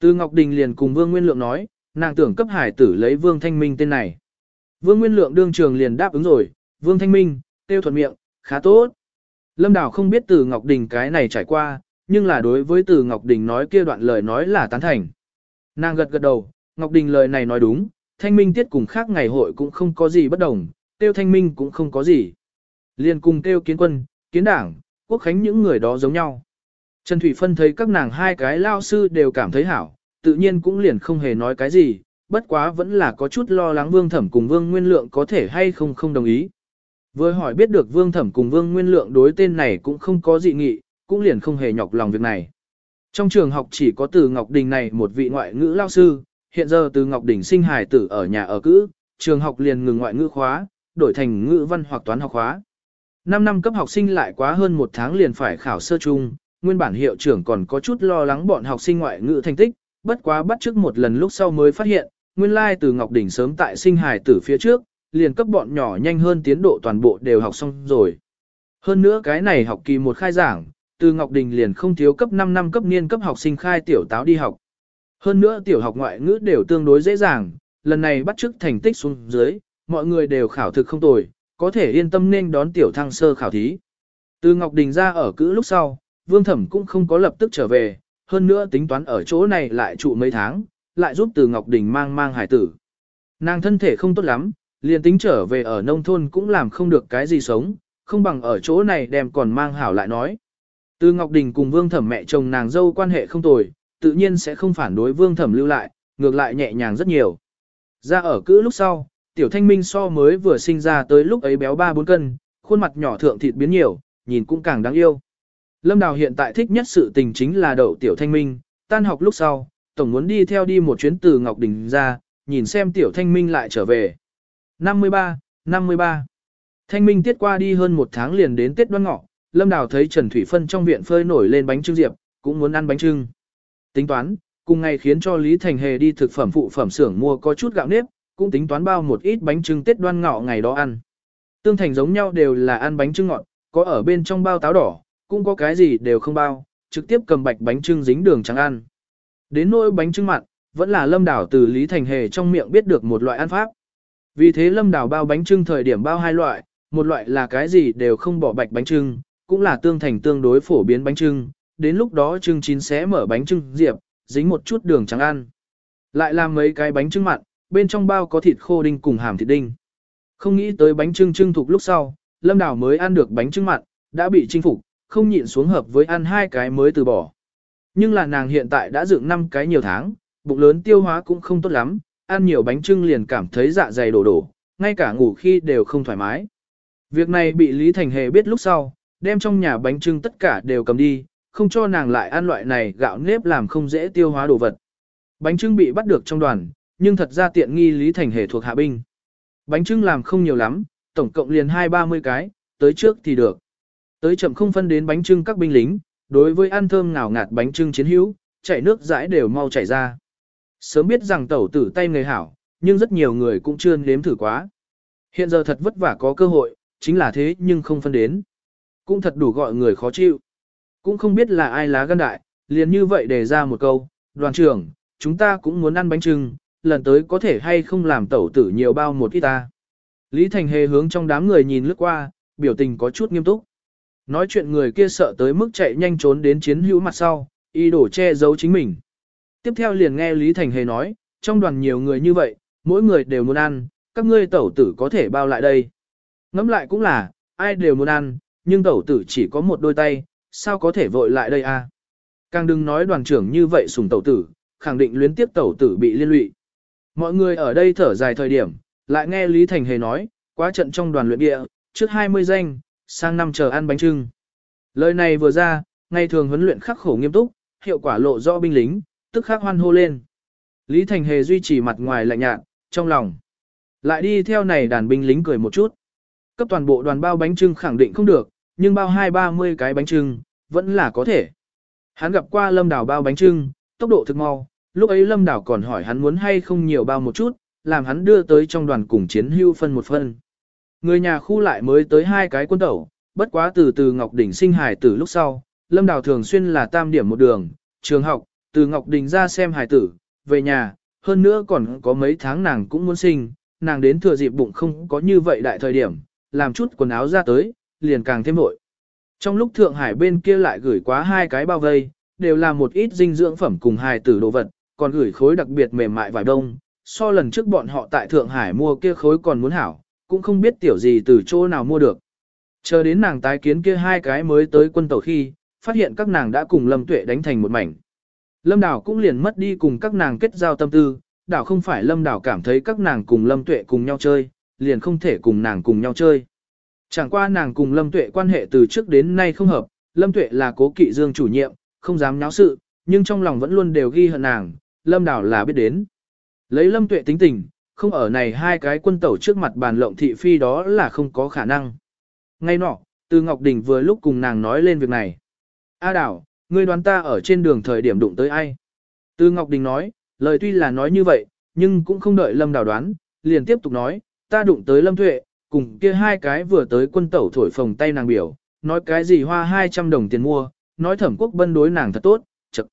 Từ Ngọc Đình liền cùng Vương Nguyên Lượng nói, nàng tưởng cấp hải tử lấy Vương Thanh Minh tên này. Vương Nguyên Lượng đương trường liền đáp ứng rồi, Vương Thanh Minh, tiêu thuận miệng, khá tốt. Lâm Đào không biết từ Ngọc Đình cái này trải qua, nhưng là đối với từ Ngọc Đình nói kia đoạn lời nói là tán thành. Nàng gật gật đầu, Ngọc Đình lời này nói đúng, thanh minh tiết cùng khác ngày hội cũng không có gì bất đồng, tiêu thanh minh cũng không có gì. Liên cùng tiêu kiến quân, kiến đảng, quốc khánh những người đó giống nhau. Trần Thủy Phân thấy các nàng hai cái lao sư đều cảm thấy hảo, tự nhiên cũng liền không hề nói cái gì, bất quá vẫn là có chút lo lắng Vương Thẩm cùng Vương Nguyên Lượng có thể hay không không đồng ý. Vừa hỏi biết được Vương Thẩm cùng Vương Nguyên Lượng đối tên này cũng không có dị nghị, cũng liền không hề nhọc lòng việc này. Trong trường học chỉ có từ Ngọc Đình này một vị ngoại ngữ lao sư, hiện giờ từ Ngọc Đình sinh hài tử ở nhà ở cữ, trường học liền ngừng ngoại ngữ khóa, đổi thành ngữ văn hoặc toán học khóa. 5 năm cấp học sinh lại quá hơn một tháng liền phải khảo sơ chung, nguyên bản hiệu trưởng còn có chút lo lắng bọn học sinh ngoại ngữ thành tích, bất quá bắt trước một lần lúc sau mới phát hiện, nguyên lai từ Ngọc Đỉnh sớm tại sinh hài tử phía trước, liền cấp bọn nhỏ nhanh hơn tiến độ toàn bộ đều học xong rồi. Hơn nữa cái này học kỳ một khai giảng, từ Ngọc Đình liền không thiếu cấp 5 năm cấp niên cấp học sinh khai tiểu táo đi học. Hơn nữa tiểu học ngoại ngữ đều tương đối dễ dàng, lần này bắt chước thành tích xuống dưới, mọi người đều khảo thực không tồi, có thể yên tâm nên đón tiểu thăng sơ khảo thí. Từ Ngọc Đình ra ở cữ lúc sau, Vương Thẩm cũng không có lập tức trở về, hơn nữa tính toán ở chỗ này lại trụ mấy tháng, lại giúp từ Ngọc Đình mang mang hải tử. Nàng thân thể không tốt lắm, liền tính trở về ở nông thôn cũng làm không được cái gì sống, không bằng ở chỗ này đem còn mang hảo lại nói. Từ Ngọc Đình cùng Vương Thẩm mẹ chồng nàng dâu quan hệ không tồi, tự nhiên sẽ không phản đối Vương Thẩm lưu lại, ngược lại nhẹ nhàng rất nhiều. Ra ở cữ lúc sau, tiểu thanh minh so mới vừa sinh ra tới lúc ấy béo 3-4 cân, khuôn mặt nhỏ thượng thịt biến nhiều, nhìn cũng càng đáng yêu. Lâm Đào hiện tại thích nhất sự tình chính là đậu tiểu thanh minh, tan học lúc sau, tổng muốn đi theo đi một chuyến từ Ngọc Đình ra, nhìn xem tiểu thanh minh lại trở về. 53, 53. Thanh minh tiết qua đi hơn một tháng liền đến Tết đoan ngọ, Lâm Đào thấy Trần Thủy Phân trong viện phơi nổi lên bánh trưng diệp, cũng muốn ăn bánh trưng. Tính toán, cùng ngày khiến cho Lý Thành Hề đi thực phẩm phụ phẩm xưởng mua có chút gạo nếp, cũng tính toán bao một ít bánh trưng Tết đoan ngọ ngày đó ăn. Tương thành giống nhau đều là ăn bánh trưng ngọt, có ở bên trong bao táo đỏ, cũng có cái gì đều không bao, trực tiếp cầm bạch bánh trưng dính đường trắng ăn. Đến nỗi bánh trưng mặn, vẫn là Lâm Đảo từ Lý Thành Hề trong miệng biết được một loại ăn pháp. Vì thế Lâm Đảo bao bánh trưng thời điểm bao hai loại, một loại là cái gì đều không bỏ bạch bánh trưng, cũng là tương thành tương đối phổ biến bánh trưng, đến lúc đó trưng chín sẽ mở bánh trưng diệp, dính một chút đường trắng ăn. Lại làm mấy cái bánh trưng mặn, bên trong bao có thịt khô đinh cùng hàm thịt đinh. Không nghĩ tới bánh trưng trưng thuộc lúc sau, Lâm Đảo mới ăn được bánh trưng mặn, đã bị chinh phục, không nhịn xuống hợp với ăn hai cái mới từ bỏ. Nhưng là nàng hiện tại đã dựng năm cái nhiều tháng, bụng lớn tiêu hóa cũng không tốt lắm, ăn nhiều bánh trưng liền cảm thấy dạ dày đổ đổ, ngay cả ngủ khi đều không thoải mái. Việc này bị Lý Thành Hề biết lúc sau, đem trong nhà bánh trưng tất cả đều cầm đi, không cho nàng lại ăn loại này gạo nếp làm không dễ tiêu hóa đồ vật. Bánh trưng bị bắt được trong đoàn, nhưng thật ra tiện nghi Lý Thành Hề thuộc hạ binh. Bánh trưng làm không nhiều lắm, tổng cộng liền hai ba mươi cái, tới trước thì được. Tới chậm không phân đến bánh trưng các binh lính, đối với ăn thơm ngào ngạt bánh trưng chiến hữu, chảy nước dãi đều mau chảy ra. Sớm biết rằng tẩu tử tay người hảo, nhưng rất nhiều người cũng chưa nếm thử quá. Hiện giờ thật vất vả có cơ hội, chính là thế nhưng không phân đến. Cũng thật đủ gọi người khó chịu. Cũng không biết là ai lá gan đại, liền như vậy đề ra một câu, đoàn trưởng, chúng ta cũng muốn ăn bánh trưng, lần tới có thể hay không làm tẩu tử nhiều bao một ít ta. Lý Thành Hề hướng trong đám người nhìn lướt qua, biểu tình có chút nghiêm túc. Nói chuyện người kia sợ tới mức chạy nhanh trốn đến chiến hữu mặt sau, y đổ che giấu chính mình. Tiếp theo liền nghe Lý Thành Hề nói, trong đoàn nhiều người như vậy, mỗi người đều muốn ăn, các ngươi tẩu tử có thể bao lại đây. Ngẫm lại cũng là, ai đều muốn ăn, nhưng tẩu tử chỉ có một đôi tay, sao có thể vội lại đây a? À? Càng đừng nói đoàn trưởng như vậy sùng tẩu tử, khẳng định luyến tiếp tẩu tử bị liên lụy. Mọi người ở đây thở dài thời điểm, lại nghe Lý Thành Hề nói, quá trận trong đoàn luyện địa, trước 20 danh, sang năm chờ ăn bánh trưng. Lời này vừa ra, ngày thường huấn luyện khắc khổ nghiêm túc, hiệu quả lộ rõ binh lính, tức khắc hoan hô lên. Lý Thành Hề duy trì mặt ngoài lạnh nhạt, trong lòng. Lại đi theo này đàn binh lính cười một chút. Cấp toàn bộ đoàn bao bánh trưng khẳng định không được, nhưng bao hai ba mươi cái bánh trưng, vẫn là có thể. Hắn gặp qua lâm đảo bao bánh trưng, tốc độ thực mau, lúc ấy lâm đảo còn hỏi hắn muốn hay không nhiều bao một chút, làm hắn đưa tới trong đoàn cùng chiến hưu phân một phân. Người nhà khu lại mới tới hai cái quân tẩu, bất quá từ từ Ngọc Đỉnh sinh hài từ lúc sau, Lâm đảo thường xuyên là tam điểm một đường, trường học, từ Ngọc Đình ra xem hài tử, về nhà, hơn nữa còn có mấy tháng nàng cũng muốn sinh, nàng đến thừa dịp bụng không có như vậy đại thời điểm, làm chút quần áo ra tới, liền càng thêm vội. Trong lúc Thượng Hải bên kia lại gửi quá hai cái bao vây, đều là một ít dinh dưỡng phẩm cùng hài tử đồ vật, còn gửi khối đặc biệt mềm mại vài đông, so lần trước bọn họ tại Thượng Hải mua kia khối còn muốn hảo, cũng không biết tiểu gì từ chỗ nào mua được. Chờ đến nàng tái kiến kia hai cái mới tới quân tàu khi, phát hiện các nàng đã cùng Lâm Tuệ đánh thành một mảnh. Lâm Đảo cũng liền mất đi cùng các nàng kết giao tâm tư, đảo không phải Lâm Đảo cảm thấy các nàng cùng Lâm Tuệ cùng nhau chơi, liền không thể cùng nàng cùng nhau chơi. Chẳng qua nàng cùng Lâm Tuệ quan hệ từ trước đến nay không hợp, Lâm Tuệ là cố kỵ dương chủ nhiệm, không dám nháo sự, nhưng trong lòng vẫn luôn đều ghi hận nàng, Lâm Đảo là biết đến. Lấy Lâm Tuệ tính tình, không ở này hai cái quân tẩu trước mặt bàn lộng thị phi đó là không có khả năng. Ngay nọ, từ Ngọc Đình vừa lúc cùng nàng nói lên việc này. A Đảo, ngươi đoán ta ở trên đường thời điểm đụng tới ai? Từ Ngọc Đình nói, lời tuy là nói như vậy, nhưng cũng không đợi Lâm Đào đoán, liền tiếp tục nói, ta đụng tới Lâm Thuệ, cùng kia hai cái vừa tới quân tẩu thổi phồng tay nàng biểu, nói cái gì hoa 200 đồng tiền mua, nói thẩm quốc bân đối nàng thật tốt, chậc.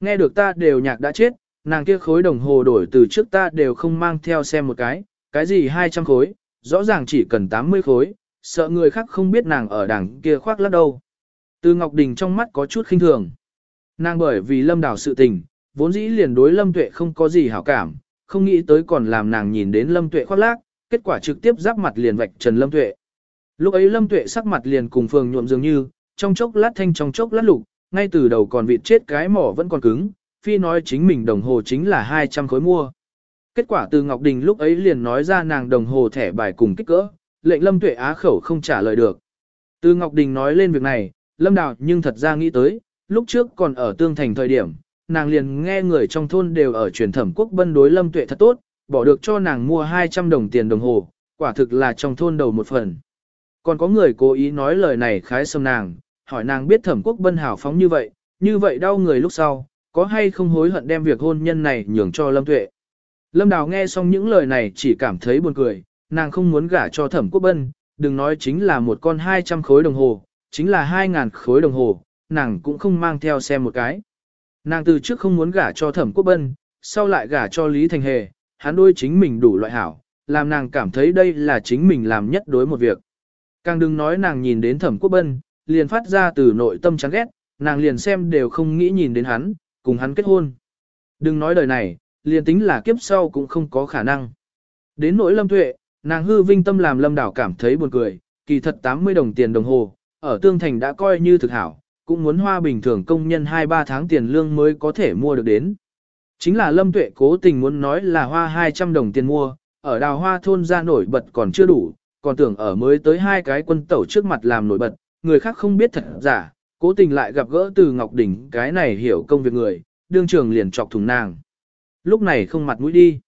Nghe được ta đều nhạc đã chết, nàng kia khối đồng hồ đổi từ trước ta đều không mang theo xem một cái, cái gì 200 khối, rõ ràng chỉ cần 80 khối, sợ người khác không biết nàng ở đằng kia khoác lắc đâu. Từ Ngọc Đình trong mắt có chút khinh thường. Nàng bởi vì lâm đảo sự tình, vốn dĩ liền đối lâm tuệ không có gì hảo cảm, không nghĩ tới còn làm nàng nhìn đến lâm tuệ khoác lác, kết quả trực tiếp giáp mặt liền vạch trần lâm tuệ. Lúc ấy lâm tuệ sắc mặt liền cùng phường nhuộm dường như, trong chốc lát thanh trong chốc lát lục, ngay từ đầu còn vịt chết cái mỏ vẫn còn cứng, phi nói chính mình đồng hồ chính là 200 khối mua. Kết quả từ Ngọc Đình lúc ấy liền nói ra nàng đồng hồ thẻ bài cùng kích cỡ, lệnh Lâm Tuệ Á khẩu không trả lời được. Từ Ngọc Đình nói lên việc này, Lâm Đào nhưng thật ra nghĩ tới, lúc trước còn ở Tương Thành thời điểm, nàng liền nghe người trong thôn đều ở truyền thẩm quốc bân đối Lâm Tuệ thật tốt, bỏ được cho nàng mua 200 đồng tiền đồng hồ, quả thực là trong thôn đầu một phần. Còn có người cố ý nói lời này khái xâm nàng, hỏi nàng biết thẩm quốc bân hảo phóng như vậy, như vậy đau người lúc sau, có hay không hối hận đem việc hôn nhân này nhường cho Lâm Tuệ. Lâm Đào nghe xong những lời này chỉ cảm thấy buồn cười, nàng không muốn gả cho thẩm quốc bân, đừng nói chính là một con 200 khối đồng hồ, chính là 2.000 khối đồng hồ, nàng cũng không mang theo xem một cái. Nàng từ trước không muốn gả cho thẩm quốc bân, sau lại gả cho Lý Thành Hề, hắn đôi chính mình đủ loại hảo, làm nàng cảm thấy đây là chính mình làm nhất đối một việc. Càng đừng nói nàng nhìn đến thẩm quốc bân, liền phát ra từ nội tâm chán ghét, nàng liền xem đều không nghĩ nhìn đến hắn, cùng hắn kết hôn. Đừng nói đời này, liền tính là kiếp sau cũng không có khả năng. Đến nỗi lâm tuệ, nàng hư vinh tâm làm lâm đảo cảm thấy buồn cười, kỳ thật 80 đồng tiền đồng hồ, ở tương thành đã coi như thực hảo, cũng muốn hoa bình thường công nhân 2-3 tháng tiền lương mới có thể mua được đến. Chính là lâm tuệ cố tình muốn nói là hoa 200 đồng tiền mua, ở đào hoa thôn ra nổi bật còn chưa đủ, còn tưởng ở mới tới hai cái quân tẩu trước mặt làm nổi bật, người khác không biết thật giả, cố tình lại gặp gỡ từ Ngọc Đỉnh cái này hiểu công việc người, đương trường liền chọc thùng nàng. Lúc này không mặt mũi đi.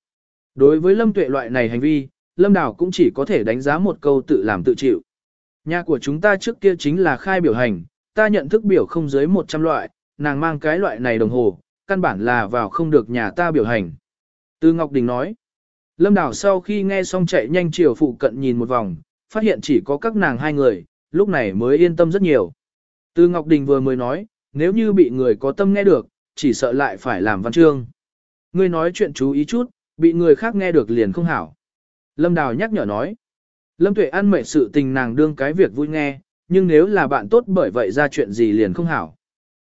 Đối với Lâm Tuệ loại này hành vi, Lâm Đào cũng chỉ có thể đánh giá một câu tự làm tự chịu. Nhà của chúng ta trước kia chính là khai biểu hành, ta nhận thức biểu không dưới 100 loại, nàng mang cái loại này đồng hồ, căn bản là vào không được nhà ta biểu hành. Từ Ngọc Đình nói, Lâm Đào sau khi nghe xong chạy nhanh chiều phụ cận nhìn một vòng, phát hiện chỉ có các nàng hai người, lúc này mới yên tâm rất nhiều. Từ Ngọc Đình vừa mới nói, nếu như bị người có tâm nghe được, chỉ sợ lại phải làm văn chương. Ngươi nói chuyện chú ý chút, bị người khác nghe được liền không hảo. Lâm Đào nhắc nhở nói. Lâm Tuệ ăn mệt sự tình nàng đương cái việc vui nghe, nhưng nếu là bạn tốt bởi vậy ra chuyện gì liền không hảo.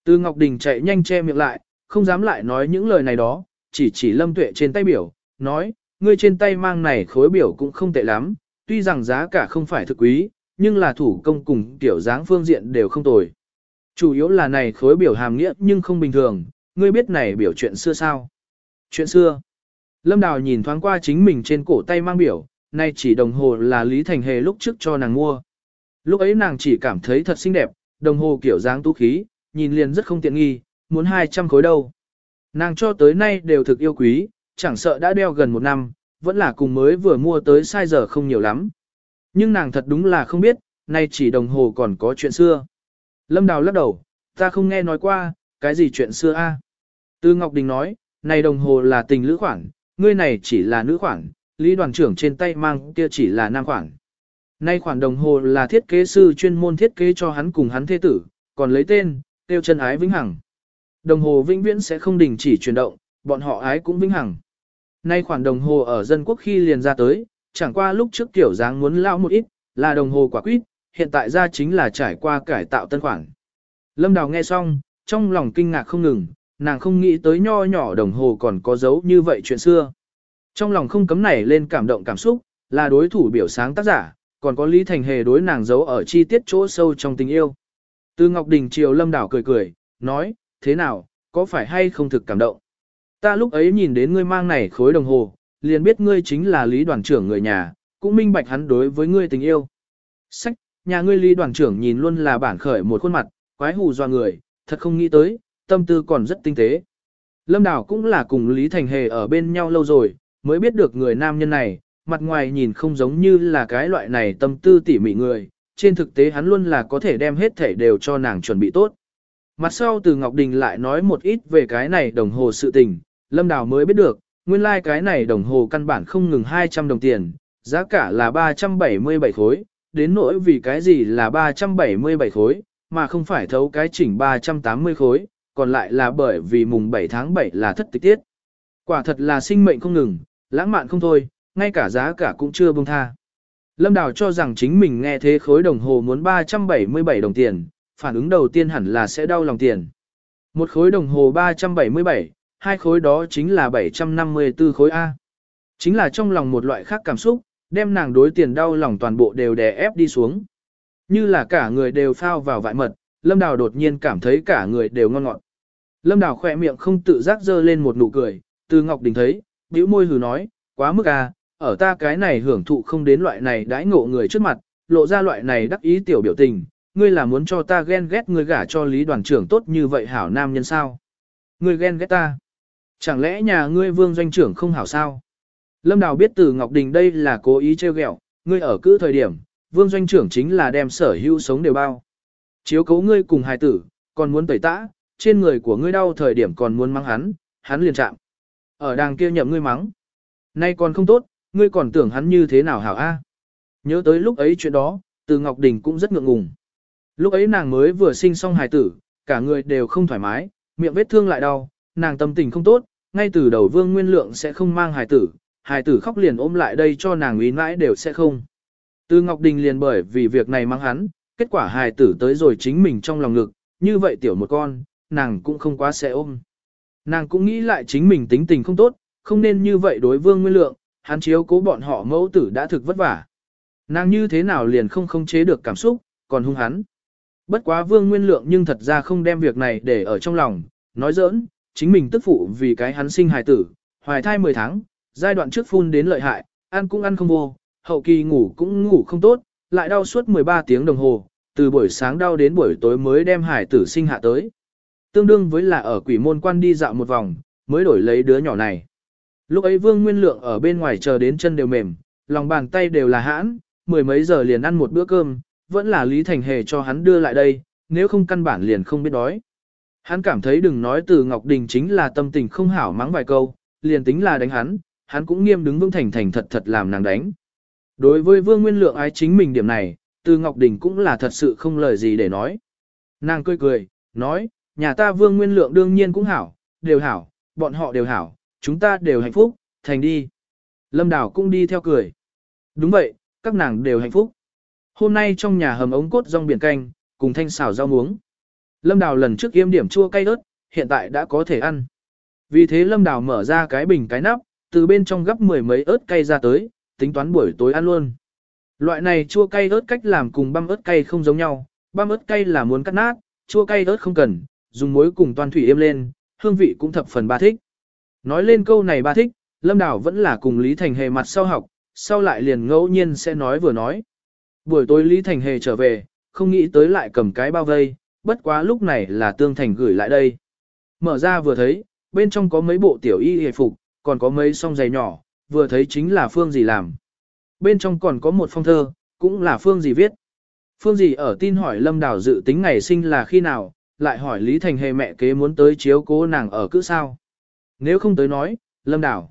Từ Ngọc Đình chạy nhanh che miệng lại, không dám lại nói những lời này đó, chỉ chỉ Lâm Tuệ trên tay biểu, nói, ngươi trên tay mang này khối biểu cũng không tệ lắm, tuy rằng giá cả không phải thực quý, nhưng là thủ công cùng tiểu dáng phương diện đều không tồi. Chủ yếu là này khối biểu hàm nghĩa nhưng không bình thường, ngươi biết này biểu chuyện xưa sao? Chuyện xưa. Lâm Đào nhìn thoáng qua chính mình trên cổ tay mang biểu, nay chỉ đồng hồ là Lý Thành Hề lúc trước cho nàng mua. Lúc ấy nàng chỉ cảm thấy thật xinh đẹp, đồng hồ kiểu dáng tú khí, nhìn liền rất không tiện nghi, muốn 200 khối đâu. Nàng cho tới nay đều thực yêu quý, chẳng sợ đã đeo gần một năm, vẫn là cùng mới vừa mua tới sai giờ không nhiều lắm. Nhưng nàng thật đúng là không biết, nay chỉ đồng hồ còn có chuyện xưa. Lâm Đào lắc đầu, ta không nghe nói qua, cái gì chuyện xưa a? Tư Ngọc Đình nói, này đồng hồ là tình lữ khoản, ngươi này chỉ là nữ khoản, Lý đoàn trưởng trên tay mang kia chỉ là nam khoản. Nay khoản đồng hồ là thiết kế sư chuyên môn thiết kế cho hắn cùng hắn thế tử, còn lấy tên, tiêu chân ái vĩnh hằng. Đồng hồ vĩnh viễn sẽ không đình chỉ chuyển động, bọn họ ái cũng vĩnh hằng. Nay khoản đồng hồ ở dân quốc khi liền ra tới, chẳng qua lúc trước kiểu dáng muốn lao một ít, là đồng hồ quả quýt, hiện tại ra chính là trải qua cải tạo tân khoản. Lâm Đào nghe xong, trong lòng kinh ngạc không ngừng, nàng không nghĩ tới nho nhỏ đồng hồ còn có dấu như vậy chuyện xưa. Trong lòng không cấm nảy lên cảm động cảm xúc, là đối thủ biểu sáng tác giả, còn có Lý Thành Hề đối nàng giấu ở chi tiết chỗ sâu trong tình yêu. Từ Ngọc Đình triều Lâm Đảo cười cười, nói, thế nào, có phải hay không thực cảm động? Ta lúc ấy nhìn đến ngươi mang này khối đồng hồ, liền biết ngươi chính là lý đoàn trưởng người nhà, cũng minh bạch hắn đối với ngươi tình yêu. Sách, nhà ngươi lý đoàn trưởng nhìn luôn là bản khởi một khuôn mặt, quái hù doa người, thật không nghĩ tới, tâm tư còn rất tinh tế. Lâm Đảo cũng là cùng Lý Thành Hề ở bên nhau lâu rồi, mới biết được người nam nhân này, mặt ngoài nhìn không giống như là cái loại này tâm tư tỉ mỉ người, trên thực tế hắn luôn là có thể đem hết thể đều cho nàng chuẩn bị tốt. Mặt sau từ Ngọc Đình lại nói một ít về cái này đồng hồ sự tình, Lâm Đào mới biết được, nguyên lai like cái này đồng hồ căn bản không ngừng 200 đồng tiền, giá cả là 377 khối, đến nỗi vì cái gì là 377 khối, mà không phải thấu cái chỉnh 380 khối, còn lại là bởi vì mùng 7 tháng 7 là thất tịch tiết. Quả thật là sinh mệnh không ngừng, lãng mạn không thôi, ngay cả giá cả cũng chưa buông tha. Lâm Đào cho rằng chính mình nghe thế khối đồng hồ muốn 377 đồng tiền, phản ứng đầu tiên hẳn là sẽ đau lòng tiền. Một khối đồng hồ 377, hai khối đó chính là 754 khối A. Chính là trong lòng một loại khác cảm xúc, đem nàng đối tiền đau lòng toàn bộ đều đè ép đi xuống. Như là cả người đều phao vào vại mật, Lâm Đào đột nhiên cảm thấy cả người đều ngon ngọt. Lâm Đào khỏe miệng không tự giác dơ lên một nụ cười, từ Ngọc Đình thấy, bĩu môi hừ nói, quá mức à, ở ta cái này hưởng thụ không đến loại này đãi ngộ người trước mặt, lộ ra loại này đắc ý tiểu biểu tình, ngươi là muốn cho ta ghen ghét ngươi gả cho lý đoàn trưởng tốt như vậy hảo nam nhân sao? Ngươi ghen ghét ta? Chẳng lẽ nhà ngươi vương doanh trưởng không hảo sao? Lâm Đào biết từ Ngọc Đình đây là cố ý trêu ghẹo, ngươi ở cứ thời điểm, vương doanh trưởng chính là đem sở hữu sống đều bao. Chiếu cấu ngươi cùng hài tử, còn muốn tẩy tã, trên người của ngươi đau thời điểm còn muốn mang hắn, hắn liền chạm. Ở đàng kia nhậm ngươi mắng. Nay còn không tốt, ngươi còn tưởng hắn như thế nào hảo a? Nhớ tới lúc ấy chuyện đó, từ Ngọc Đình cũng rất ngượng ngùng. Lúc ấy nàng mới vừa sinh xong hài tử, cả người đều không thoải mái, miệng vết thương lại đau, nàng tâm tình không tốt, ngay từ đầu vương nguyên lượng sẽ không mang hài tử, hài tử khóc liền ôm lại đây cho nàng uy mãi đều sẽ không. Từ Ngọc Đình liền bởi vì việc này mang hắn, kết quả hài tử tới rồi chính mình trong lòng ngực, như vậy tiểu một con, nàng cũng không quá sẽ ôm. Nàng cũng nghĩ lại chính mình tính tình không tốt, không nên như vậy đối vương nguyên lượng, hắn chiếu cố bọn họ mẫu tử đã thực vất vả. Nàng như thế nào liền không khống chế được cảm xúc, còn hung hắn. Bất quá vương nguyên lượng nhưng thật ra không đem việc này để ở trong lòng, nói giỡn, chính mình tức phụ vì cái hắn sinh hài tử, hoài thai 10 tháng, giai đoạn trước phun đến lợi hại, ăn cũng ăn không vô, hậu kỳ ngủ cũng ngủ không tốt, lại đau suốt 13 tiếng đồng hồ, từ buổi sáng đau đến buổi tối mới đem hài tử sinh hạ tới. Tương đương với là ở quỷ môn quan đi dạo một vòng, mới đổi lấy đứa nhỏ này. Lúc ấy Vương Nguyên Lượng ở bên ngoài chờ đến chân đều mềm, lòng bàn tay đều là hãn, mười mấy giờ liền ăn một bữa cơm, vẫn là Lý Thành Hề cho hắn đưa lại đây, nếu không căn bản liền không biết đói. Hắn cảm thấy đừng nói từ Ngọc Đình chính là tâm tình không hảo mắng vài câu, liền tính là đánh hắn, hắn cũng nghiêm đứng vững thành thành thật thật làm nàng đánh. Đối với Vương Nguyên Lượng ái chính mình điểm này, từ Ngọc Đình cũng là thật sự không lời gì để nói. Nàng cười cười, nói, nhà ta Vương Nguyên Lượng đương nhiên cũng hảo, đều hảo, bọn họ đều hảo, chúng ta đều hạnh phúc, thành đi. Lâm Đào cũng đi theo cười. Đúng vậy, các nàng đều hạnh phúc. Hôm nay trong nhà hầm ống cốt rong biển canh, cùng thanh xào rau muống. Lâm Đào lần trước yêm điểm chua cay ớt, hiện tại đã có thể ăn. Vì thế Lâm Đào mở ra cái bình cái nắp, từ bên trong gấp mười mấy ớt cay ra tới, tính toán buổi tối ăn luôn. Loại này chua cay ớt cách làm cùng băm ớt cay không giống nhau, băm ớt cay là muốn cắt nát, chua cay ớt không cần, dùng muối cùng toàn thủy êm lên, hương vị cũng thập phần ba thích. Nói lên câu này ba thích, Lâm Đào vẫn là cùng Lý Thành Hề mặt sau học, sau lại liền ngẫu nhiên sẽ nói vừa nói. Buổi tối Lý Thành Hề trở về, không nghĩ tới lại cầm cái bao vây, bất quá lúc này là Tương Thành gửi lại đây. Mở ra vừa thấy, bên trong có mấy bộ tiểu y hề phục, còn có mấy song giày nhỏ, vừa thấy chính là Phương gì làm. Bên trong còn có một phong thơ, cũng là Phương gì viết. Phương gì ở tin hỏi Lâm Đào dự tính ngày sinh là khi nào, lại hỏi Lý Thành Hề mẹ kế muốn tới chiếu cố nàng ở cữ sao. Nếu không tới nói, Lâm Đào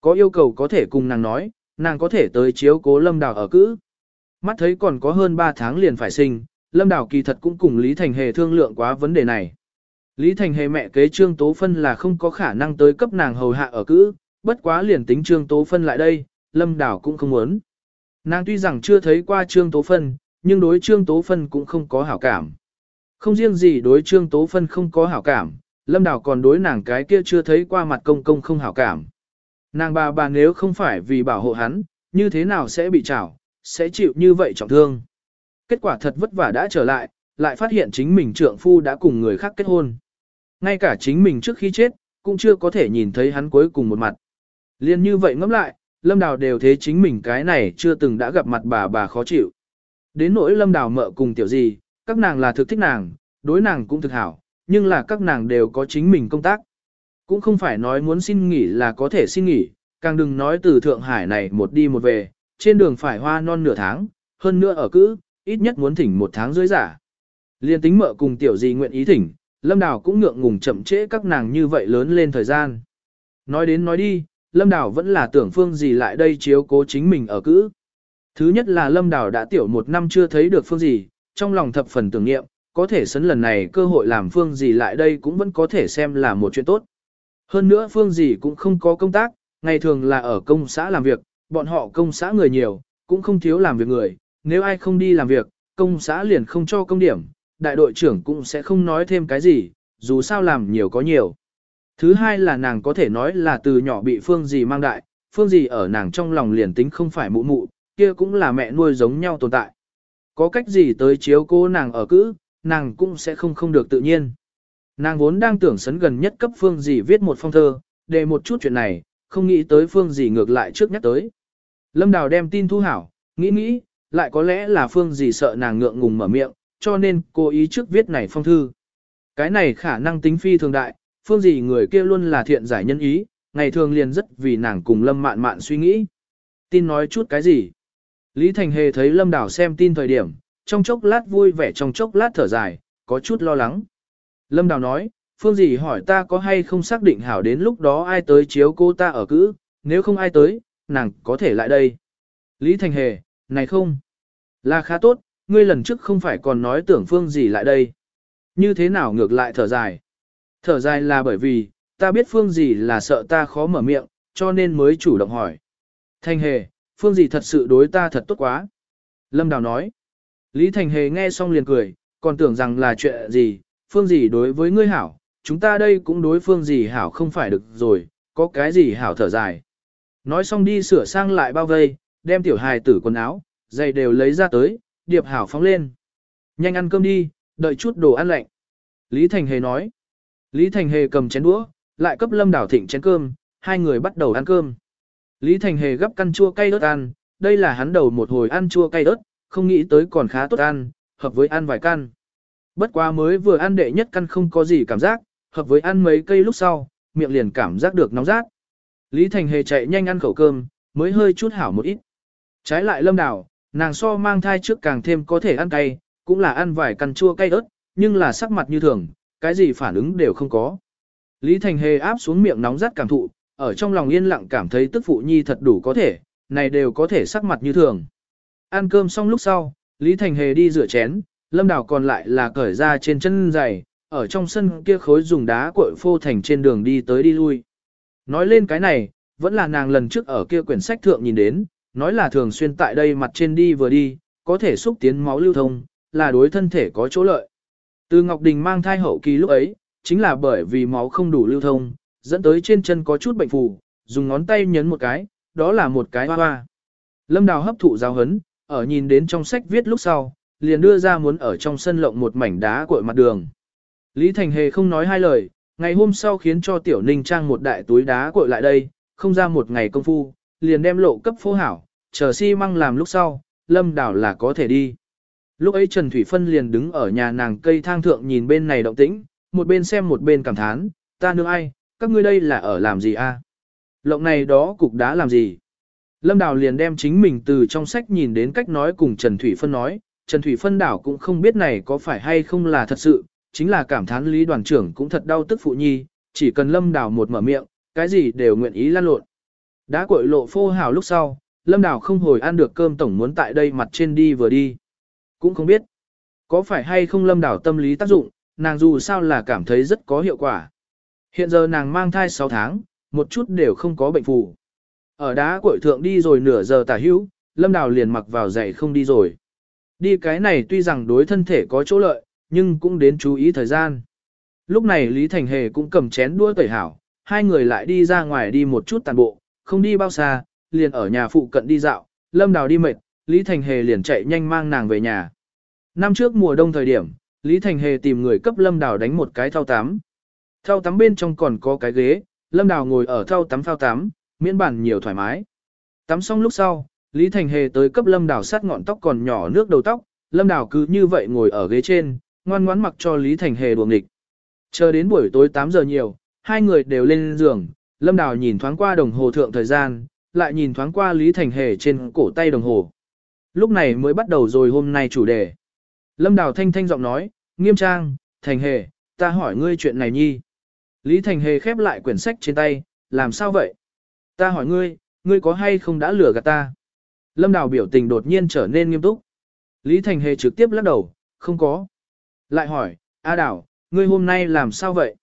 có yêu cầu có thể cùng nàng nói, nàng có thể tới chiếu cố Lâm Đào ở cữ. Mắt thấy còn có hơn 3 tháng liền phải sinh, Lâm Đào kỳ thật cũng cùng Lý Thành Hề thương lượng quá vấn đề này. Lý Thành Hề mẹ kế Trương Tố Phân là không có khả năng tới cấp nàng hầu hạ ở cữ, bất quá liền tính Trương Tố Phân lại đây, Lâm Đào cũng không muốn. Nàng tuy rằng chưa thấy qua Trương Tố Phân, nhưng đối Trương Tố Phân cũng không có hảo cảm. Không riêng gì đối Trương Tố Phân không có hảo cảm, Lâm Đào còn đối nàng cái kia chưa thấy qua mặt công công không hảo cảm. Nàng bà bà nếu không phải vì bảo hộ hắn, như thế nào sẽ bị trảo, sẽ chịu như vậy trọng thương. Kết quả thật vất vả đã trở lại, lại phát hiện chính mình trượng phu đã cùng người khác kết hôn. Ngay cả chính mình trước khi chết, cũng chưa có thể nhìn thấy hắn cuối cùng một mặt. Liên như vậy ngẫm lại, Lâm Đào đều thế chính mình cái này chưa từng đã gặp mặt bà bà khó chịu. Đến nỗi Lâm Đào mợ cùng tiểu gì, các nàng là thực thích nàng, đối nàng cũng thực hảo, nhưng là các nàng đều có chính mình công tác. Cũng không phải nói muốn xin nghỉ là có thể xin nghỉ, càng đừng nói từ Thượng Hải này một đi một về, trên đường phải hoa non nửa tháng, hơn nữa ở cữ, ít nhất muốn thỉnh một tháng dưới giả. Liên tính mợ cùng tiểu gì nguyện ý thỉnh, Lâm Đào cũng ngượng ngùng chậm trễ các nàng như vậy lớn lên thời gian. Nói đến nói đi, Lâm Đào vẫn là tưởng phương gì lại đây chiếu cố chính mình ở cữ. Thứ nhất là Lâm Đào đã tiểu một năm chưa thấy được phương gì, trong lòng thập phần tưởng niệm, có thể sấn lần này cơ hội làm phương gì lại đây cũng vẫn có thể xem là một chuyện tốt. Hơn nữa phương gì cũng không có công tác, ngày thường là ở công xã làm việc, bọn họ công xã người nhiều, cũng không thiếu làm việc người, nếu ai không đi làm việc, công xã liền không cho công điểm, đại đội trưởng cũng sẽ không nói thêm cái gì, dù sao làm nhiều có nhiều. Thứ hai là nàng có thể nói là từ nhỏ bị phương gì mang đại, phương gì ở nàng trong lòng liền tính không phải mụ mụ, kia cũng là mẹ nuôi giống nhau tồn tại. Có cách gì tới chiếu cô nàng ở cữ, nàng cũng sẽ không không được tự nhiên. Nàng vốn đang tưởng sấn gần nhất cấp phương gì viết một phong thơ, để một chút chuyện này, không nghĩ tới phương gì ngược lại trước nhắc tới. Lâm Đào đem tin thu hảo, nghĩ nghĩ, lại có lẽ là phương gì sợ nàng ngượng ngùng mở miệng, cho nên cô ý trước viết này phong thư. Cái này khả năng tính phi thường đại, phương gì người kia luôn là thiện giải nhân ý, ngày thường liền rất vì nàng cùng Lâm mạn mạn suy nghĩ. Tin nói chút cái gì? Lý Thành Hề thấy Lâm Đảo xem tin thời điểm, trong chốc lát vui vẻ trong chốc lát thở dài, có chút lo lắng. Lâm Đào nói, phương gì hỏi ta có hay không xác định hảo đến lúc đó ai tới chiếu cô ta ở cữ, nếu không ai tới, nàng có thể lại đây. Lý Thành Hề, này không, là khá tốt, ngươi lần trước không phải còn nói tưởng phương gì lại đây. Như thế nào ngược lại thở dài? Thở dài là bởi vì, ta biết phương gì là sợ ta khó mở miệng, cho nên mới chủ động hỏi. Thành Hề, phương gì thật sự đối ta thật tốt quá. Lâm Đào nói. Lý Thành Hề nghe xong liền cười, còn tưởng rằng là chuyện gì, phương gì đối với ngươi hảo, chúng ta đây cũng đối phương gì hảo không phải được rồi, có cái gì hảo thở dài. Nói xong đi sửa sang lại bao vây, đem tiểu hài tử quần áo, giày đều lấy ra tới, điệp hảo phóng lên. Nhanh ăn cơm đi, đợi chút đồ ăn lạnh. Lý Thành Hề nói. Lý Thành Hề cầm chén đũa, lại cấp Lâm Đảo Thịnh chén cơm, hai người bắt đầu ăn cơm. Lý Thành Hề gấp căn chua cay ớt ăn, đây là hắn đầu một hồi ăn chua cay ớt, không nghĩ tới còn khá tốt ăn, hợp với ăn vài căn. Bất quá mới vừa ăn đệ nhất căn không có gì cảm giác, hợp với ăn mấy cây lúc sau, miệng liền cảm giác được nóng rát. Lý Thành Hề chạy nhanh ăn khẩu cơm, mới hơi chút hảo một ít. Trái lại lâm đảo, nàng so mang thai trước càng thêm có thể ăn cay, cũng là ăn vài căn chua cay ớt, nhưng là sắc mặt như thường, cái gì phản ứng đều không có. Lý Thành Hề áp xuống miệng nóng rát cảm thụ, ở trong lòng yên lặng cảm thấy tức phụ nhi thật đủ có thể, này đều có thể sắc mặt như thường. Ăn cơm xong lúc sau, Lý Thành Hề đi rửa chén, Lâm Đào còn lại là cởi ra trên chân giày, ở trong sân kia khối dùng đá cội phô thành trên đường đi tới đi lui. Nói lên cái này, vẫn là nàng lần trước ở kia quyển sách thượng nhìn đến, nói là thường xuyên tại đây mặt trên đi vừa đi, có thể xúc tiến máu lưu thông, là đối thân thể có chỗ lợi. Từ Ngọc Đình mang thai hậu kỳ lúc ấy, chính là bởi vì máu không đủ lưu thông, dẫn tới trên chân có chút bệnh phù, dùng ngón tay nhấn một cái, đó là một cái hoa hoa. Lâm Đào hấp thụ giáo hấn, ở nhìn đến trong sách viết lúc sau, liền đưa ra muốn ở trong sân lộng một mảnh đá cội mặt đường. Lý Thành Hề không nói hai lời, ngày hôm sau khiến cho Tiểu Ninh trang một đại túi đá cội lại đây, không ra một ngày công phu, liền đem lộ cấp phố hảo, chờ xi si măng làm lúc sau, Lâm Đào là có thể đi. Lúc ấy Trần Thủy Phân liền đứng ở nhà nàng cây thang thượng nhìn bên này động tĩnh, một bên xem một bên cảm thán, ta nương ai, các ngươi đây là ở làm gì a? Lộng này đó cục đá làm gì? Lâm Đào liền đem chính mình từ trong sách nhìn đến cách nói cùng Trần Thủy Phân nói, Trần Thủy Phân đảo cũng không biết này có phải hay không là thật sự, chính là cảm thán lý đoàn trưởng cũng thật đau tức phụ nhi, chỉ cần Lâm Đào một mở miệng, cái gì đều nguyện ý lan lộn. Đã cội lộ phô hào lúc sau, Lâm Đào không hồi ăn được cơm tổng muốn tại đây mặt trên đi vừa đi. Cũng không biết, có phải hay không Lâm Đào tâm lý tác dụng, nàng dù sao là cảm thấy rất có hiệu quả. Hiện giờ nàng mang thai 6 tháng, một chút đều không có bệnh phù. Ở đá cội thượng đi rồi nửa giờ tả hữu, Lâm Đào liền mặc vào giày không đi rồi. Đi cái này tuy rằng đối thân thể có chỗ lợi, nhưng cũng đến chú ý thời gian. Lúc này Lý Thành Hề cũng cầm chén đua tẩy hảo, hai người lại đi ra ngoài đi một chút tàn bộ, không đi bao xa, liền ở nhà phụ cận đi dạo, Lâm Đào đi mệt, Lý Thành Hề liền chạy nhanh mang nàng về nhà. Năm trước mùa đông thời điểm, Lý Thành Hề tìm người cấp Lâm Đào đánh một cái thao tắm. Thao tắm bên trong còn có cái ghế, Lâm Đào ngồi ở thao tắm phao tắm, miễn bản nhiều thoải mái. Tắm xong lúc sau, Lý Thành Hề tới cấp Lâm Đào sát ngọn tóc còn nhỏ nước đầu tóc, Lâm Đào cứ như vậy ngồi ở ghế trên, ngoan ngoãn mặc cho Lý Thành Hề đùa nghịch. Chờ đến buổi tối 8 giờ nhiều, hai người đều lên giường, Lâm Đào nhìn thoáng qua đồng hồ thượng thời gian, lại nhìn thoáng qua Lý Thành Hề trên cổ tay đồng hồ. Lúc này mới bắt đầu rồi hôm nay chủ đề. Lâm Đào thanh thanh giọng nói, nghiêm trang, Thành Hề, ta hỏi ngươi chuyện này nhi. Lý Thành Hề khép lại quyển sách trên tay, làm sao vậy? Ta hỏi ngươi, ngươi có hay không đã lừa gạt ta? Lâm Đào biểu tình đột nhiên trở nên nghiêm túc. Lý Thành Hề trực tiếp lắc đầu, không có. Lại hỏi, A Đào, ngươi hôm nay làm sao vậy?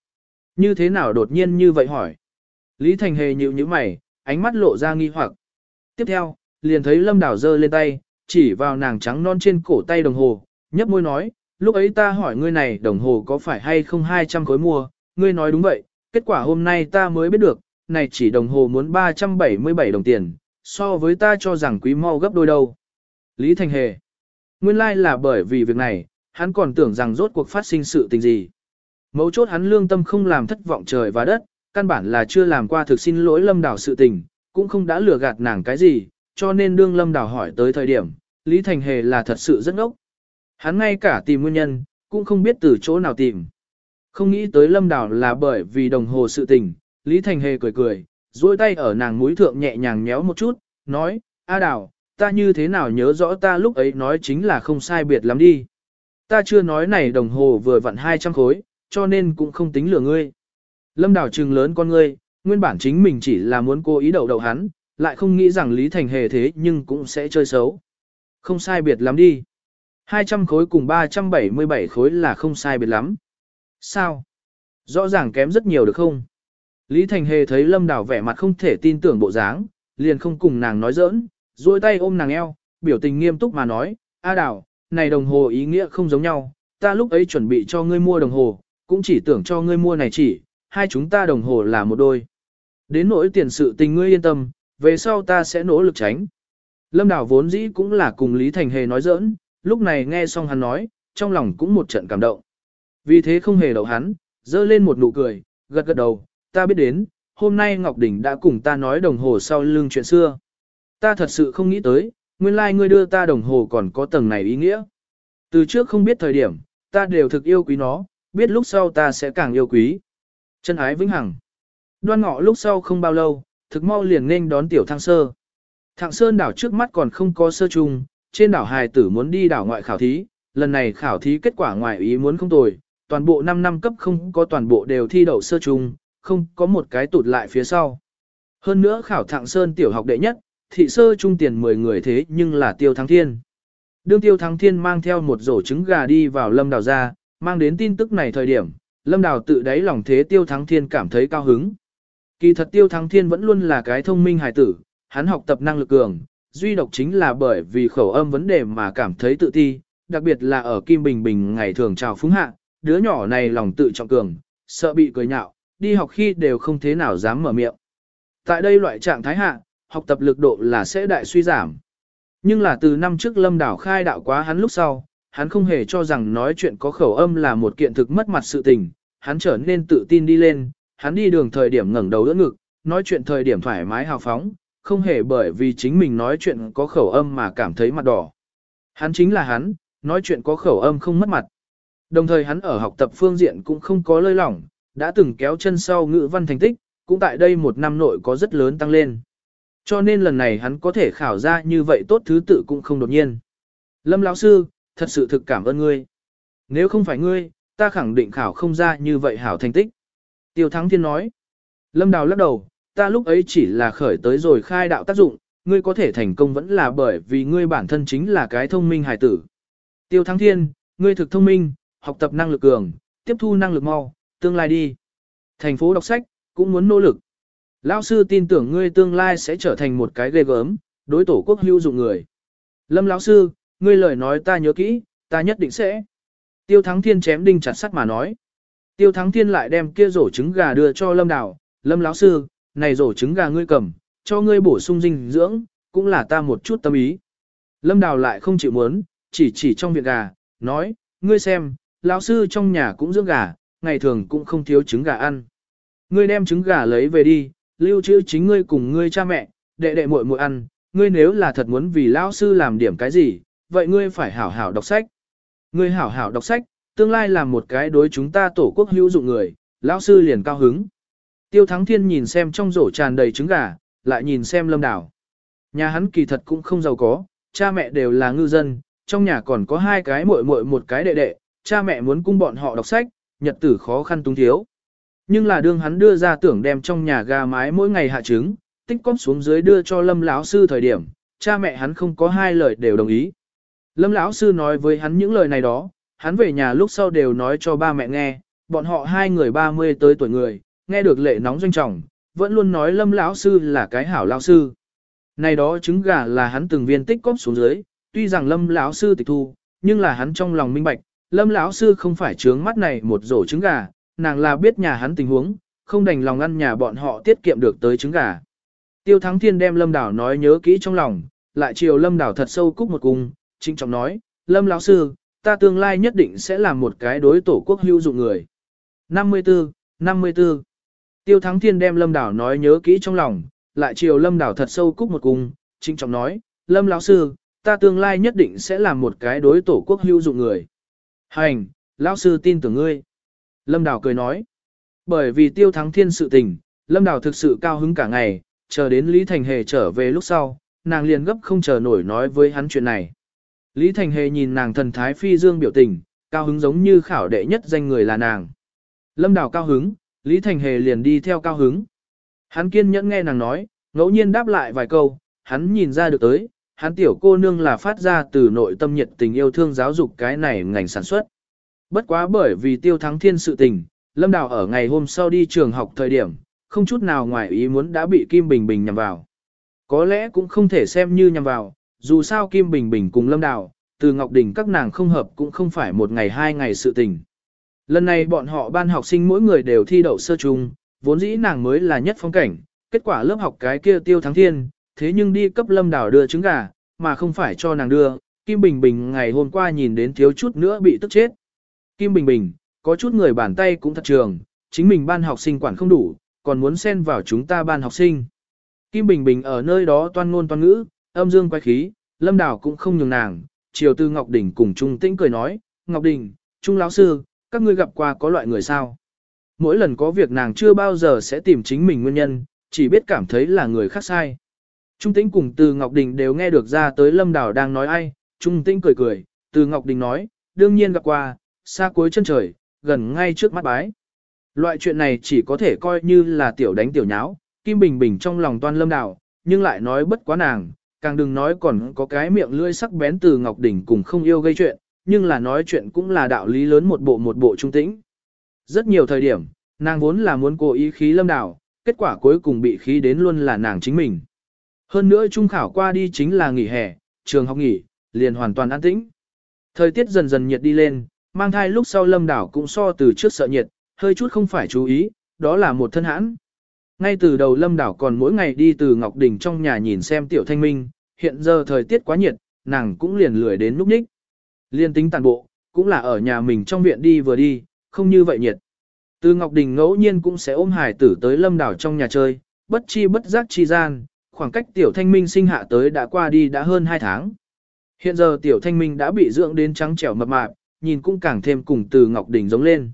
Như thế nào đột nhiên như vậy hỏi? Lý Thành Hề nhíu nhíu mày, ánh mắt lộ ra nghi hoặc. Tiếp theo, liền thấy Lâm Đào giơ lên tay, chỉ vào nàng trắng non trên cổ tay đồng hồ, nhấp môi nói, lúc ấy ta hỏi ngươi này đồng hồ có phải hay không 200 khối mua, ngươi nói đúng vậy, kết quả hôm nay ta mới biết được, này chỉ đồng hồ muốn 377 đồng tiền, so với ta cho rằng quý mau gấp đôi đâu. Lý Thành Hề, nguyên lai like là bởi vì việc này, hắn còn tưởng rằng rốt cuộc phát sinh sự tình gì. Mấu chốt hắn lương tâm không làm thất vọng trời và đất, căn bản là chưa làm qua thực xin lỗi Lâm đảo sự tình, cũng không đã lừa gạt nàng cái gì, cho nên đương Lâm đảo hỏi tới thời điểm, Lý Thành Hề là thật sự rất ngốc. Hắn ngay cả tìm nguyên nhân, cũng không biết từ chỗ nào tìm. Không nghĩ tới Lâm Đào là bởi vì đồng hồ sự tình, Lý Thành Hề cười cười, duỗi tay ở nàng mũi thượng nhẹ nhàng nhéo một chút, nói, A Đào, ta như thế nào nhớ rõ ta lúc ấy nói chính là không sai biệt lắm đi. Ta chưa nói này đồng hồ vừa vặn 200 khối, cho nên cũng không tính lừa ngươi. Lâm Đào trừng lớn con ngươi, nguyên bản chính mình chỉ là muốn cố ý đậu đậu hắn, lại không nghĩ rằng Lý Thành hề thế nhưng cũng sẽ chơi xấu. Không sai biệt lắm đi. 200 khối cùng 377 khối là không sai biệt lắm. Sao? Rõ ràng kém rất nhiều được không? Lý Thành Hề thấy Lâm Đào vẻ mặt không thể tin tưởng bộ dáng, liền không cùng nàng nói giỡn, duỗi tay ôm nàng eo, biểu tình nghiêm túc mà nói, A Đào, này đồng hồ ý nghĩa không giống nhau, ta lúc ấy chuẩn bị cho ngươi mua đồng hồ, cũng chỉ tưởng cho ngươi mua này chỉ, hai chúng ta đồng hồ là một đôi. Đến nỗi tiền sự tình ngươi yên tâm, về sau ta sẽ nỗ lực tránh. Lâm Đào vốn dĩ cũng là cùng Lý Thành Hề nói giỡn, lúc này nghe xong hắn nói, trong lòng cũng một trận cảm động. Vì thế không hề đậu hắn, dơ lên một nụ cười, gật gật đầu, ta biết đến, hôm nay Ngọc Đình đã cùng ta nói đồng hồ sau lưng chuyện xưa. Ta thật sự không nghĩ tới, nguyên lai like ngươi đưa ta đồng hồ còn có tầng này ý nghĩa. Từ trước không biết thời điểm, ta đều thực yêu quý nó, biết lúc sau ta sẽ càng yêu quý. Chân ái vĩnh hằng. Đoan ngọ lúc sau không bao lâu, thực mau liền nên đón tiểu thăng sơ. Thạng sơn đảo trước mắt còn không có sơ chung, trên đảo hài tử muốn đi đảo ngoại khảo thí, lần này khảo thí kết quả ngoại ý muốn không tồi, toàn bộ 5 năm cấp không có toàn bộ đều thi đậu sơ trung, không có một cái tụt lại phía sau. Hơn nữa khảo thạng sơn tiểu học đệ nhất, thị sơ trung tiền 10 người thế nhưng là tiêu thắng thiên. Đương tiêu thắng thiên mang theo một rổ trứng gà đi vào lâm đào ra, mang đến tin tức này thời điểm, lâm đào tự đáy lòng thế tiêu thắng thiên cảm thấy cao hứng. Kỳ thật tiêu thắng thiên vẫn luôn là cái thông minh hài tử, hắn học tập năng lực cường, duy độc chính là bởi vì khẩu âm vấn đề mà cảm thấy tự ti, đặc biệt là ở Kim Bình Bình ngày thường chào phúng hạ, đứa nhỏ này lòng tự trọng cường, sợ bị cười nhạo, đi học khi đều không thế nào dám mở miệng. Tại đây loại trạng thái hạ, học tập lực độ là sẽ đại suy giảm. Nhưng là từ năm trước lâm đảo khai đạo quá hắn lúc sau, hắn không hề cho rằng nói chuyện có khẩu âm là một kiện thực mất mặt sự tình, hắn trở nên tự tin đi lên, hắn đi đường thời điểm ngẩng đầu đỡ ngực, nói chuyện thời điểm thoải mái hào phóng, không hề bởi vì chính mình nói chuyện có khẩu âm mà cảm thấy mặt đỏ. Hắn chính là hắn, nói chuyện có khẩu âm không mất mặt. Đồng thời hắn ở học tập phương diện cũng không có lơi lỏng, đã từng kéo chân sau ngữ văn thành tích, cũng tại đây một năm nội có rất lớn tăng lên. Cho nên lần này hắn có thể khảo ra như vậy tốt thứ tự cũng không đột nhiên. Lâm lão sư, thật sự thực cảm ơn ngươi. Nếu không phải ngươi, ta khẳng định khảo không ra như vậy hảo thành tích. Tiêu Thắng Thiên nói. Lâm Đào lắc đầu, ta lúc ấy chỉ là khởi tới rồi khai đạo tác dụng, ngươi có thể thành công vẫn là bởi vì ngươi bản thân chính là cái thông minh hài tử. Tiêu Thắng Thiên, ngươi thực thông minh, học tập năng lực cường, tiếp thu năng lực mau, tương lai đi. Thành phố đọc sách, cũng muốn nỗ lực. Lão sư tin tưởng ngươi tương lai sẽ trở thành một cái ghê gớm, đối tổ quốc hữu dụng người. Lâm lão sư, ngươi lời nói ta nhớ kỹ, ta nhất định sẽ. Tiêu Thắng Thiên chém đinh chặt sắt mà nói. Tiêu Thắng Thiên lại đem kia rổ trứng gà đưa cho Lâm Đào, Lâm lão sư, này rổ trứng gà ngươi cầm, cho ngươi bổ sung dinh dưỡng, cũng là ta một chút tâm ý. Lâm Đào lại không chịu muốn, chỉ chỉ trong việc gà, nói, ngươi xem, lão sư trong nhà cũng dưỡng gà, ngày thường cũng không thiếu trứng gà ăn. Ngươi đem trứng gà lấy về đi, lưu trữ chính ngươi cùng ngươi cha mẹ, đệ đệ muội muội ăn, ngươi nếu là thật muốn vì lão sư làm điểm cái gì, vậy ngươi phải hảo hảo đọc sách. Ngươi hảo hảo đọc sách, tương lai làm một cái đối chúng ta tổ quốc hữu dụng người, lão sư liền cao hứng. Tiêu Thắng Thiên nhìn xem trong rổ tràn đầy trứng gà, lại nhìn xem Lâm Đảo. Nhà hắn kỳ thật cũng không giàu có, cha mẹ đều là ngư dân, trong nhà còn có hai cái muội muội một cái đệ đệ, cha mẹ muốn cung bọn họ đọc sách, nhật tử khó khăn túng thiếu. Nhưng là đương hắn đưa ra tưởng đem trong nhà gà mái mỗi ngày hạ trứng, tích cóp xuống dưới đưa cho Lâm lão sư thời điểm, cha mẹ hắn không có hai lời đều đồng ý. Lâm lão sư nói với hắn những lời này đó, hắn về nhà lúc sau đều nói cho ba mẹ nghe, bọn họ hai người 30 tới tuổi người, nghe được lệ nóng doanh trọng, vẫn luôn nói Lâm lão sư là cái hảo lão sư. Này đó trứng gà là hắn từng viên tích cóp xuống dưới, tuy rằng Lâm lão sư tịch thu, nhưng là hắn trong lòng minh bạch, Lâm lão sư không phải trướng mắt này một rổ trứng gà, nàng là biết nhà hắn tình huống, không đành lòng ăn nhà bọn họ tiết kiệm được tới trứng gà. Tiêu Thắng Thiên đem Lâm Đảo nói nhớ kỹ trong lòng, lại chiều Lâm Đảo thật sâu cúc một cung, trinh trọng nói, Lâm lão sư, ta tương lai nhất định sẽ làm một cái đối tổ quốc hữu dụng người. 54, 54. Tiêu Thắng Thiên đem Lâm Đảo nói nhớ kỹ trong lòng, lại chiều Lâm Đảo thật sâu cúc một cung, trinh trọng nói, Lâm lão sư, ta tương lai nhất định sẽ làm một cái đối tổ quốc hữu dụng người. Hành, lão sư tin tưởng ngươi. Lâm Đảo cười nói, bởi vì Tiêu Thắng Thiên sự tình, Lâm Đảo thực sự cao hứng cả ngày, chờ đến Lý Thành Hề trở về lúc sau, nàng liền gấp không chờ nổi nói với hắn chuyện này. Lý Thành Hề nhìn nàng thần thái phi dương biểu tình, cao hứng giống như khảo đệ nhất danh người là nàng. Lâm Đào cao hứng, Lý Thành Hề liền đi theo cao hứng. Hắn kiên nhẫn nghe nàng nói, ngẫu nhiên đáp lại vài câu, hắn nhìn ra được tới, hắn tiểu cô nương là phát ra từ nội tâm nhiệt tình yêu thương giáo dục cái này ngành sản xuất. Bất quá bởi vì tiêu thắng thiên sự tình, Lâm Đào ở ngày hôm sau đi trường học thời điểm, không chút nào ngoài ý muốn đã bị Kim Bình Bình nhằm vào. Có lẽ cũng không thể xem như nhằm vào, dù sao Kim Bình Bình cùng Lâm Đào, từ Ngọc Đình các nàng không hợp cũng không phải một ngày hai ngày sự tình. Lần này bọn họ ban học sinh mỗi người đều thi đậu sơ trung, vốn dĩ nàng mới là nhất phong cảnh, kết quả lớp học cái kia tiêu thắng thiên, thế nhưng đi cấp Lâm đảo đưa trứng gà, mà không phải cho nàng đưa, Kim Bình Bình ngày hôm qua nhìn đến thiếu chút nữa bị tức chết. Kim Bình Bình, có chút người bàn tay cũng thật trường, chính mình ban học sinh quản không đủ, còn muốn xen vào chúng ta ban học sinh. Kim Bình Bình ở nơi đó toan ngôn toan ngữ, âm dương quay khí, Lâm Đào cũng không nhường nàng, chiều tư Ngọc Đình cùng Trung Tĩnh cười nói, Ngọc Đình, Trung lão sư, các ngươi gặp qua có loại người sao? Mỗi lần có việc nàng chưa bao giờ sẽ tìm chính mình nguyên nhân, chỉ biết cảm thấy là người khác sai. Trung Tĩnh cùng từ Ngọc Đình đều nghe được ra tới Lâm Đảo đang nói ai, Trung Tĩnh cười cười, từ Ngọc Đình nói, đương nhiên gặp qua, xa cuối chân trời, gần ngay trước mắt bái. Loại chuyện này chỉ có thể coi như là tiểu đánh tiểu nháo, Kim Bình Bình trong lòng toan lâm Đảo, nhưng lại nói bất quá nàng, càng đừng nói còn có cái miệng lưỡi sắc bén từ Ngọc Đình cùng không yêu gây chuyện, nhưng là nói chuyện cũng là đạo lý lớn một bộ một bộ trung tĩnh. Rất nhiều thời điểm, nàng vốn là muốn cố ý khí lâm Đảo, kết quả cuối cùng bị khí đến luôn là nàng chính mình. Hơn nữa trung khảo qua đi chính là nghỉ hè, trường học nghỉ, liền hoàn toàn an tĩnh. Thời tiết dần dần nhiệt đi lên, mang thai lúc sau lâm đảo cũng so từ trước sợ nhiệt, hơi chút không phải chú ý, đó là một thân hãn. Ngay từ đầu lâm đảo còn mỗi ngày đi từ Ngọc Đình trong nhà nhìn xem tiểu thanh minh, hiện giờ thời tiết quá nhiệt, nàng cũng liền lười đến núp ních. Liên tính tàn bộ, cũng là ở nhà mình trong viện đi vừa đi, không như vậy nhiệt. Từ Ngọc Đình ngẫu nhiên cũng sẽ ôm hải tử tới lâm đảo trong nhà chơi, bất chi bất giác chi gian, khoảng cách tiểu thanh minh sinh hạ tới đã qua đi đã hơn 2 tháng. Hiện giờ tiểu thanh minh đã bị dưỡng đến trắng trẻo mập mạp, nhìn cũng càng thêm cùng từ Ngọc Đình giống lên.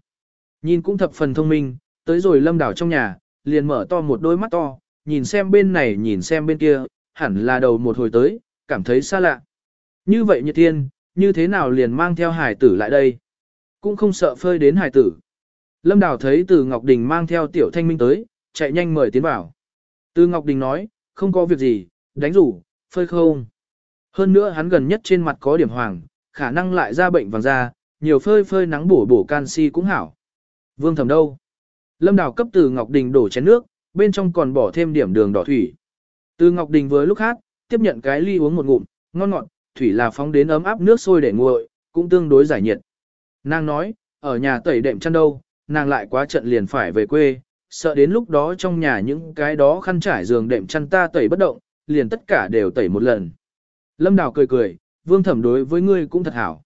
Nhìn cũng thập phần thông minh, tới rồi lâm đảo trong nhà, liền mở to một đôi mắt to, nhìn xem bên này nhìn xem bên kia, hẳn là đầu một hồi tới, cảm thấy xa lạ. Như vậy nhiệt thiên, như thế nào liền mang theo hải tử lại đây? Cũng không sợ phơi đến hải tử. Lâm Đào thấy từ Ngọc Đình mang theo tiểu thanh minh tới, chạy nhanh mời tiến vào. Từ Ngọc Đình nói, không có việc gì, đánh rủ, phơi không. Hơn nữa hắn gần nhất trên mặt có điểm hoàng, khả năng lại ra bệnh vàng da, nhiều phơi phơi nắng bổ bổ canxi cũng hảo. Vương thẩm đâu? Lâm Đào cấp từ Ngọc Đình đổ chén nước, bên trong còn bỏ thêm điểm đường đỏ thủy. Từ Ngọc Đình với lúc hát, tiếp nhận cái ly uống một ngụm, ngon ngọt, thủy là phóng đến ấm áp nước sôi để nguội, cũng tương đối giải nhiệt. Nàng nói, ở nhà tẩy đệm chăn đâu, nàng lại quá trận liền phải về quê, sợ đến lúc đó trong nhà những cái đó khăn trải giường đệm chăn ta tẩy bất động, liền tất cả đều tẩy một lần. Lâm Đào cười cười, vương thẩm đối với ngươi cũng thật hảo.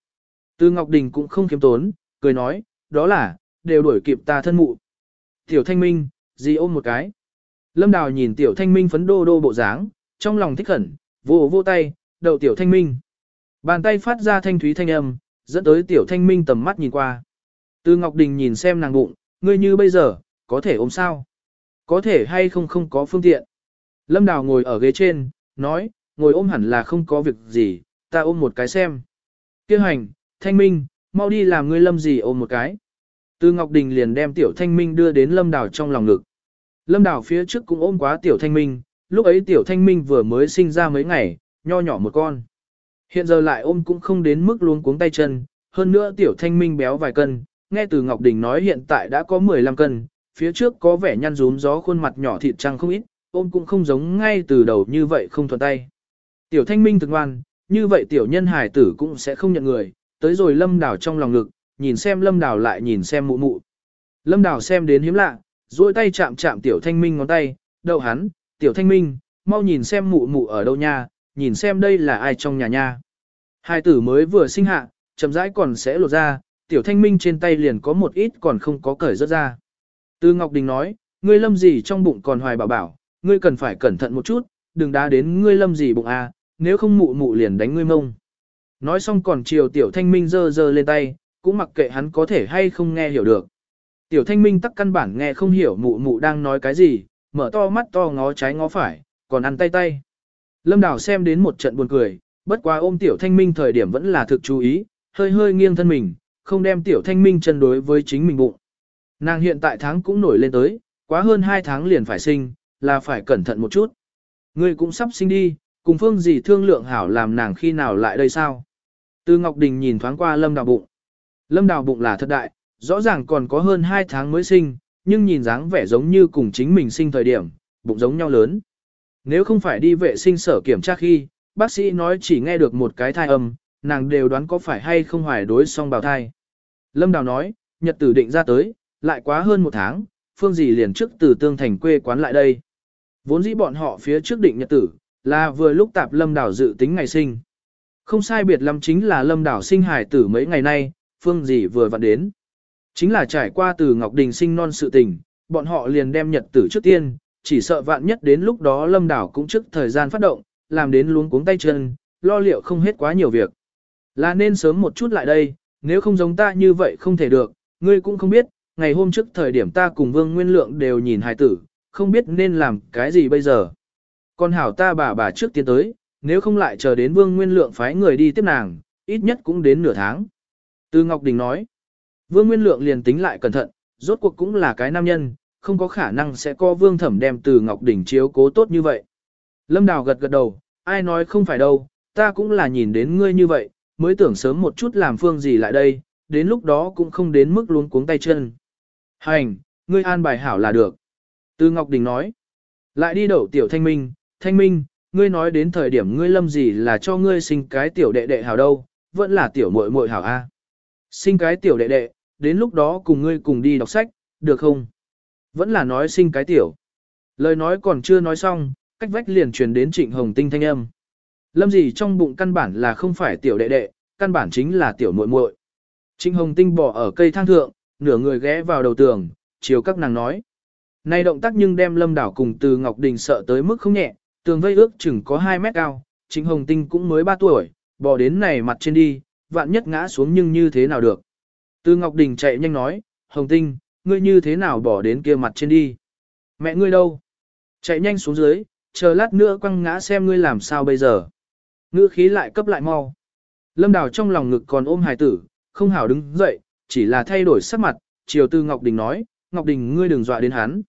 Từ Ngọc Đình cũng không kiếm tốn, cười nói, đó là, đều đuổi kịp ta thân mụ. Tiểu thanh minh, gì ôm một cái. Lâm Đào nhìn tiểu thanh minh phấn đô đô bộ dáng, trong lòng thích khẩn, vô vô tay, đậu tiểu thanh minh. Bàn tay phát ra thanh thúy thanh âm, dẫn tới tiểu thanh minh tầm mắt nhìn qua. Từ Ngọc Đình nhìn xem nàng bụng, ngươi như bây giờ, có thể ôm sao? Có thể hay không không có phương tiện. Lâm Đào ngồi ở ghế trên, nói, ngồi ôm hẳn là không có việc gì, ta ôm một cái xem. Kêu hành, thanh minh, mau đi làm ngươi lâm gì ôm một cái. Từ Ngọc Đình liền đem tiểu thanh minh đưa đến lâm đào trong lòng ngực. Lâm đào phía trước cũng ôm quá tiểu thanh minh, lúc ấy tiểu thanh minh vừa mới sinh ra mấy ngày, nho nhỏ một con. Hiện giờ lại ôm cũng không đến mức luống cuống tay chân, hơn nữa tiểu thanh minh béo vài cân, nghe từ Ngọc Đình nói hiện tại đã có 15 cân, phía trước có vẻ nhăn rúm gió khuôn mặt nhỏ thịt trăng không ít, ôm cũng không giống ngay từ đầu như vậy không thuận tay. Tiểu thanh minh thực ngoan, như vậy tiểu nhân hải tử cũng sẽ không nhận người, tới rồi lâm đảo trong lòng ngực, nhìn xem lâm đảo lại nhìn xem mụ mụ. Lâm đảo xem đến hiếm lạ, duỗi tay chạm chạm tiểu thanh minh ngón tay, đậu hắn, tiểu thanh minh, mau nhìn xem mụ mụ ở đâu nha, nhìn xem đây là ai trong nhà nha. Hai tử mới vừa sinh hạ, chậm rãi còn sẽ lột ra, tiểu thanh minh trên tay liền có một ít còn không có cởi rớt ra. Tư Ngọc Đình nói, ngươi lâm gì trong bụng còn hoài bảo bảo, ngươi cần phải cẩn thận một chút, đừng đá đến ngươi lâm gì bụng à, nếu không mụ mụ liền đánh ngươi mông. Nói xong còn chiều tiểu thanh minh giơ giơ lên tay, cũng mặc kệ hắn có thể hay không nghe hiểu được. Tiểu thanh minh tắc căn bản nghe không hiểu mụ mụ đang nói cái gì, mở to mắt to ngó trái ngó phải, còn ăn tay tay. Lâm Đào xem đến một trận buồn cười, bất quá ôm tiểu thanh minh thời điểm vẫn là thực chú ý, hơi hơi nghiêng thân mình, không đem tiểu thanh minh chân đối với chính mình bụng. Nàng hiện tại tháng cũng nổi lên tới, quá hơn 2 tháng liền phải sinh, là phải cẩn thận một chút. Ngươi cũng sắp sinh đi, cùng phương gì thương lượng hảo làm nàng khi nào lại đây sao? Từ Ngọc Đình nhìn thoáng qua lâm đào bụng. Lâm đào bụng là thật đại, rõ ràng còn có hơn 2 tháng mới sinh, nhưng nhìn dáng vẻ giống như cùng chính mình sinh thời điểm, bụng giống nhau lớn. Nếu không phải đi vệ sinh sở kiểm tra khi, bác sĩ nói chỉ nghe được một cái thai âm, nàng đều đoán có phải hay không hoài đối song bào thai. Lâm Đào nói, nhật tử định ra tới, lại quá hơn một tháng, phương Dì liền trước từ tương thành quê quán lại đây. Vốn dĩ bọn họ phía trước định nhật tử, là vừa lúc tạp Lâm đảo dự tính ngày sinh. Không sai biệt lắm chính là Lâm đảo sinh hải tử mấy ngày nay, phương Dì vừa vặn đến. Chính là trải qua từ Ngọc Đình sinh non sự tình, bọn họ liền đem nhật tử trước tiên, chỉ sợ vạn nhất đến lúc đó Lâm đảo cũng trước thời gian phát động, làm đến luống cuống tay chân, lo liệu không hết quá nhiều việc. Là nên sớm một chút lại đây, nếu không giống ta như vậy không thể được, ngươi cũng không biết, ngày hôm trước thời điểm ta cùng Vương Nguyên Lượng đều nhìn hài tử, không biết nên làm cái gì bây giờ. Con hảo ta bà bà trước tiên tới, nếu không lại chờ đến Vương Nguyên Lượng phái người đi tiếp nàng, ít nhất cũng đến nửa tháng. Từ Ngọc Đình nói, Vương Nguyên Lượng liền tính lại cẩn thận, rốt cuộc cũng là cái nam nhân, không có khả năng sẽ có Vương Thẩm đem từ Ngọc Đình chiếu cố tốt như vậy. Lâm Đào gật gật đầu, ai nói không phải đâu, ta cũng là nhìn đến ngươi như vậy, mới tưởng sớm một chút làm phương gì lại đây, đến lúc đó cũng không đến mức luống cuống tay chân. Hành, ngươi an bài hảo là được. Từ Ngọc Đình nói, lại đi đậu tiểu thanh minh, thanh minh, ngươi nói đến thời điểm ngươi lâm gì là cho ngươi sinh cái tiểu đệ đệ hảo đâu, vẫn là tiểu muội muội hảo a. Sinh cái tiểu đệ đệ, đến lúc đó cùng ngươi cùng đi đọc sách, được không? Vẫn là nói sinh cái tiểu. Lời nói còn chưa nói xong, cách vách liền truyền đến trịnh hồng tinh thanh âm. Lâm gì trong bụng căn bản là không phải tiểu đệ đệ, căn bản chính là tiểu muội muội. Trịnh hồng tinh bỏ ở cây thang thượng, nửa người ghé vào đầu tường, chiều các nàng nói. nay động tác nhưng đem lâm đảo cùng từ Ngọc Đình sợ tới mức không nhẹ, tường vây ước chừng có 2 mét cao, chính Hồng Tinh cũng mới 3 tuổi, bỏ đến này mặt trên đi, vạn nhất ngã xuống nhưng như thế nào được. Từ Ngọc Đình chạy nhanh nói, Hồng Tinh, ngươi như thế nào bỏ đến kia mặt trên đi? Mẹ ngươi đâu? Chạy nhanh xuống dưới, chờ lát nữa quăng ngã xem ngươi làm sao bây giờ. Ngữ khí lại cấp lại mau. Lâm Đào trong lòng ngực còn ôm hài tử, không hảo đứng dậy, chỉ là thay đổi sắc mặt, chiều tư Ngọc Đình nói, Ngọc Đình ngươi đừng dọa đến hắn.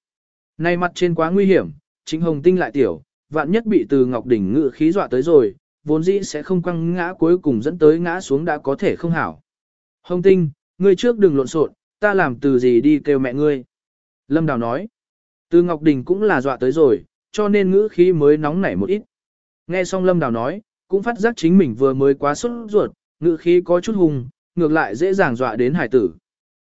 Này mặt trên quá nguy hiểm, chính hồng tinh lại tiểu, vạn nhất bị từ Ngọc Đình ngự khí dọa tới rồi, vốn dĩ sẽ không quăng ngã cuối cùng dẫn tới ngã xuống đã có thể không hảo. Hồng tinh, ngươi trước đừng lộn xộn, ta làm từ gì đi kêu mẹ ngươi. Lâm Đào nói, từ Ngọc Đình cũng là dọa tới rồi, cho nên ngữ khí mới nóng nảy một ít. Nghe xong Lâm Đào nói, cũng phát giác chính mình vừa mới quá sốt ruột, ngữ khí có chút hùng, ngược lại dễ dàng dọa đến hải tử.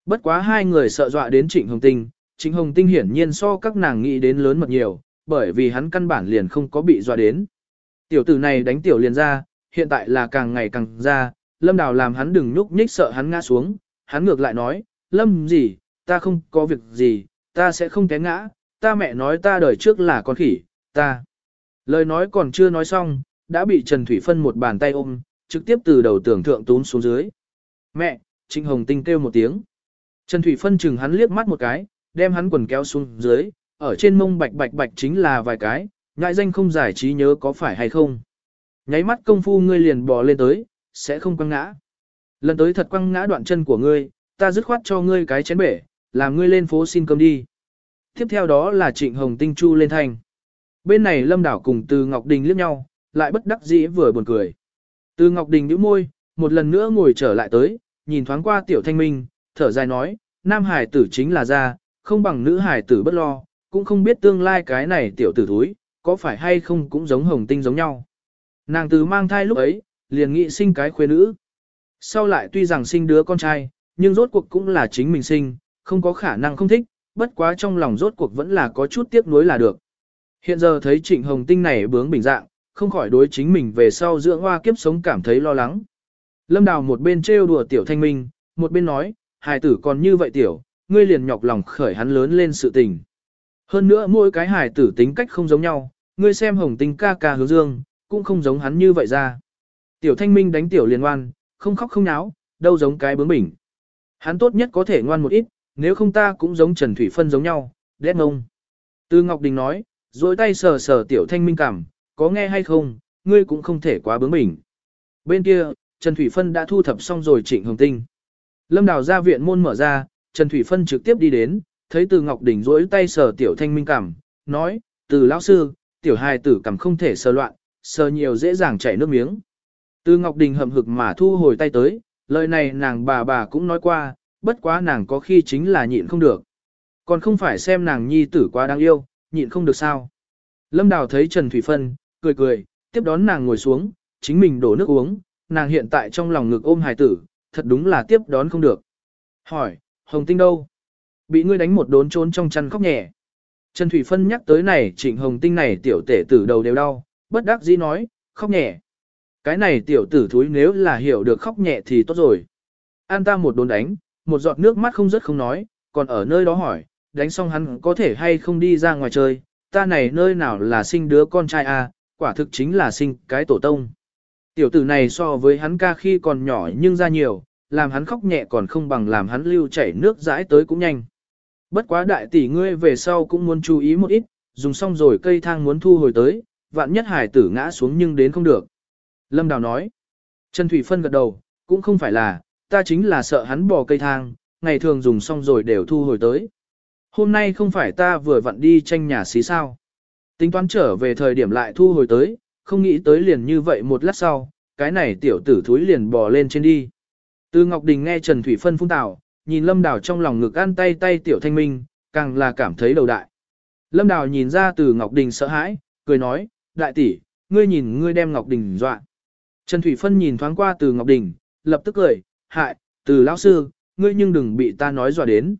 Bất quá hai người sợ dọa đến Trịnh Hồng Tinh, Trịnh Hồng Tinh hiển nhiên so các nàng nghĩ đến lớn mật nhiều, bởi vì hắn căn bản liền không có bị dọa đến. Tiểu tử này đánh tiểu liền ra, hiện tại là càng ngày càng ra, Lâm Đào làm hắn đừng nhúc nhích sợ hắn ngã xuống, hắn ngược lại nói, lâm gì, ta không có việc gì, ta sẽ không té ngã, ta mẹ nói ta đời trước là con khỉ, ta. Lời nói còn chưa nói xong, đã bị Trần Thủy Phân một bàn tay ôm, trực tiếp từ đầu tưởng thượng tún xuống dưới. Mẹ, Trịnh Hồng Tinh kêu một tiếng. Trần Thủy Phân chừng hắn liếc mắt một cái, đem hắn quần kéo xuống dưới, ở trên mông bạch bạch bạch chính là vài cái, ngại danh không giải trí nhớ có phải hay không. Nháy mắt công phu ngươi liền bò lên tới, sẽ không quăng ngã. Lần tới thật quăng ngã đoạn chân của ngươi, ta dứt khoát cho ngươi cái chén bể, làm ngươi lên phố xin cơm đi. Tiếp theo đó là Trịnh Hồng Tinh Chu lên thành. Bên này Lâm Đảo cùng Từ Ngọc Đình liếc nhau, lại bất đắc dĩ vừa buồn cười. Từ Ngọc Đình nhíu môi, một lần nữa ngồi trở lại tới, nhìn thoáng qua Tiểu Thanh Minh, thở dài nói, nam hải tử chính là ra, không bằng nữ hải tử bất lo, cũng không biết tương lai cái này tiểu tử thúi, có phải hay không cũng giống hồng tinh giống nhau. Nàng từ mang thai lúc ấy, liền nghĩ sinh cái khuê nữ. Sau lại tuy rằng sinh đứa con trai, nhưng rốt cuộc cũng là chính mình sinh, không có khả năng không thích, bất quá trong lòng rốt cuộc vẫn là có chút tiếc nuối là được. Hiện giờ thấy trịnh hồng tinh này bướng bình dạng, không khỏi đối chính mình về sau dưỡng hoa kiếp sống cảm thấy lo lắng. Lâm Đào một bên trêu đùa tiểu thanh minh, một bên nói, hài tử còn như vậy tiểu, ngươi liền nhọc lòng khởi hắn lớn lên sự tình. Hơn nữa mỗi cái hài tử tính cách không giống nhau, ngươi xem hồng tinh ca ca hướng dương, cũng không giống hắn như vậy ra. Tiểu thanh minh đánh tiểu liền ngoan, không khóc không náo, đâu giống cái bướng bỉnh. Hắn tốt nhất có thể ngoan một ít, nếu không ta cũng giống Trần Thủy Phân giống nhau, đét ngông. Tư Ngọc Đình nói, dối tay sờ sờ tiểu thanh minh cảm, có nghe hay không, ngươi cũng không thể quá bướng bỉnh. Bên kia, Trần Thủy Phân đã thu thập xong rồi trịnh hồng tinh. Lâm Đào ra viện môn mở ra, Trần Thủy Phân trực tiếp đi đến, thấy từ Ngọc Đình rỗi tay sờ tiểu thanh minh cảm, nói, từ lão sư, tiểu hài tử cảm không thể sờ loạn, sờ nhiều dễ dàng chảy nước miếng. Từ Ngọc Đình hậm hực mà thu hồi tay tới, lời này nàng bà bà cũng nói qua, bất quá nàng có khi chính là nhịn không được. Còn không phải xem nàng nhi tử quá đáng yêu, nhịn không được sao. Lâm Đào thấy Trần Thủy Phân, cười cười, tiếp đón nàng ngồi xuống, chính mình đổ nước uống, nàng hiện tại trong lòng ngực ôm hài tử, thật đúng là tiếp đón không được. Hỏi, Hồng Tinh đâu? Bị ngươi đánh một đốn trốn trong chăn khóc nhẹ. Trần Thủy Phân nhắc tới này trịnh Hồng Tinh này tiểu tể tử đầu đều đau, bất đắc dĩ nói, khóc nhẹ. Cái này tiểu tử thúi nếu là hiểu được khóc nhẹ thì tốt rồi. An ta một đốn đánh, một giọt nước mắt không rất không nói, còn ở nơi đó hỏi, đánh xong hắn có thể hay không đi ra ngoài chơi, ta này nơi nào là sinh đứa con trai a, à, quả thực chính là sinh cái tổ tông. Tiểu tử này so với hắn ca khi còn nhỏ nhưng ra nhiều, làm hắn khóc nhẹ còn không bằng làm hắn lưu chảy nước dãi tới cũng nhanh. Bất quá đại tỷ ngươi về sau cũng muốn chú ý một ít, dùng xong rồi cây thang muốn thu hồi tới, vạn nhất hải tử ngã xuống nhưng đến không được. Lâm Đào nói, Trần Thủy Phân gật đầu, cũng không phải là, ta chính là sợ hắn bỏ cây thang, ngày thường dùng xong rồi đều thu hồi tới. Hôm nay không phải ta vừa vặn đi tranh nhà xí sao. Tính toán trở về thời điểm lại thu hồi tới, không nghĩ tới liền như vậy một lát sau, cái này tiểu tử thúi liền bò lên trên đi. Từ Ngọc Đình nghe Trần Thủy Phân phun tảo, nhìn Lâm Đào trong lòng ngực ăn tay tay tiểu thanh minh, càng là cảm thấy đầu đại. Lâm Đào nhìn ra từ Ngọc Đình sợ hãi, cười nói, đại tỷ, ngươi nhìn ngươi đem Ngọc Đình dọa. Trần Thủy Phân nhìn thoáng qua từ Ngọc Đình, lập tức cười, hại, từ lão sư, ngươi nhưng đừng bị ta nói dọa đến.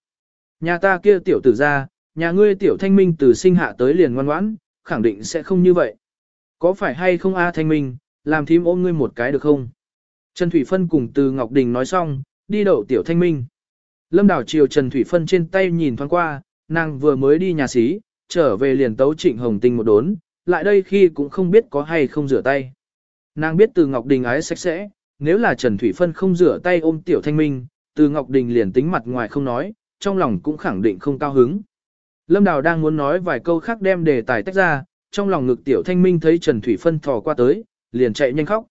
Nhà ta kia tiểu tử ra, nhà ngươi tiểu thanh minh từ sinh hạ tới liền ngoan ngoãn, khẳng định sẽ không như vậy. Có phải hay không a thanh minh, làm thím ôm ngươi một cái được không? Trần Thủy Phân cùng từ Ngọc Đình nói xong, đi đậu tiểu thanh minh. Lâm đảo chiều Trần Thủy Phân trên tay nhìn thoáng qua, nàng vừa mới đi nhà xí, trở về liền tấu trịnh hồng tinh một đốn, lại đây khi cũng không biết có hay không rửa tay. Nàng biết từ Ngọc Đình ái sạch sẽ, nếu là Trần Thủy Phân không rửa tay ôm tiểu thanh minh, từ Ngọc Đình liền tính mặt ngoài không nói, trong lòng cũng khẳng định không cao hứng. Lâm Đào đang muốn nói vài câu khác đem đề tài tách ra, trong lòng ngực tiểu thanh minh thấy Trần Thủy Phân thò qua tới, liền chạy nhanh khóc.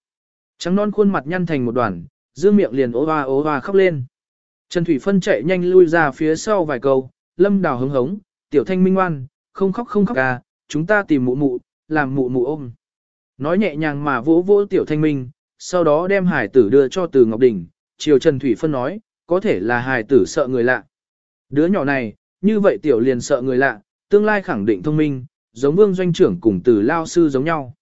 Trắng non khuôn mặt nhăn thành một đoàn, dương miệng liền ố hoa ố hoa khóc lên. Trần Thủy Phân chạy nhanh lui ra phía sau vài câu, Lâm Đào hứng hống, tiểu thanh minh ngoan, không khóc không khóc à, chúng ta tìm mụ mụ, làm mụ mụ ôm. Nói nhẹ nhàng mà vỗ vỗ tiểu thanh minh, sau đó đem hải tử đưa cho từ Ngọc Đình, chiều Trần Thủy Phân nói, có thể là hải tử sợ người lạ. Đứa nhỏ này, như vậy tiểu liền sợ người lạ, tương lai khẳng định thông minh, giống vương doanh trưởng cùng từ lao sư giống nhau.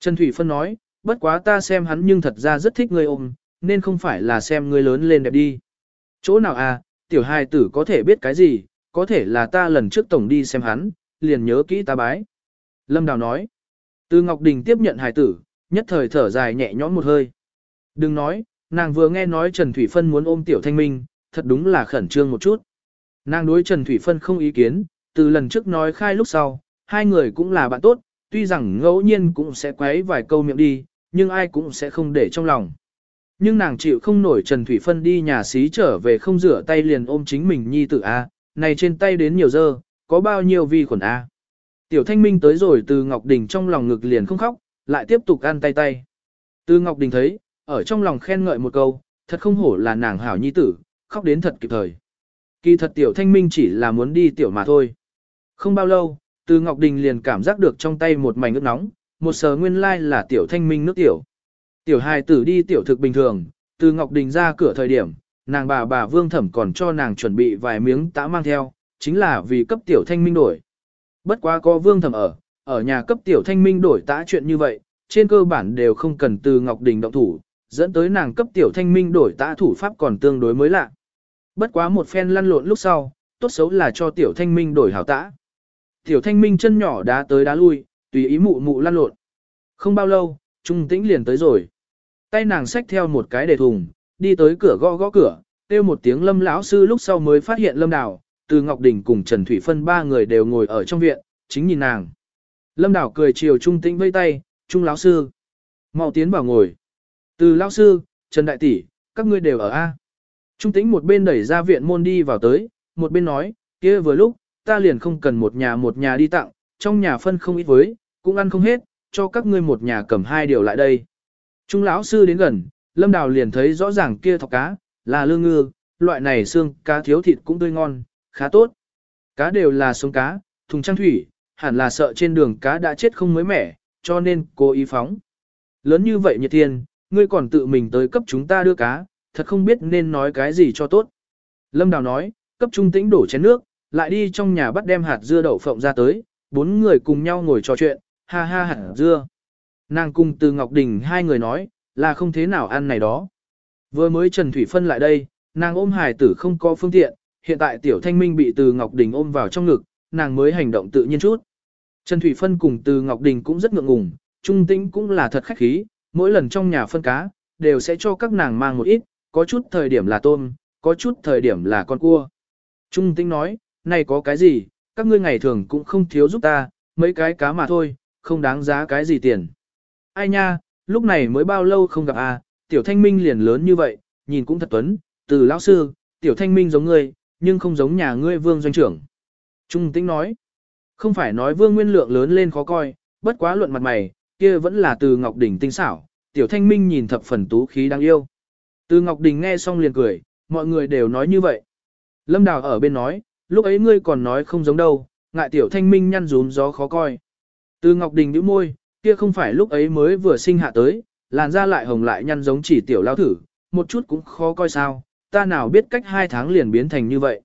Trần Thủy Phân nói, bất quá ta xem hắn nhưng thật ra rất thích người ôm, nên không phải là xem người lớn lên đẹp đi. Chỗ nào à, tiểu hài tử có thể biết cái gì, có thể là ta lần trước tổng đi xem hắn, liền nhớ kỹ ta bái. Lâm Đào nói, từ Ngọc Đình tiếp nhận hài tử, nhất thời thở dài nhẹ nhõm một hơi. Đừng nói, nàng vừa nghe nói Trần Thủy Phân muốn ôm tiểu thanh minh, thật đúng là khẩn trương một chút. Nàng đối Trần Thủy Phân không ý kiến, từ lần trước nói khai lúc sau, hai người cũng là bạn tốt, tuy rằng ngẫu nhiên cũng sẽ quấy vài câu miệng đi, nhưng ai cũng sẽ không để trong lòng. Nhưng nàng chịu không nổi Trần Thủy Phân đi nhà xí trở về không rửa tay liền ôm chính mình nhi tử A, này trên tay đến nhiều dơ, có bao nhiêu vi khuẩn A. Tiểu Thanh Minh tới rồi từ Ngọc Đình trong lòng ngực liền không khóc, lại tiếp tục ăn tay tay. Từ Ngọc Đình thấy, ở trong lòng khen ngợi một câu, thật không hổ là nàng hảo nhi tử, khóc đến thật kịp thời. Kỳ thật Tiểu Thanh Minh chỉ là muốn đi tiểu mà thôi. Không bao lâu, từ Ngọc Đình liền cảm giác được trong tay một mảnh nước nóng, một sờ nguyên lai like là Tiểu Thanh Minh nước tiểu. Tiểu hài tử đi tiểu thực bình thường, từ Ngọc Đình ra cửa thời điểm, nàng bà bà Vương Thẩm còn cho nàng chuẩn bị vài miếng tã mang theo, chính là vì cấp Tiểu Thanh Minh đổi. Bất quá có Vương Thẩm ở, ở nhà cấp Tiểu Thanh Minh đổi tã chuyện như vậy, trên cơ bản đều không cần từ Ngọc Đình động thủ, dẫn tới nàng cấp Tiểu Thanh Minh đổi tã thủ pháp còn tương đối mới lạ. Bất quá một phen lăn lộn lúc sau, tốt xấu là cho Tiểu Thanh Minh đổi hảo tã. Tiểu Thanh Minh chân nhỏ đá tới đá lui, tùy ý mụ mụ lăn lộn. Không bao lâu, Trung Tĩnh liền tới rồi. Tay nàng xách theo một cái đề thùng, đi tới cửa gõ gõ cửa, kêu một tiếng lâm lão sư lúc sau mới phát hiện lâm đào, từ Ngọc Đình cùng Trần Thủy Phân ba người đều ngồi ở trong viện, chính nhìn nàng. Lâm đào cười chiều Trung Tĩnh vây tay, Trung lão sư. mau tiến vào ngồi. Từ lão sư, Trần Đại Tỷ, các ngươi đều ở A. Trung Tĩnh một bên đẩy ra viện môn đi vào tới, một bên nói, kia vừa lúc, ta liền không cần một nhà một nhà đi tặng, trong nhà phân không ít với, cũng ăn không hết, cho các ngươi một nhà cầm hai điều lại đây. Trung lão sư đến gần, Lâm Đào liền thấy rõ ràng kia thọc cá, là lương ngư, loại này xương cá thiếu thịt cũng tươi ngon, khá tốt. Cá đều là sống cá, thùng trang thủy, hẳn là sợ trên đường cá đã chết không mới mẻ, cho nên cố ý phóng. Lớn như vậy nhiệt thiên, ngươi còn tự mình tới cấp chúng ta đưa cá, thật không biết nên nói cái gì cho tốt. Lâm Đào nói, cấp trung tĩnh đổ chén nước, lại đi trong nhà bắt đem hạt dưa đậu phộng ra tới, bốn người cùng nhau ngồi trò chuyện, ha ha hạt dưa. Nàng cùng từ Ngọc Đình hai người nói, là không thế nào ăn này đó. Vừa mới Trần Thủy Phân lại đây, nàng ôm hài tử không có phương tiện, hiện tại Tiểu Thanh Minh bị từ Ngọc Đình ôm vào trong ngực, nàng mới hành động tự nhiên chút. Trần Thủy Phân cùng từ Ngọc Đình cũng rất ngượng ngùng, trung tĩnh cũng là thật khách khí, mỗi lần trong nhà phân cá, đều sẽ cho các nàng mang một ít, có chút thời điểm là tôm, có chút thời điểm là con cua. Trung tĩnh nói, này có cái gì, các ngươi ngày thường cũng không thiếu giúp ta, mấy cái cá mà thôi, không đáng giá cái gì tiền. Ai nha, lúc này mới bao lâu không gặp à, tiểu thanh minh liền lớn như vậy, nhìn cũng thật tuấn, từ lão sư, tiểu thanh minh giống ngươi, nhưng không giống nhà ngươi vương doanh trưởng. Trung tĩnh nói, không phải nói vương nguyên lượng lớn lên khó coi, bất quá luận mặt mày, kia vẫn là từ Ngọc đỉnh tinh xảo, tiểu thanh minh nhìn thập phần tú khí đáng yêu. Từ Ngọc Đình nghe xong liền cười, mọi người đều nói như vậy. Lâm Đào ở bên nói, lúc ấy ngươi còn nói không giống đâu, ngại tiểu thanh minh nhăn rúm gió khó coi. Từ Ngọc Đình nhíu môi, kia không phải lúc ấy mới vừa sinh hạ tới, làn da lại hồng lại nhăn giống chỉ tiểu lao thử, một chút cũng khó coi sao, ta nào biết cách hai tháng liền biến thành như vậy.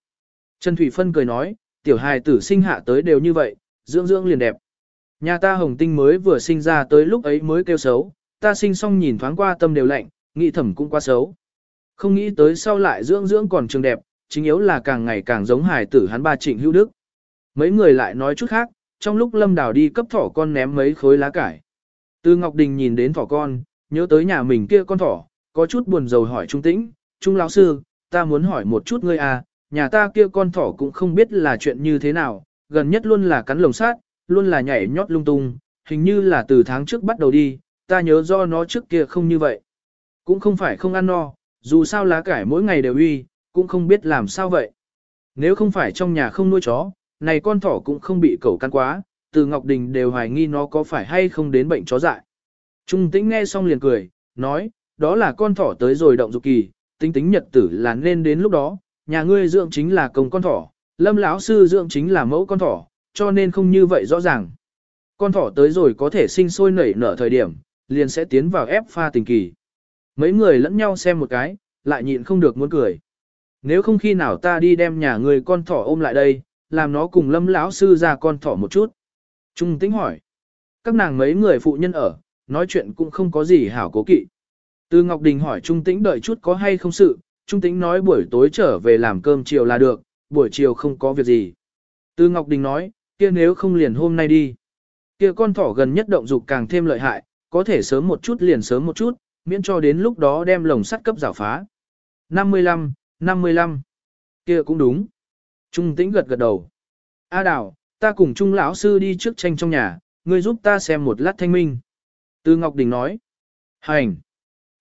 Trần Thủy Phân cười nói, tiểu hài tử sinh hạ tới đều như vậy, dưỡng dưỡng liền đẹp. Nhà ta hồng tinh mới vừa sinh ra tới lúc ấy mới kêu xấu, ta sinh xong nhìn thoáng qua tâm đều lạnh, nghĩ thẩm cũng quá xấu. Không nghĩ tới sau lại dưỡng dưỡng còn trường đẹp, chính yếu là càng ngày càng giống hài tử hắn ba trịnh hữu đức. Mấy người lại nói chút khác, trong lúc lâm đào đi cấp thỏ con ném mấy khối lá cải. Từ Ngọc Đình nhìn đến thỏ con, nhớ tới nhà mình kia con thỏ, có chút buồn rầu hỏi Trung Tĩnh, Trung lão sư, ta muốn hỏi một chút ngươi à, nhà ta kia con thỏ cũng không biết là chuyện như thế nào, gần nhất luôn là cắn lồng sát, luôn là nhảy nhót lung tung, hình như là từ tháng trước bắt đầu đi, ta nhớ do nó trước kia không như vậy. Cũng không phải không ăn no, dù sao lá cải mỗi ngày đều uy, cũng không biết làm sao vậy. Nếu không phải trong nhà không nuôi chó, này con thỏ cũng không bị cẩu căn quá, từ Ngọc Đình đều hoài nghi nó có phải hay không đến bệnh chó dại. Trung tĩnh nghe xong liền cười, nói, đó là con thỏ tới rồi động dục kỳ, tính tính nhật tử là nên đến lúc đó, nhà ngươi dưỡng chính là công con thỏ, lâm lão sư dưỡng chính là mẫu con thỏ, cho nên không như vậy rõ ràng. Con thỏ tới rồi có thể sinh sôi nảy nở thời điểm, liền sẽ tiến vào ép pha tình kỳ. Mấy người lẫn nhau xem một cái, lại nhịn không được muốn cười. Nếu không khi nào ta đi đem nhà người con thỏ ôm lại đây, làm nó cùng lâm lão sư ra con thỏ một chút. Trung tĩnh hỏi. Các nàng mấy người phụ nhân ở, nói chuyện cũng không có gì hảo cố kỵ. Từ Ngọc Đình hỏi Trung tĩnh đợi chút có hay không sự, Trung tĩnh nói buổi tối trở về làm cơm chiều là được, buổi chiều không có việc gì. Từ Ngọc Đình nói, kia nếu không liền hôm nay đi. Kia con thỏ gần nhất động dục càng thêm lợi hại, có thể sớm một chút liền sớm một chút, miễn cho đến lúc đó đem lồng sắt cấp rào phá. 55, 55. kia cũng đúng. Trung tĩnh gật gật đầu. A đào, ta cùng Trung lão sư đi trước tranh trong nhà, ngươi giúp ta xem một lát thanh minh. Từ Ngọc Đình nói. Hành.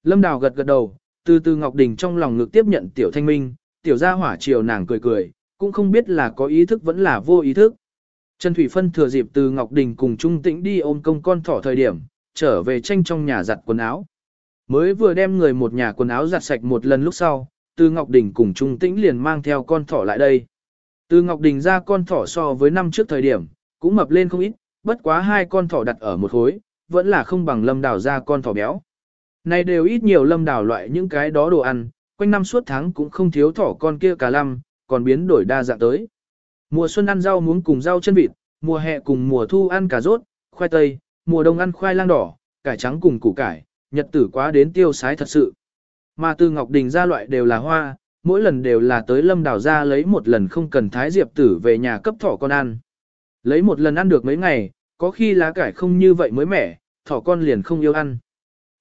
Lâm Đào gật gật đầu, từ từ Ngọc Đình trong lòng ngực tiếp nhận tiểu thanh minh, tiểu gia hỏa chiều nàng cười cười, cũng không biết là có ý thức vẫn là vô ý thức. Trần Thủy Phân thừa dịp từ Ngọc Đình cùng Trung Tĩnh đi ôm công con thỏ thời điểm, trở về tranh trong nhà giặt quần áo. Mới vừa đem người một nhà quần áo giặt sạch một lần lúc sau, từ Ngọc Đình cùng Trung Tĩnh liền mang theo con thỏ lại đây. Từ Ngọc Đình ra con thỏ so với năm trước thời điểm, cũng mập lên không ít, bất quá hai con thỏ đặt ở một khối, vẫn là không bằng lâm đào ra con thỏ béo. Này đều ít nhiều lâm đào loại những cái đó đồ ăn, quanh năm suốt tháng cũng không thiếu thỏ con kia cả lăm, còn biến đổi đa dạng tới. Mùa xuân ăn rau muống cùng rau chân vịt, mùa hè cùng mùa thu ăn cà rốt, khoai tây, mùa đông ăn khoai lang đỏ, cải trắng cùng củ cải, nhật tử quá đến tiêu sái thật sự. Mà từ Ngọc Đình ra loại đều là hoa, mỗi lần đều là tới lâm đào ra lấy một lần không cần thái diệp tử về nhà cấp thỏ con ăn. Lấy một lần ăn được mấy ngày, có khi lá cải không như vậy mới mẻ, thỏ con liền không yêu ăn.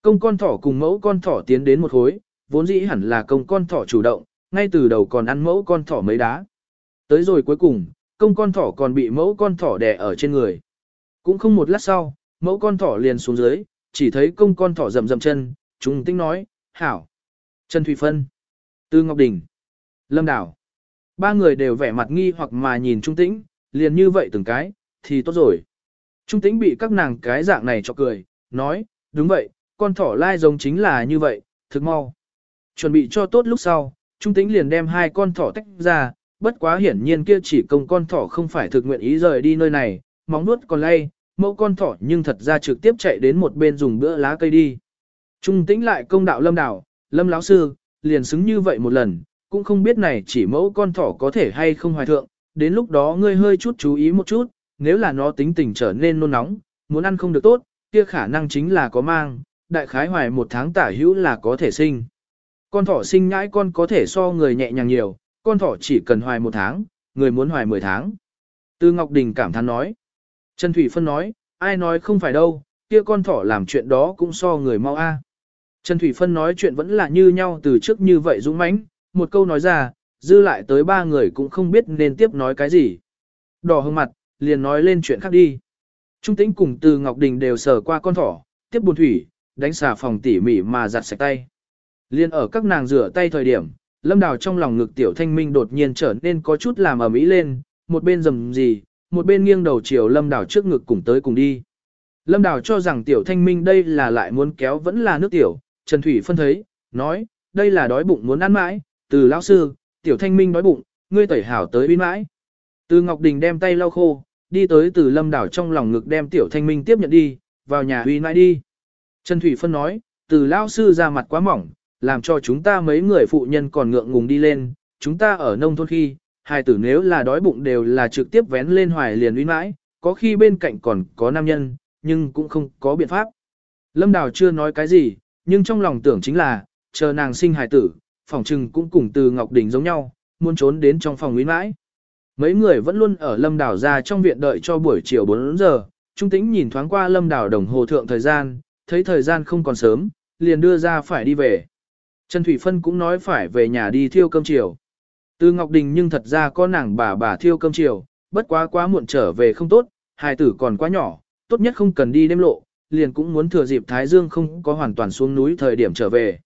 Công con thỏ cùng mẫu con thỏ tiến đến một hối, vốn dĩ hẳn là công con thỏ chủ động, ngay từ đầu còn ăn mẫu con thỏ mấy đá. Tới rồi cuối cùng, công con thỏ còn bị mẫu con thỏ đè ở trên người. Cũng không một lát sau, mẫu con thỏ liền xuống dưới, chỉ thấy công con thỏ rầm rầm chân, trung tinh nói, hảo. Trần Thủy Phân, Tư Ngọc Đình, Lâm Đảo. Ba người đều vẻ mặt nghi hoặc mà nhìn Trung Tĩnh, liền như vậy từng cái, thì tốt rồi. Trung Tĩnh bị các nàng cái dạng này cho cười, nói, đúng vậy, con thỏ lai giống chính là như vậy, thực mau. Chuẩn bị cho tốt lúc sau, Trung Tĩnh liền đem hai con thỏ tách ra, bất quá hiển nhiên kia chỉ công con thỏ không phải thực nguyện ý rời đi nơi này, móng nuốt còn lay, mẫu con thỏ nhưng thật ra trực tiếp chạy đến một bên dùng bữa lá cây đi. Trung Tĩnh lại công đạo lâm đảo, lâm lão sư, liền xứng như vậy một lần, cũng không biết này chỉ mẫu con thỏ có thể hay không hoài thượng, đến lúc đó ngươi hơi chút chú ý một chút, nếu là nó tính tình trở nên nôn nóng, muốn ăn không được tốt, kia khả năng chính là có mang, đại khái hoài một tháng tả hữu là có thể sinh. Con thỏ sinh nhãi con có thể so người nhẹ nhàng nhiều, con thỏ chỉ cần hoài một tháng, người muốn hoài mười tháng. Tư Ngọc Đình cảm thán nói. Trần Thủy Phân nói, ai nói không phải đâu, kia con thỏ làm chuyện đó cũng so người mau a. Trần Thủy Phân nói chuyện vẫn là như nhau từ trước như vậy dũng mãnh, một câu nói ra, dư lại tới ba người cũng không biết nên tiếp nói cái gì. Đỏ hương mặt, liền nói lên chuyện khác đi. Trung tĩnh cùng từ Ngọc Đình đều sờ qua con thỏ, tiếp buồn thủy, đánh xà phòng tỉ mỉ mà giặt sạch tay. Liên ở các nàng rửa tay thời điểm, lâm đào trong lòng ngực tiểu thanh minh đột nhiên trở nên có chút làm ở mỹ lên, một bên rầm gì, một bên nghiêng đầu chiều lâm đào trước ngực cùng tới cùng đi. Lâm đào cho rằng tiểu thanh minh đây là lại muốn kéo vẫn là nước tiểu, Trần Thủy phân thấy, nói, đây là đói bụng muốn ăn mãi, từ lão sư, tiểu thanh minh đói bụng, ngươi tẩy hảo tới bin mãi. Từ Ngọc Đình đem tay lau khô, đi tới từ lâm đảo trong lòng ngực đem tiểu thanh minh tiếp nhận đi, vào nhà uy mãi đi. Trần Thủy phân nói, từ lão sư ra mặt quá mỏng, làm cho chúng ta mấy người phụ nhân còn ngượng ngùng đi lên, chúng ta ở nông thôn khi, hai tử nếu là đói bụng đều là trực tiếp vén lên hoài liền uy mãi, có khi bên cạnh còn có nam nhân, nhưng cũng không có biện pháp. Lâm Đào chưa nói cái gì, nhưng trong lòng tưởng chính là, chờ nàng sinh hài tử, phòng trừng cũng cùng từ Ngọc Đình giống nhau, muốn trốn đến trong phòng nguyên mãi. Mấy người vẫn luôn ở Lâm Đảo ra trong viện đợi cho buổi chiều 4 giờ, Trung Tĩnh nhìn thoáng qua Lâm Đảo đồng hồ thượng thời gian, thấy thời gian không còn sớm, liền đưa ra phải đi về. Trần Thủy Phân cũng nói phải về nhà đi thiêu cơm chiều. Từ Ngọc Đình nhưng thật ra có nàng bà bà thiêu cơm chiều, bất quá quá muộn trở về không tốt, hài tử còn quá nhỏ, tốt nhất không cần đi đêm lộ, liền cũng muốn thừa dịp Thái Dương không có hoàn toàn xuống núi thời điểm trở về.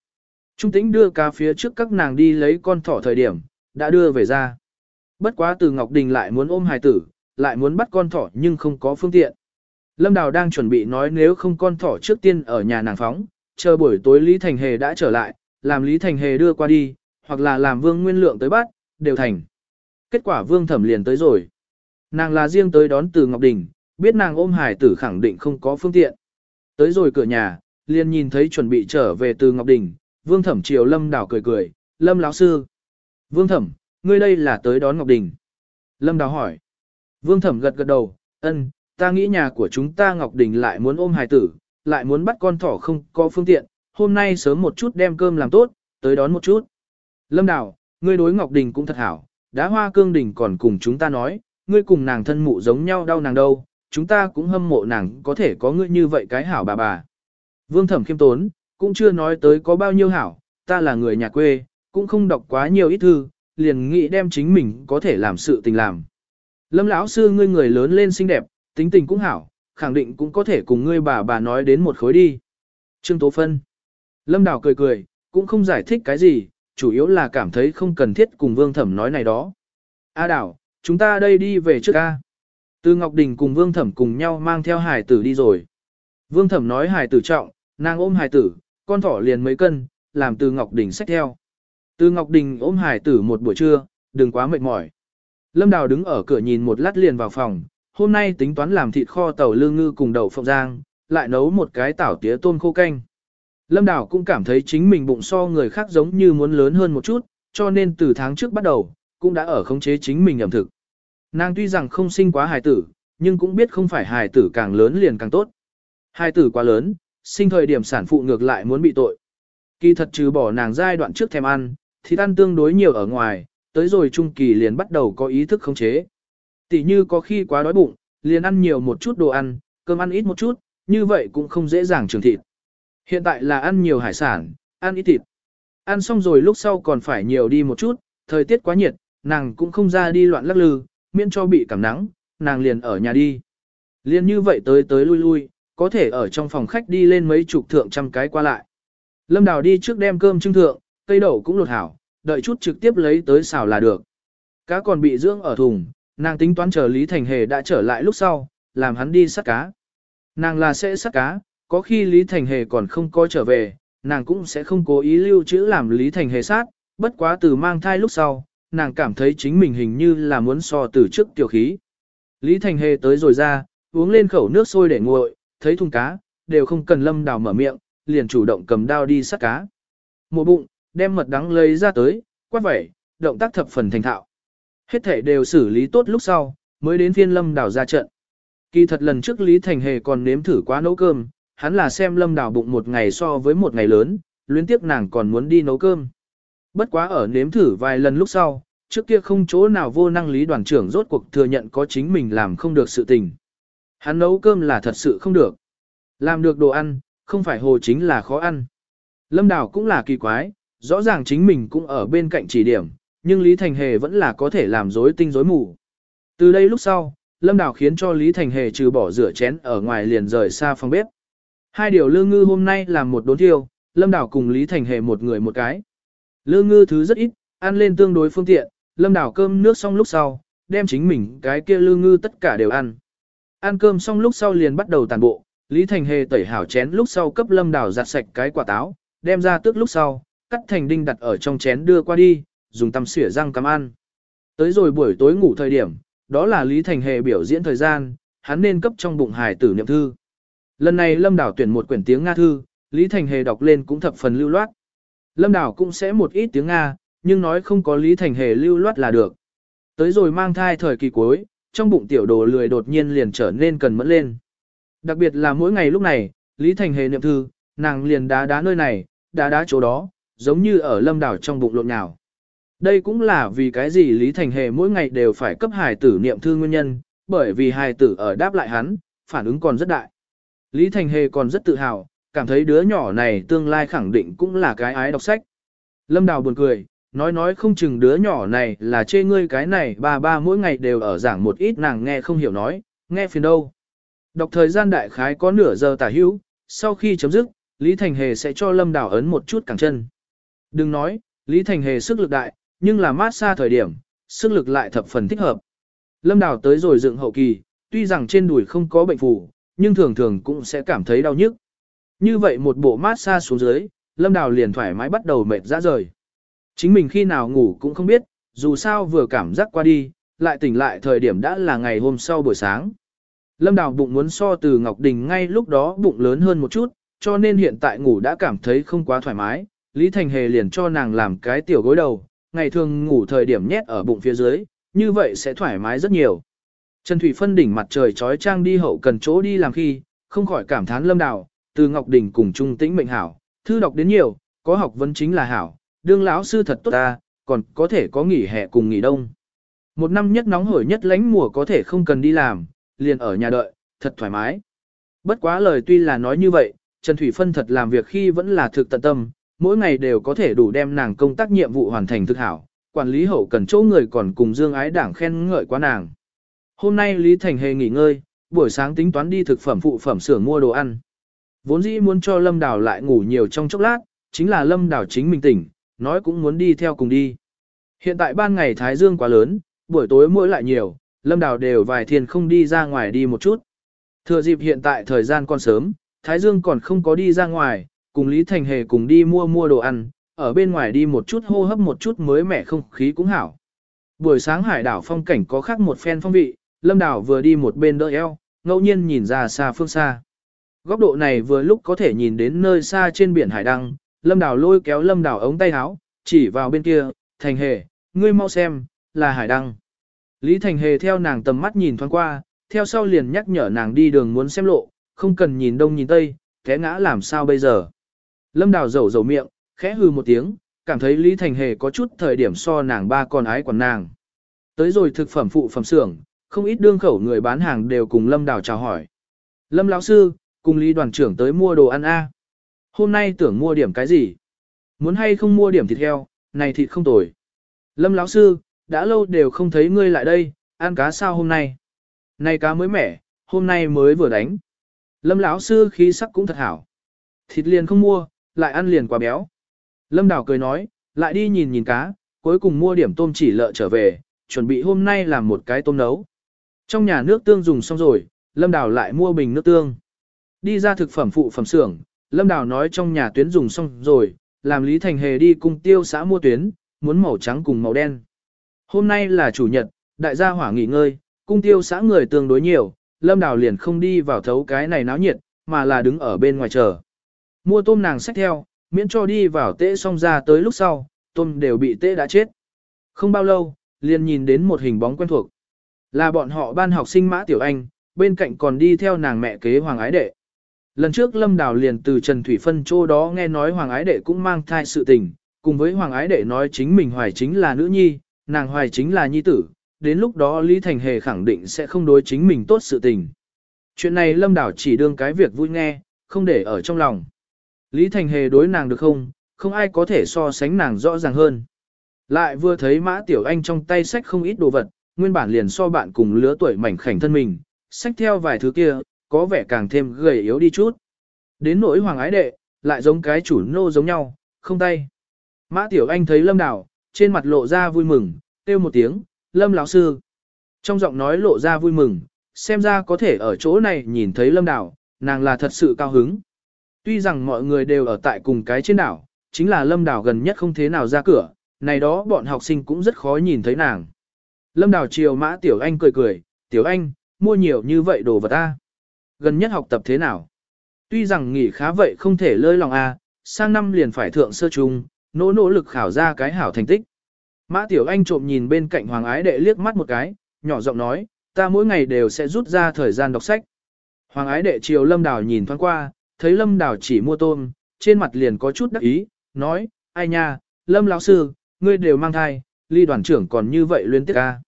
Trung tĩnh đưa cá phía trước các nàng đi lấy con thỏ thời điểm, đã đưa về ra. Bất quá từ Ngọc Đình lại muốn ôm hài tử, lại muốn bắt con thỏ nhưng không có phương tiện. Lâm Đào đang chuẩn bị nói nếu không con thỏ trước tiên ở nhà nàng phóng, chờ buổi tối Lý Thành Hề đã trở lại, làm Lý Thành Hề đưa qua đi, hoặc là làm Vương Nguyên Lượng tới bắt, đều thành. Kết quả Vương Thẩm liền tới rồi. Nàng là riêng tới đón từ Ngọc Đình, biết nàng ôm hài tử khẳng định không có phương tiện. Tới rồi cửa nhà, liền nhìn thấy chuẩn bị trở về từ Ngọc Đình, Vương Thẩm chiều Lâm Đào cười cười, Lâm lão sư. Vương Thẩm, ngươi đây là tới đón Ngọc Đình. Lâm Đào hỏi. Vương Thẩm gật gật đầu, ân, ta nghĩ nhà của chúng ta Ngọc Đình lại muốn ôm hài tử, lại muốn bắt con thỏ không có phương tiện, hôm nay sớm một chút đem cơm làm tốt, tới đón một chút. Lâm Đào, ngươi đối Ngọc Đình cũng thật hảo, đá hoa cương đình còn cùng chúng ta nói, ngươi cùng nàng thân mụ giống nhau đau nàng đâu, chúng ta cũng hâm mộ nàng có thể có ngươi như vậy cái hảo bà bà. Vương Thẩm khiêm tốn, cũng chưa nói tới có bao nhiêu hảo, ta là người nhà quê, cũng không đọc quá nhiều ít thư, liền nghĩ đem chính mình có thể làm sự tình làm. Lâm lão sư ngươi người lớn lên xinh đẹp, tính tình cũng hảo, khẳng định cũng có thể cùng ngươi bà bà nói đến một khối đi. Trương Tố Phân. Lâm Đào cười cười, cũng không giải thích cái gì, chủ yếu là cảm thấy không cần thiết cùng Vương Thẩm nói này đó. A Đào, chúng ta đây đi về trước ca. Từ Ngọc Đình cùng Vương Thẩm cùng nhau mang theo hải tử đi rồi. Vương Thẩm nói hải tử trọng, nàng ôm hải tử, con thỏ liền mấy cân, làm từ Ngọc Đình xách theo. Từ Ngọc Đình ôm hải tử một buổi trưa, đừng quá mệt mỏi. Lâm Đào đứng ở cửa nhìn một lát liền vào phòng, hôm nay tính toán làm thịt kho tàu lương ngư cùng đậu phộng giang, lại nấu một cái tảo tía tôm khô canh. Lâm Đào cũng cảm thấy chính mình bụng so người khác giống như muốn lớn hơn một chút, cho nên từ tháng trước bắt đầu, cũng đã ở khống chế chính mình ẩm thực. Nàng tuy rằng không sinh quá hài tử, nhưng cũng biết không phải hài tử càng lớn liền càng tốt. Hài tử quá lớn, sinh thời điểm sản phụ ngược lại muốn bị tội. Kỳ thật trừ bỏ nàng giai đoạn trước thèm ăn, thì ăn tương đối nhiều ở ngoài, tới rồi trung kỳ liền bắt đầu có ý thức khống chế. Tỷ như có khi quá đói bụng, liền ăn nhiều một chút đồ ăn, cơm ăn ít một chút, như vậy cũng không dễ dàng trường thịt. Hiện tại là ăn nhiều hải sản, ăn ít thịt. Ăn xong rồi lúc sau còn phải nhiều đi một chút, thời tiết quá nhiệt, nàng cũng không ra đi loạn lắc lư, miễn cho bị cảm nắng, nàng liền ở nhà đi. Liên như vậy tới tới lui lui, có thể ở trong phòng khách đi lên mấy chục thượng trăm cái qua lại. Lâm Đào đi trước đem cơm trưng thượng, cây đậu cũng lột hảo, đợi chút trực tiếp lấy tới xào là được. Cá còn bị dưỡng ở thùng, nàng tính toán chờ Lý Thành Hề đã trở lại lúc sau, làm hắn đi sắt cá. Nàng là sẽ sắt cá, có khi Lý Thành Hề còn không có trở về, nàng cũng sẽ không cố ý lưu trữ làm Lý Thành Hề sát, bất quá từ mang thai lúc sau, nàng cảm thấy chính mình hình như là muốn so từ trước tiểu khí. Lý Thành Hề tới rồi ra, uống lên khẩu nước sôi để nguội, thấy thùng cá, đều không cần lâm đào mở miệng, liền chủ động cầm đao đi sát cá. Một bụng, đem mật đắng lấy ra tới, quát vẩy, động tác thập phần thành thạo. Hết thể đều xử lý tốt lúc sau, mới đến phiên lâm đào ra trận. Kỳ thật lần trước Lý Thành Hề còn nếm thử quá nấu cơm, hắn là xem lâm đào bụng một ngày so với một ngày lớn, luyến tiếp nàng còn muốn đi nấu cơm. Bất quá ở nếm thử vài lần lúc sau, trước kia không chỗ nào vô năng lý đoàn trưởng rốt cuộc thừa nhận có chính mình làm không được sự tình. Hắn nấu cơm là thật sự không được. Làm được đồ ăn, không phải hồ chính là khó ăn. Lâm Đào cũng là kỳ quái, rõ ràng chính mình cũng ở bên cạnh chỉ điểm, nhưng Lý Thành Hề vẫn là có thể làm rối tinh rối mù. Từ đây lúc sau, Lâm Đào khiến cho Lý Thành Hề trừ bỏ rửa chén ở ngoài liền rời xa phòng bếp. Hai điều lương ngư hôm nay làm một đốn thiêu, Lâm Đào cùng Lý Thành Hề một người một cái. Lương ngư thứ rất ít, ăn lên tương đối phương tiện, Lâm đảo cơm nước xong lúc sau, đem chính mình cái kia lương ngư tất cả đều ăn. Ăn cơm xong lúc sau liền bắt đầu tàn bộ, Lý Thành Hề tẩy hảo chén lúc sau cấp Lâm đảo giặt sạch cái quả táo, đem ra tước lúc sau, cắt thành đinh đặt ở trong chén đưa qua đi, dùng tăm xỉa răng cắm ăn. Tới rồi buổi tối ngủ thời điểm, đó là Lý Thành Hề biểu diễn thời gian, hắn nên cấp trong bụng hài tử niệm thư. Lần này Lâm Đảo tuyển một quyển tiếng Nga thư, Lý Thành Hề đọc lên cũng thập phần lưu loát. Lâm Đảo cũng sẽ một ít tiếng Nga, nhưng nói không có Lý Thành Hề lưu loát là được. Tới rồi mang thai thời kỳ cuối, trong bụng tiểu đồ lười đột nhiên liền trở nên cần mẫn lên. Đặc biệt là mỗi ngày lúc này, Lý Thành Hề niệm thư, nàng liền đá đá nơi này, đá đá chỗ đó, giống như ở lâm đảo trong bụng lộn nhào. Đây cũng là vì cái gì Lý Thành Hề mỗi ngày đều phải cấp hài tử niệm thư nguyên nhân, bởi vì hài tử ở đáp lại hắn, phản ứng còn rất đại. Lý Thành Hề còn rất tự hào, cảm thấy đứa nhỏ này tương lai khẳng định cũng là cái ái đọc sách. Lâm Đào buồn cười, nói nói không chừng đứa nhỏ này là chê ngươi cái này ba ba mỗi ngày đều ở giảng một ít nàng nghe không hiểu nói, nghe phiền đâu. Đọc thời gian đại khái có nửa giờ tả hữu, sau khi chấm dứt, Lý Thành Hề sẽ cho Lâm Đào ấn một chút cẳng chân. Đừng nói, Lý Thành Hề sức lực đại, nhưng là mát xa thời điểm, sức lực lại thập phần thích hợp. Lâm Đào tới rồi dựng hậu kỳ, tuy rằng trên đùi không có bệnh phù, nhưng thường thường cũng sẽ cảm thấy đau nhức. Như vậy một bộ mát xa xuống dưới, Lâm Đào liền thoải mái bắt đầu mệt ra rời. Chính mình khi nào ngủ cũng không biết, dù sao vừa cảm giác qua đi, lại tỉnh lại thời điểm đã là ngày hôm sau buổi sáng. Lâm Đào bụng muốn so từ Ngọc Đình ngay lúc đó bụng lớn hơn một chút, cho nên hiện tại ngủ đã cảm thấy không quá thoải mái. Lý Thành Hề liền cho nàng làm cái tiểu gối đầu, ngày thường ngủ thời điểm nhét ở bụng phía dưới, như vậy sẽ thoải mái rất nhiều. Trần Thủy phân đỉnh mặt trời trói trang đi hậu cần chỗ đi làm khi, không khỏi cảm thán lâm đào, từ Ngọc Đình cùng Trung Tĩnh mệnh hảo, thư đọc đến nhiều, có học vấn chính là hảo, đương lão sư thật tốt ta, còn có thể có nghỉ hè cùng nghỉ đông. Một năm nhất nóng hổi nhất lánh mùa có thể không cần đi làm, liền ở nhà đợi, thật thoải mái. Bất quá lời tuy là nói như vậy, Trần Thủy Phân thật làm việc khi vẫn là thực tận tâm, mỗi ngày đều có thể đủ đem nàng công tác nhiệm vụ hoàn thành thực hảo, quản lý hậu cần chỗ người còn cùng Dương Ái Đảng khen ngợi quá nàng. Hôm nay Lý Thành Hề nghỉ ngơi, buổi sáng tính toán đi thực phẩm phụ phẩm xưởng mua đồ ăn. Vốn dĩ muốn cho Lâm Đào lại ngủ nhiều trong chốc lát, chính là Lâm Đào chính mình tỉnh, nói cũng muốn đi theo cùng đi. Hiện tại ban ngày Thái Dương quá lớn, buổi tối mỗi lại nhiều, Lâm Đào đều vài thiên không đi ra ngoài đi một chút. Thừa dịp hiện tại thời gian còn sớm, Thái Dương còn không có đi ra ngoài, cùng Lý Thành Hề cùng đi mua mua đồ ăn, ở bên ngoài đi một chút hô hấp một chút mới mẻ không khí cũng hảo. Buổi sáng hải đảo phong cảnh có khác một phen phong vị, Lâm Đào vừa đi một bên đỡ eo, ngẫu nhiên nhìn ra xa phương xa. Góc độ này vừa lúc có thể nhìn đến nơi xa trên biển hải đăng, Lâm Đào lôi kéo Lâm Đào ống tay áo, chỉ vào bên kia, Thành Hề, ngươi mau xem, là hải đăng. Lý Thành Hề theo nàng tầm mắt nhìn thoáng qua, theo sau liền nhắc nhở nàng đi đường muốn xem lộ, không cần nhìn đông nhìn tây, té ngã làm sao bây giờ. Lâm Đào rầu rầu miệng, khẽ hư một tiếng, cảm thấy Lý Thành Hề có chút thời điểm so nàng ba con ái quản nàng. Tới rồi thực phẩm phụ phẩm xưởng, không ít đương khẩu người bán hàng đều cùng Lâm Đào chào hỏi. Lâm lão sư, cùng Lý đoàn trưởng tới mua đồ ăn a. Hôm nay tưởng mua điểm cái gì? Muốn hay không mua điểm thịt heo, này thịt không tồi. Lâm lão sư, đã lâu đều không thấy ngươi lại đây, ăn cá sao hôm nay? Này cá mới mẻ, hôm nay mới vừa đánh. Lâm lão sư khí sắc cũng thật hảo. Thịt liền không mua, lại ăn liền quá béo. Lâm Đào cười nói, lại đi nhìn nhìn cá, cuối cùng mua điểm tôm chỉ lợ trở về, chuẩn bị hôm nay làm một cái tôm nấu. Trong nhà nước tương dùng xong rồi, Lâm Đào lại mua bình nước tương. Đi ra thực phẩm phụ phẩm xưởng, Lâm Đào nói trong nhà tuyến dùng xong rồi, làm Lý Thành Hề đi cùng tiêu xã mua tuyến, muốn màu trắng cùng màu đen. Hôm nay là chủ nhật, đại gia hỏa nghỉ ngơi, cung tiêu xã người tương đối nhiều, Lâm Đào liền không đi vào thấu cái này náo nhiệt, mà là đứng ở bên ngoài chờ. Mua tôm nàng xách theo, miễn cho đi vào tễ xong ra tới lúc sau, tôm đều bị tễ đã chết. Không bao lâu, liền nhìn đến một hình bóng quen thuộc. Là bọn họ ban học sinh Mã Tiểu Anh, bên cạnh còn đi theo nàng mẹ kế Hoàng Ái Đệ. Lần trước Lâm Đào liền từ Trần Thủy Phân chỗ đó nghe nói Hoàng Ái Đệ cũng mang thai sự tình, cùng với Hoàng Ái Đệ nói chính mình hoài chính là nữ nhi, nàng hoài chính là nhi tử, đến lúc đó Lý Thành Hề khẳng định sẽ không đối chính mình tốt sự tình. Chuyện này Lâm Đảo chỉ đương cái việc vui nghe, không để ở trong lòng. Lý Thành Hề đối nàng được không, không ai có thể so sánh nàng rõ ràng hơn. Lại vừa thấy Mã Tiểu Anh trong tay sách không ít đồ vật, nguyên bản liền so bạn cùng lứa tuổi mảnh khảnh thân mình, sách theo vài thứ kia, có vẻ càng thêm gầy yếu đi chút. Đến nỗi hoàng ái đệ, lại giống cái chủ nô giống nhau, không tay. Mã Tiểu Anh thấy Lâm Đảo, trên mặt lộ ra vui mừng, kêu một tiếng, Lâm lão sư. Trong giọng nói lộ ra vui mừng, xem ra có thể ở chỗ này nhìn thấy Lâm Đảo, nàng là thật sự cao hứng. Tuy rằng mọi người đều ở tại cùng cái trên đảo, chính là Lâm Đảo gần nhất không thế nào ra cửa, này đó bọn học sinh cũng rất khó nhìn thấy nàng. Lâm Đảo chiều mã Tiểu Anh cười cười, Tiểu Anh, mua nhiều như vậy đồ vật ta. Gần nhất học tập thế nào? Tuy rằng nghỉ khá vậy không thể lơi lòng a, sang năm liền phải thượng sơ trung, nỗ nỗ lực khảo ra cái hảo thành tích. Mã Tiểu Anh trộm nhìn bên cạnh Hoàng Ái Đệ liếc mắt một cái, nhỏ giọng nói, ta mỗi ngày đều sẽ rút ra thời gian đọc sách. Hoàng Ái Đệ chiều Lâm Đào nhìn thoáng qua, thấy Lâm Đào chỉ mua tôm, trên mặt liền có chút đắc ý, nói, ai nha, Lâm lão sư, ngươi đều mang thai, ly đoàn trưởng còn như vậy luyến tiếc a.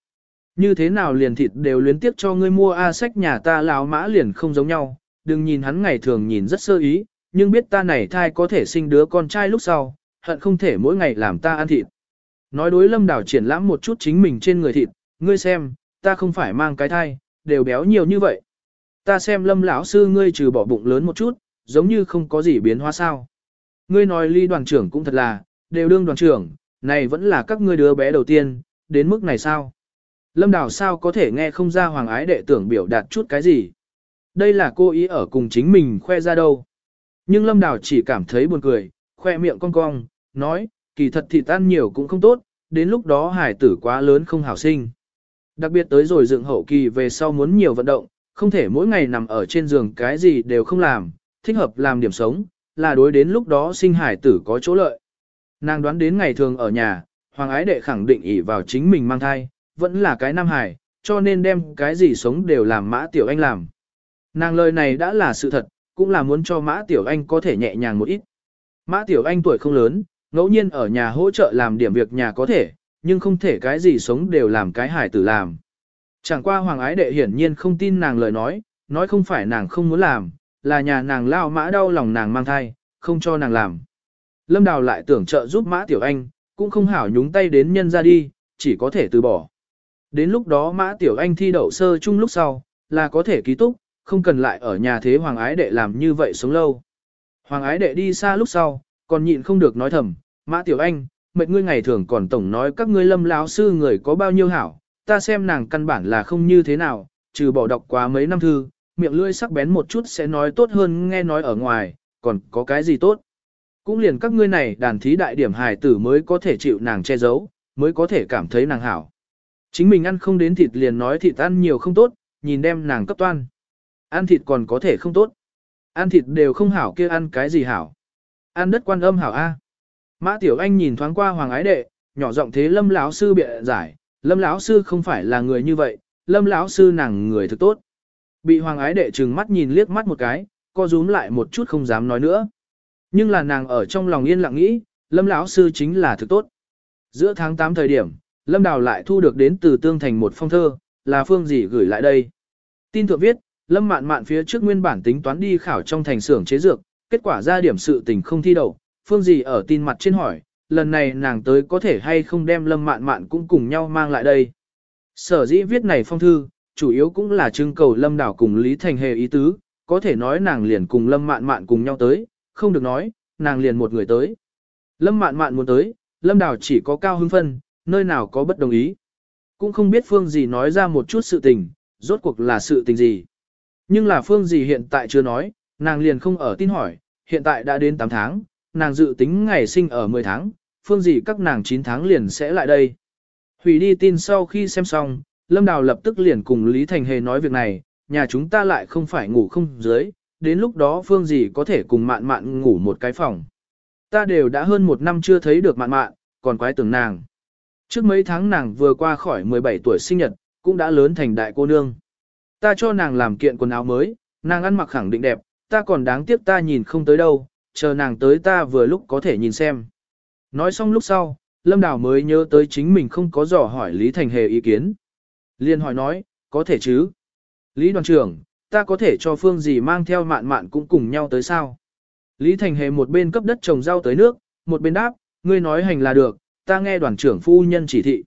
Như thế nào liền thịt đều luyến tiếc cho ngươi mua a sách nhà ta lão mã liền không giống nhau, đừng nhìn hắn ngày thường nhìn rất sơ ý, nhưng biết ta này thai có thể sinh đứa con trai lúc sau, hận không thể mỗi ngày làm ta ăn thịt. Nói đối lâm đảo triển lãm một chút chính mình trên người thịt, ngươi xem, ta không phải mang cái thai, đều béo nhiều như vậy. Ta xem lâm lão sư ngươi trừ bỏ bụng lớn một chút, giống như không có gì biến hóa sao. Ngươi nói ly đoàn trưởng cũng thật là, đều đương đoàn trưởng, này vẫn là các ngươi đứa bé đầu tiên, đến mức này sao? Lâm Đào sao có thể nghe không ra hoàng ái đệ tưởng biểu đạt chút cái gì? Đây là cô ý ở cùng chính mình khoe ra đâu. Nhưng lâm Đào chỉ cảm thấy buồn cười, khoe miệng cong cong, nói, kỳ thật thịt ăn nhiều cũng không tốt, đến lúc đó hải tử quá lớn không hảo sinh. Đặc biệt tới rồi dựng hậu kỳ về sau muốn nhiều vận động, không thể mỗi ngày nằm ở trên giường cái gì đều không làm, thích hợp làm điểm sống, là đối đến lúc đó sinh hải tử có chỗ lợi. Nàng đoán đến ngày thường ở nhà, Hoàng Ái Đệ khẳng định ỷ vào chính mình mang thai, vẫn là cái nam hải, cho nên đem cái gì sống đều làm Mã Tiểu Anh làm. Nàng lời này đã là sự thật, cũng là muốn cho Mã Tiểu Anh có thể nhẹ nhàng một ít. Mã Tiểu Anh tuổi không lớn, ngẫu nhiên ở nhà hỗ trợ làm điểm việc nhà có thể, nhưng không thể cái gì sống đều làm cái hải tử làm. Chẳng qua Hoàng Ái Đệ hiển nhiên không tin nàng lời nói, nói không phải nàng không muốn làm, là nhà nàng lao mã đau lòng nàng mang thai, không cho nàng làm. Lâm Đào lại tưởng trợ giúp Mã Tiểu Anh, cũng không hảo nhúng tay đến nhân ra đi, chỉ có thể từ bỏ. Đến lúc đó Mã Tiểu Anh thi đậu sơ chung lúc sau, là có thể ký túc, không cần lại ở nhà thế Hoàng Ái Đệ làm như vậy sống lâu. Hoàng Ái Đệ đi xa lúc sau, còn nhịn không được nói thầm, Mã Tiểu Anh, mệt ngươi ngày thường còn tổng nói các ngươi lâm láo sư người có bao nhiêu hảo, ta xem nàng căn bản là không như thế nào, trừ bỏ đọc quá mấy năm thư, miệng lưỡi sắc bén một chút sẽ nói tốt hơn nghe nói ở ngoài, còn có cái gì tốt. Cũng liền các ngươi này đàn thí đại điểm hài tử mới có thể chịu nàng che giấu, mới có thể cảm thấy nàng hảo. Chính mình ăn không đến thịt liền nói thịt ăn nhiều không tốt, nhìn đem nàng cấp toan. Ăn thịt còn có thể không tốt. Ăn thịt đều không hảo kia ăn cái gì hảo. Ăn đất quan âm hảo A. Mã Tiểu Anh nhìn thoáng qua Hoàng Ái Đệ, nhỏ giọng thế Lâm lão sư bịa giải, Lâm lão sư không phải là người như vậy, Lâm lão sư nàng người thực tốt. Bị Hoàng Ái Đệ trừng mắt nhìn liếc mắt một cái, co rúm lại một chút không dám nói nữa. Nhưng là nàng ở trong lòng yên lặng nghĩ, Lâm lão sư chính là thực tốt. Giữa tháng 8 thời điểm, Lâm Đào lại thu được đến từ Tương Thành một phong thơ, là phương gì gửi lại đây. Tin thượng viết, Lâm mạn mạn phía trước nguyên bản tính toán đi khảo trong thành xưởng chế dược, kết quả ra điểm sự tình không thi đậu, phương gì ở tin mặt trên hỏi, lần này nàng tới có thể hay không đem Lâm mạn mạn cũng cùng nhau mang lại đây. Sở dĩ viết này phong thư, chủ yếu cũng là trưng cầu Lâm Đào cùng Lý Thành Hề ý tứ, có thể nói nàng liền cùng Lâm mạn mạn cùng nhau tới, không được nói, nàng liền một người tới. Lâm mạn mạn muốn tới, Lâm Đào chỉ có cao hứng phân, nơi nào có bất đồng ý. Cũng không biết Phương gì nói ra một chút sự tình, rốt cuộc là sự tình gì. Nhưng là Phương gì hiện tại chưa nói, nàng liền không ở tin hỏi, hiện tại đã đến 8 tháng, nàng dự tính ngày sinh ở 10 tháng, Phương gì các nàng 9 tháng liền sẽ lại đây. Hủy đi tin sau khi xem xong, Lâm Đào lập tức liền cùng Lý Thành Hề nói việc này, nhà chúng ta lại không phải ngủ không dưới, đến lúc đó Phương gì có thể cùng mạn mạn ngủ một cái phòng. Ta đều đã hơn một năm chưa thấy được mạn mạn, còn quái tưởng nàng. Trước mấy tháng nàng vừa qua khỏi 17 tuổi sinh nhật, cũng đã lớn thành đại cô nương. Ta cho nàng làm kiện quần áo mới, nàng ăn mặc khẳng định đẹp, ta còn đáng tiếc ta nhìn không tới đâu, chờ nàng tới ta vừa lúc có thể nhìn xem. Nói xong lúc sau, Lâm Đào mới nhớ tới chính mình không có dò hỏi Lý Thành Hề ý kiến. Liên hỏi nói, có thể chứ? Lý đoàn trưởng, ta có thể cho phương gì mang theo mạn mạn cũng cùng nhau tới sao? Lý Thành Hề một bên cấp đất trồng rau tới nước, một bên đáp, ngươi nói hành là được, ta nghe đoàn trưởng phu nhân chỉ thị.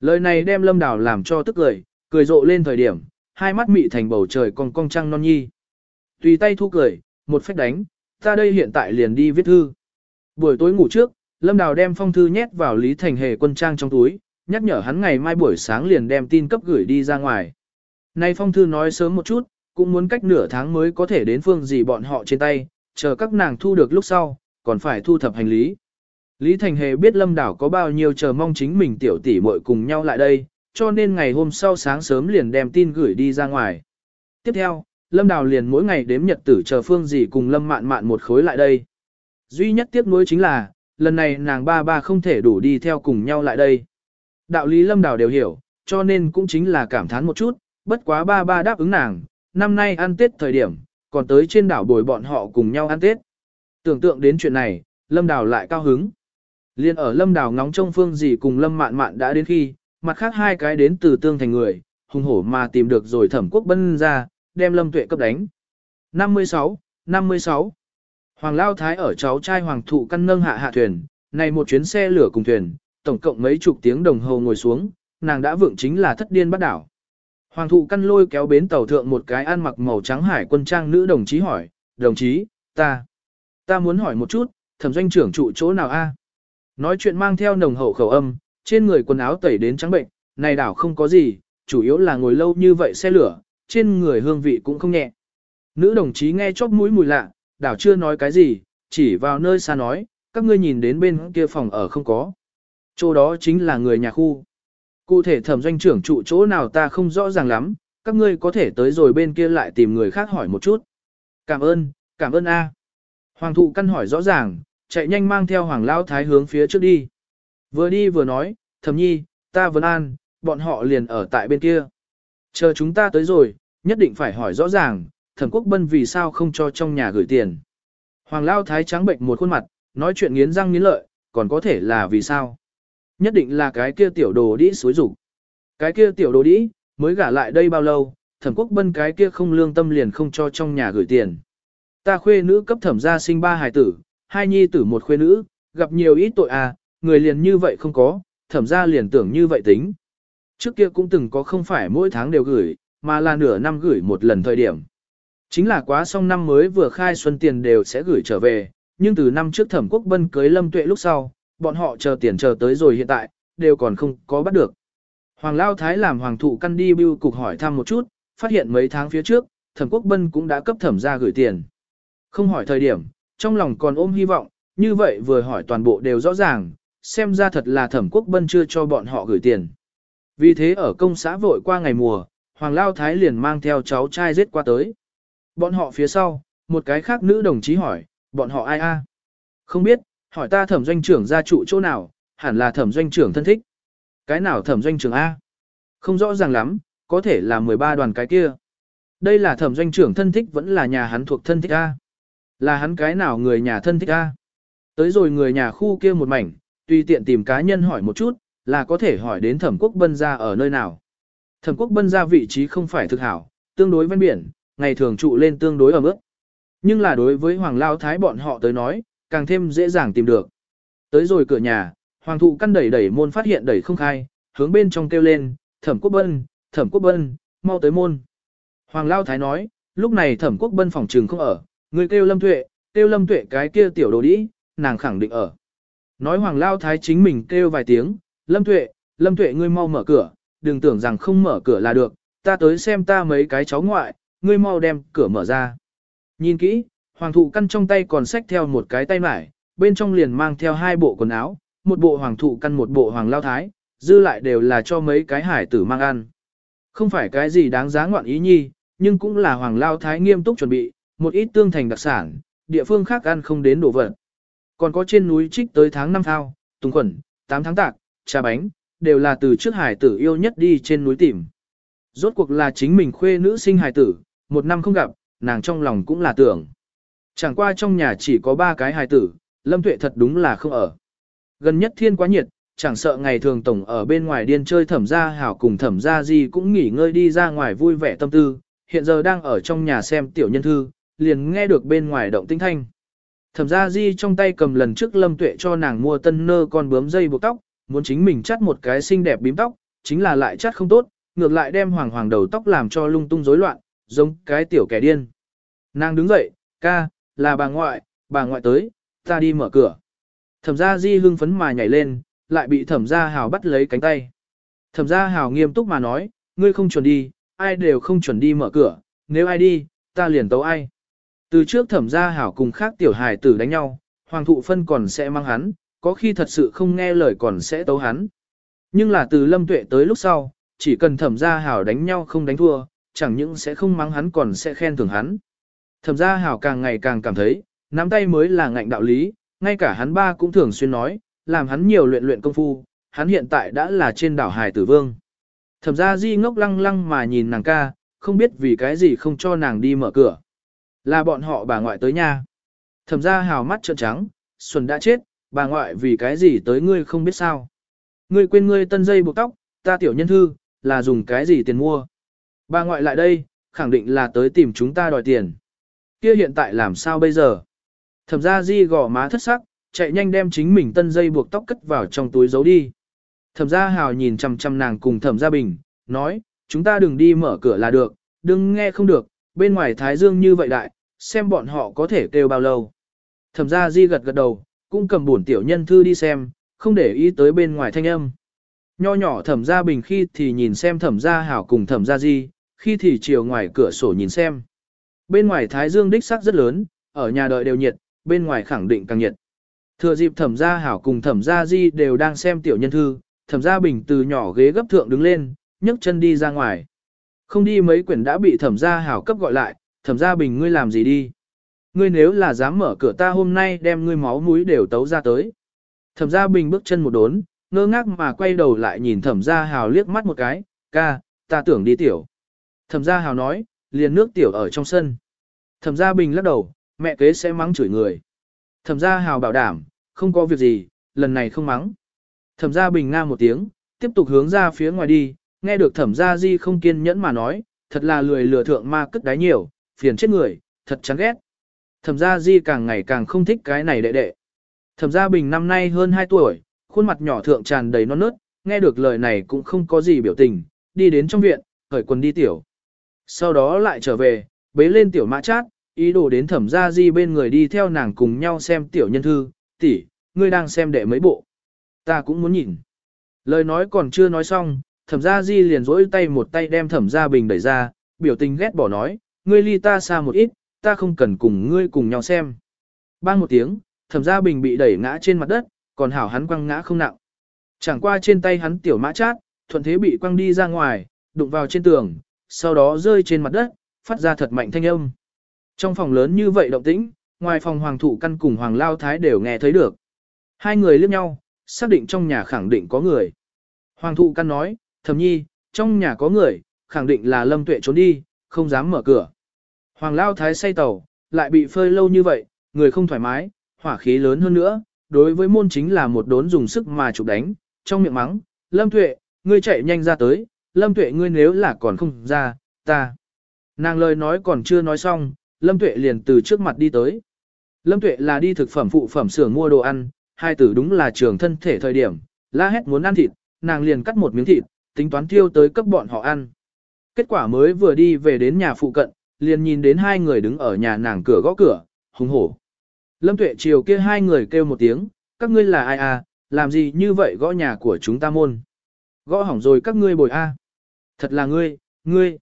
Lời này đem lâm đào làm cho tức cười, cười rộ lên thời điểm, hai mắt mị thành bầu trời còn cong trăng non nhi. Tùy tay thu cười, một phách đánh, ta đây hiện tại liền đi viết thư. Buổi tối ngủ trước, lâm đào đem phong thư nhét vào Lý Thành Hề quân trang trong túi, nhắc nhở hắn ngày mai buổi sáng liền đem tin cấp gửi đi ra ngoài. Nay phong thư nói sớm một chút, cũng muốn cách nửa tháng mới có thể đến phương gì bọn họ trên tay, chờ các nàng thu được lúc sau, còn phải thu thập hành lý. Lý Thành Hề biết Lâm Đảo có bao nhiêu chờ mong chính mình tiểu tỷ muội cùng nhau lại đây, cho nên ngày hôm sau sáng sớm liền đem tin gửi đi ra ngoài. Tiếp theo, Lâm Đào liền mỗi ngày đếm nhật tử chờ phương Dì cùng Lâm Mạn Mạn một khối lại đây. Duy nhất tiếc nuối chính là, lần này nàng ba ba không thể đủ đi theo cùng nhau lại đây. Đạo lý Lâm Đào đều hiểu, cho nên cũng chính là cảm thán một chút, bất quá ba ba đáp ứng nàng, năm nay ăn Tết thời điểm, còn tới trên đảo bồi bọn họ cùng nhau ăn Tết. Tưởng tượng đến chuyện này, Lâm Đào lại cao hứng. Liên ở Lâm Đào ngóng trông phương gì cùng Lâm Mạn Mạn đã đến khi, mặt khác hai cái đến từ tương thành người, hùng hổ mà tìm được rồi thẩm quốc bân ra, đem Lâm Tuệ cấp đánh. 56, 56. Hoàng Lao Thái ở cháu trai Hoàng Thụ căn nâng hạ hạ thuyền, này một chuyến xe lửa cùng thuyền, tổng cộng mấy chục tiếng đồng hồ ngồi xuống, nàng đã vượng chính là thất điên bắt đảo. Hoàng Thụ căn lôi kéo bến tàu thượng một cái ăn mặc màu trắng hải quân trang nữ đồng chí hỏi, đồng chí, ta, ta muốn hỏi một chút, thẩm doanh trưởng trụ chỗ nào a? Nói chuyện mang theo nồng hậu khẩu âm, trên người quần áo tẩy đến trắng bệnh, này đảo không có gì, chủ yếu là ngồi lâu như vậy xe lửa, trên người hương vị cũng không nhẹ. Nữ đồng chí nghe chóp mũi mùi lạ, đảo chưa nói cái gì, chỉ vào nơi xa nói, các ngươi nhìn đến bên kia phòng ở không có. Chỗ đó chính là người nhà khu. Cụ thể thẩm doanh trưởng trụ chỗ nào ta không rõ ràng lắm, các ngươi có thể tới rồi bên kia lại tìm người khác hỏi một chút. Cảm ơn, cảm ơn A. Hoàng thụ căn hỏi rõ ràng, chạy nhanh mang theo hoàng lao thái hướng phía trước đi. Vừa đi vừa nói, thầm nhi, ta vấn an, bọn họ liền ở tại bên kia. Chờ chúng ta tới rồi, nhất định phải hỏi rõ ràng, thẩm quốc bân vì sao không cho trong nhà gửi tiền. Hoàng lao thái trắng bệnh một khuôn mặt, nói chuyện nghiến răng nghiến lợi, còn có thể là vì sao. Nhất định là cái kia tiểu đồ đĩ suối rủ. Cái kia tiểu đồ đĩ, mới gả lại đây bao lâu, thẩm quốc bân cái kia không lương tâm liền không cho trong nhà gửi tiền. Ta khuê nữ cấp thẩm gia sinh ba hài tử, hai nhi tử một khuê nữ, gặp nhiều ít tội à, người liền như vậy không có, thẩm ra liền tưởng như vậy tính. Trước kia cũng từng có không phải mỗi tháng đều gửi, mà là nửa năm gửi một lần thời điểm. Chính là quá xong năm mới vừa khai xuân tiền đều sẽ gửi trở về, nhưng từ năm trước thẩm quốc bân cưới lâm tuệ lúc sau, bọn họ chờ tiền chờ tới rồi hiện tại, đều còn không có bắt được. Hoàng Lao Thái làm hoàng thụ căn đi bưu cục hỏi thăm một chút, phát hiện mấy tháng phía trước, thẩm quốc bân cũng đã cấp thẩm ra gửi tiền. Không hỏi thời điểm, trong lòng còn ôm hy vọng, như vậy vừa hỏi toàn bộ đều rõ ràng, xem ra thật là thẩm quốc bân chưa cho bọn họ gửi tiền. Vì thế ở công xã vội qua ngày mùa, Hoàng Lao Thái liền mang theo cháu trai giết qua tới. Bọn họ phía sau, một cái khác nữ đồng chí hỏi, bọn họ ai a? Không biết, hỏi ta thẩm doanh trưởng gia trụ chỗ nào, hẳn là thẩm doanh trưởng thân thích. Cái nào thẩm doanh trưởng A? Không rõ ràng lắm, có thể là 13 đoàn cái kia. Đây là thẩm doanh trưởng thân thích vẫn là nhà hắn thuộc thân thích A. Là hắn cái nào người nhà thân thích A. Tới rồi người nhà khu kia một mảnh, tùy tiện tìm cá nhân hỏi một chút, là có thể hỏi đến thẩm quốc bân gia ở nơi nào. Thẩm quốc bân gia vị trí không phải thực hảo, tương đối ven biển, ngày thường trụ lên tương đối ở mức. Nhưng là đối với Hoàng Lao Thái bọn họ tới nói, càng thêm dễ dàng tìm được. Tới rồi cửa nhà, Hoàng thụ căn đẩy đẩy môn phát hiện đẩy không khai, hướng bên trong kêu lên, thẩm quốc bân, thẩm quốc bân, mau tới môn. Hoàng Lao Thái nói, lúc này thẩm quốc bân phòng trường không ở, người kêu lâm tuệ, kêu lâm tuệ cái kia tiểu đồ đĩ, nàng khẳng định ở. Nói Hoàng Lao Thái chính mình kêu vài tiếng, lâm tuệ, lâm tuệ ngươi mau mở cửa, đừng tưởng rằng không mở cửa là được, ta tới xem ta mấy cái cháu ngoại, ngươi mau đem cửa mở ra. Nhìn kỹ, hoàng thụ căn trong tay còn xách theo một cái tay mải, bên trong liền mang theo hai bộ quần áo, một bộ hoàng thụ căn một bộ hoàng lao thái, dư lại đều là cho mấy cái hải tử mang ăn. Không phải cái gì đáng giá ngoạn ý nhi, nhưng cũng là hoàng lao thái nghiêm túc chuẩn bị, một ít tương thành đặc sản, địa phương khác ăn không đến đồ vật. Còn có trên núi trích tới tháng năm thao, tùng quẩn, 8 tháng tạc, trà bánh, đều là từ trước hải tử yêu nhất đi trên núi tìm. Rốt cuộc là chính mình khuê nữ sinh hải tử, một năm không gặp, nàng trong lòng cũng là tưởng. Chẳng qua trong nhà chỉ có ba cái hài tử, Lâm Tuệ thật đúng là không ở. Gần nhất thiên quá nhiệt, chẳng sợ ngày thường tổng ở bên ngoài điên chơi thẩm gia hảo cùng thẩm gia gì cũng nghỉ ngơi đi ra ngoài vui vẻ tâm tư, hiện giờ đang ở trong nhà xem tiểu nhân thư, liền nghe được bên ngoài động tinh thanh. Thẩm gia di trong tay cầm lần trước Lâm Tuệ cho nàng mua tân nơ con bướm dây buộc tóc, muốn chính mình chắt một cái xinh đẹp bím tóc, chính là lại chắt không tốt, ngược lại đem hoàng hoàng đầu tóc làm cho lung tung rối loạn, giống cái tiểu kẻ điên. Nàng đứng dậy, ca, là bà ngoại, bà ngoại tới, ta đi mở cửa. Thẩm gia di hưng phấn mà nhảy lên, lại bị thẩm gia hào bắt lấy cánh tay. Thẩm gia hào nghiêm túc mà nói, ngươi không chuẩn đi, ai đều không chuẩn đi mở cửa, nếu ai đi, ta liền tấu ai. Từ trước thẩm gia hảo cùng khác tiểu hài tử đánh nhau, hoàng thụ phân còn sẽ mang hắn, có khi thật sự không nghe lời còn sẽ tấu hắn. Nhưng là từ lâm tuệ tới lúc sau, chỉ cần thẩm gia hảo đánh nhau không đánh thua, chẳng những sẽ không mắng hắn còn sẽ khen thưởng hắn. Thẩm gia hảo càng ngày càng cảm thấy, nắm tay mới là ngạnh đạo lý, ngay cả hắn ba cũng thường xuyên nói, làm hắn nhiều luyện luyện công phu, hắn hiện tại đã là trên đảo Hải Tử Vương. Thẩm gia di ngốc lăng lăng mà nhìn nàng ca, không biết vì cái gì không cho nàng đi mở cửa. Là bọn họ bà ngoại tới nha. Thẩm gia hào mắt trợn trắng, Xuân đã chết, bà ngoại vì cái gì tới ngươi không biết sao. Ngươi quên ngươi tân dây buộc tóc, ta tiểu nhân thư, là dùng cái gì tiền mua. Bà ngoại lại đây, khẳng định là tới tìm chúng ta đòi tiền. Kia hiện tại làm sao bây giờ? Thẩm gia di gò má thất sắc, chạy nhanh đem chính mình tân dây buộc tóc cất vào trong túi giấu đi. Thẩm gia hào nhìn chằm chằm nàng cùng thẩm gia bình, nói, chúng ta đừng đi mở cửa là được, đừng nghe không được, bên ngoài thái dương như vậy đại, xem bọn họ có thể kêu bao lâu. Thẩm gia di gật gật đầu, cũng cầm bổn tiểu nhân thư đi xem, không để ý tới bên ngoài thanh âm. Nho nhỏ thẩm gia bình khi thì nhìn xem thẩm gia hảo cùng thẩm gia di, khi thì chiều ngoài cửa sổ nhìn xem. Bên ngoài thái dương đích sắc rất lớn, ở nhà đợi đều nhiệt, bên ngoài khẳng định càng nhiệt. Thừa dịp thẩm gia hảo cùng thẩm gia di đều đang xem tiểu nhân thư, thẩm gia bình từ nhỏ ghế gấp thượng đứng lên, nhấc chân đi ra ngoài. Không đi mấy quyển đã bị thẩm gia hảo cấp gọi lại, thẩm gia bình ngươi làm gì đi. Ngươi nếu là dám mở cửa ta hôm nay đem ngươi máu mũi đều tấu ra tới. Thẩm gia bình bước chân một đốn, ngơ ngác mà quay đầu lại nhìn thẩm gia hảo liếc mắt một cái, ca, ta tưởng đi tiểu. Thẩm gia hảo nói, liền nước tiểu ở trong sân. Thẩm gia bình lắc đầu, mẹ kế sẽ mắng chửi người. Thẩm gia hảo bảo đảm, không có việc gì, lần này không mắng. Thẩm gia bình nga một tiếng, tiếp tục hướng ra phía ngoài đi, nghe được thẩm gia di không kiên nhẫn mà nói, thật là lười lừa thượng ma cất đáy nhiều, phiền chết người, thật chán ghét. Thẩm gia di càng ngày càng không thích cái này đệ đệ. Thẩm gia bình năm nay hơn 2 tuổi, khuôn mặt nhỏ thượng tràn đầy non nớt, nghe được lời này cũng không có gì biểu tình, đi đến trong viện, khởi quần đi tiểu. Sau đó lại trở về, bế lên tiểu mã chát, ý đồ đến thẩm gia di bên người đi theo nàng cùng nhau xem tiểu nhân thư, tỷ, ngươi đang xem đệ mấy bộ. Ta cũng muốn nhìn. Lời nói còn chưa nói xong, thẩm gia di liền rỗi tay một tay đem thẩm gia bình đẩy ra, biểu tình ghét bỏ nói, ngươi ly ta xa một ít, ta không cần cùng ngươi cùng nhau xem. Bang một tiếng, thẩm gia bình bị đẩy ngã trên mặt đất, còn hảo hắn quăng ngã không nặng. Chẳng qua trên tay hắn tiểu mã chát, thuận thế bị quăng đi ra ngoài, đụng vào trên tường, sau đó rơi trên mặt đất, phát ra thật mạnh thanh âm. Trong phòng lớn như vậy động tĩnh, ngoài phòng hoàng thụ căn cùng hoàng lao thái đều nghe thấy được. Hai người liếc nhau, xác định trong nhà khẳng định có người. Hoàng thụ căn nói, thầm nhi, trong nhà có người, khẳng định là lâm tuệ trốn đi, không dám mở cửa. Hoàng lao thái say tàu, lại bị phơi lâu như vậy, người không thoải mái, hỏa khí lớn hơn nữa, đối với môn chính là một đốn dùng sức mà chụp đánh, trong miệng mắng, lâm tuệ, ngươi chạy nhanh ra tới, lâm tuệ ngươi nếu là còn không ra, ta. Nàng lời nói còn chưa nói xong, lâm tuệ liền từ trước mặt đi tới. Lâm tuệ là đi thực phẩm phụ phẩm xưởng mua đồ ăn, hai tử đúng là trường thân thể thời điểm, la hét muốn ăn thịt, nàng liền cắt một miếng thịt, tính toán tiêu tới cấp bọn họ ăn. Kết quả mới vừa đi về đến nhà phụ cận, liền nhìn đến hai người đứng ở nhà nàng cửa gõ cửa, hùng hổ. Lâm tuệ chiều kia hai người kêu một tiếng, các ngươi là ai à, làm gì như vậy gõ nhà của chúng ta môn. Gõ hỏng rồi các ngươi bồi a. Thật là ngươi, ngươi.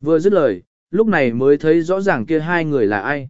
Vừa dứt lời, lúc này mới thấy rõ ràng kia hai người là ai.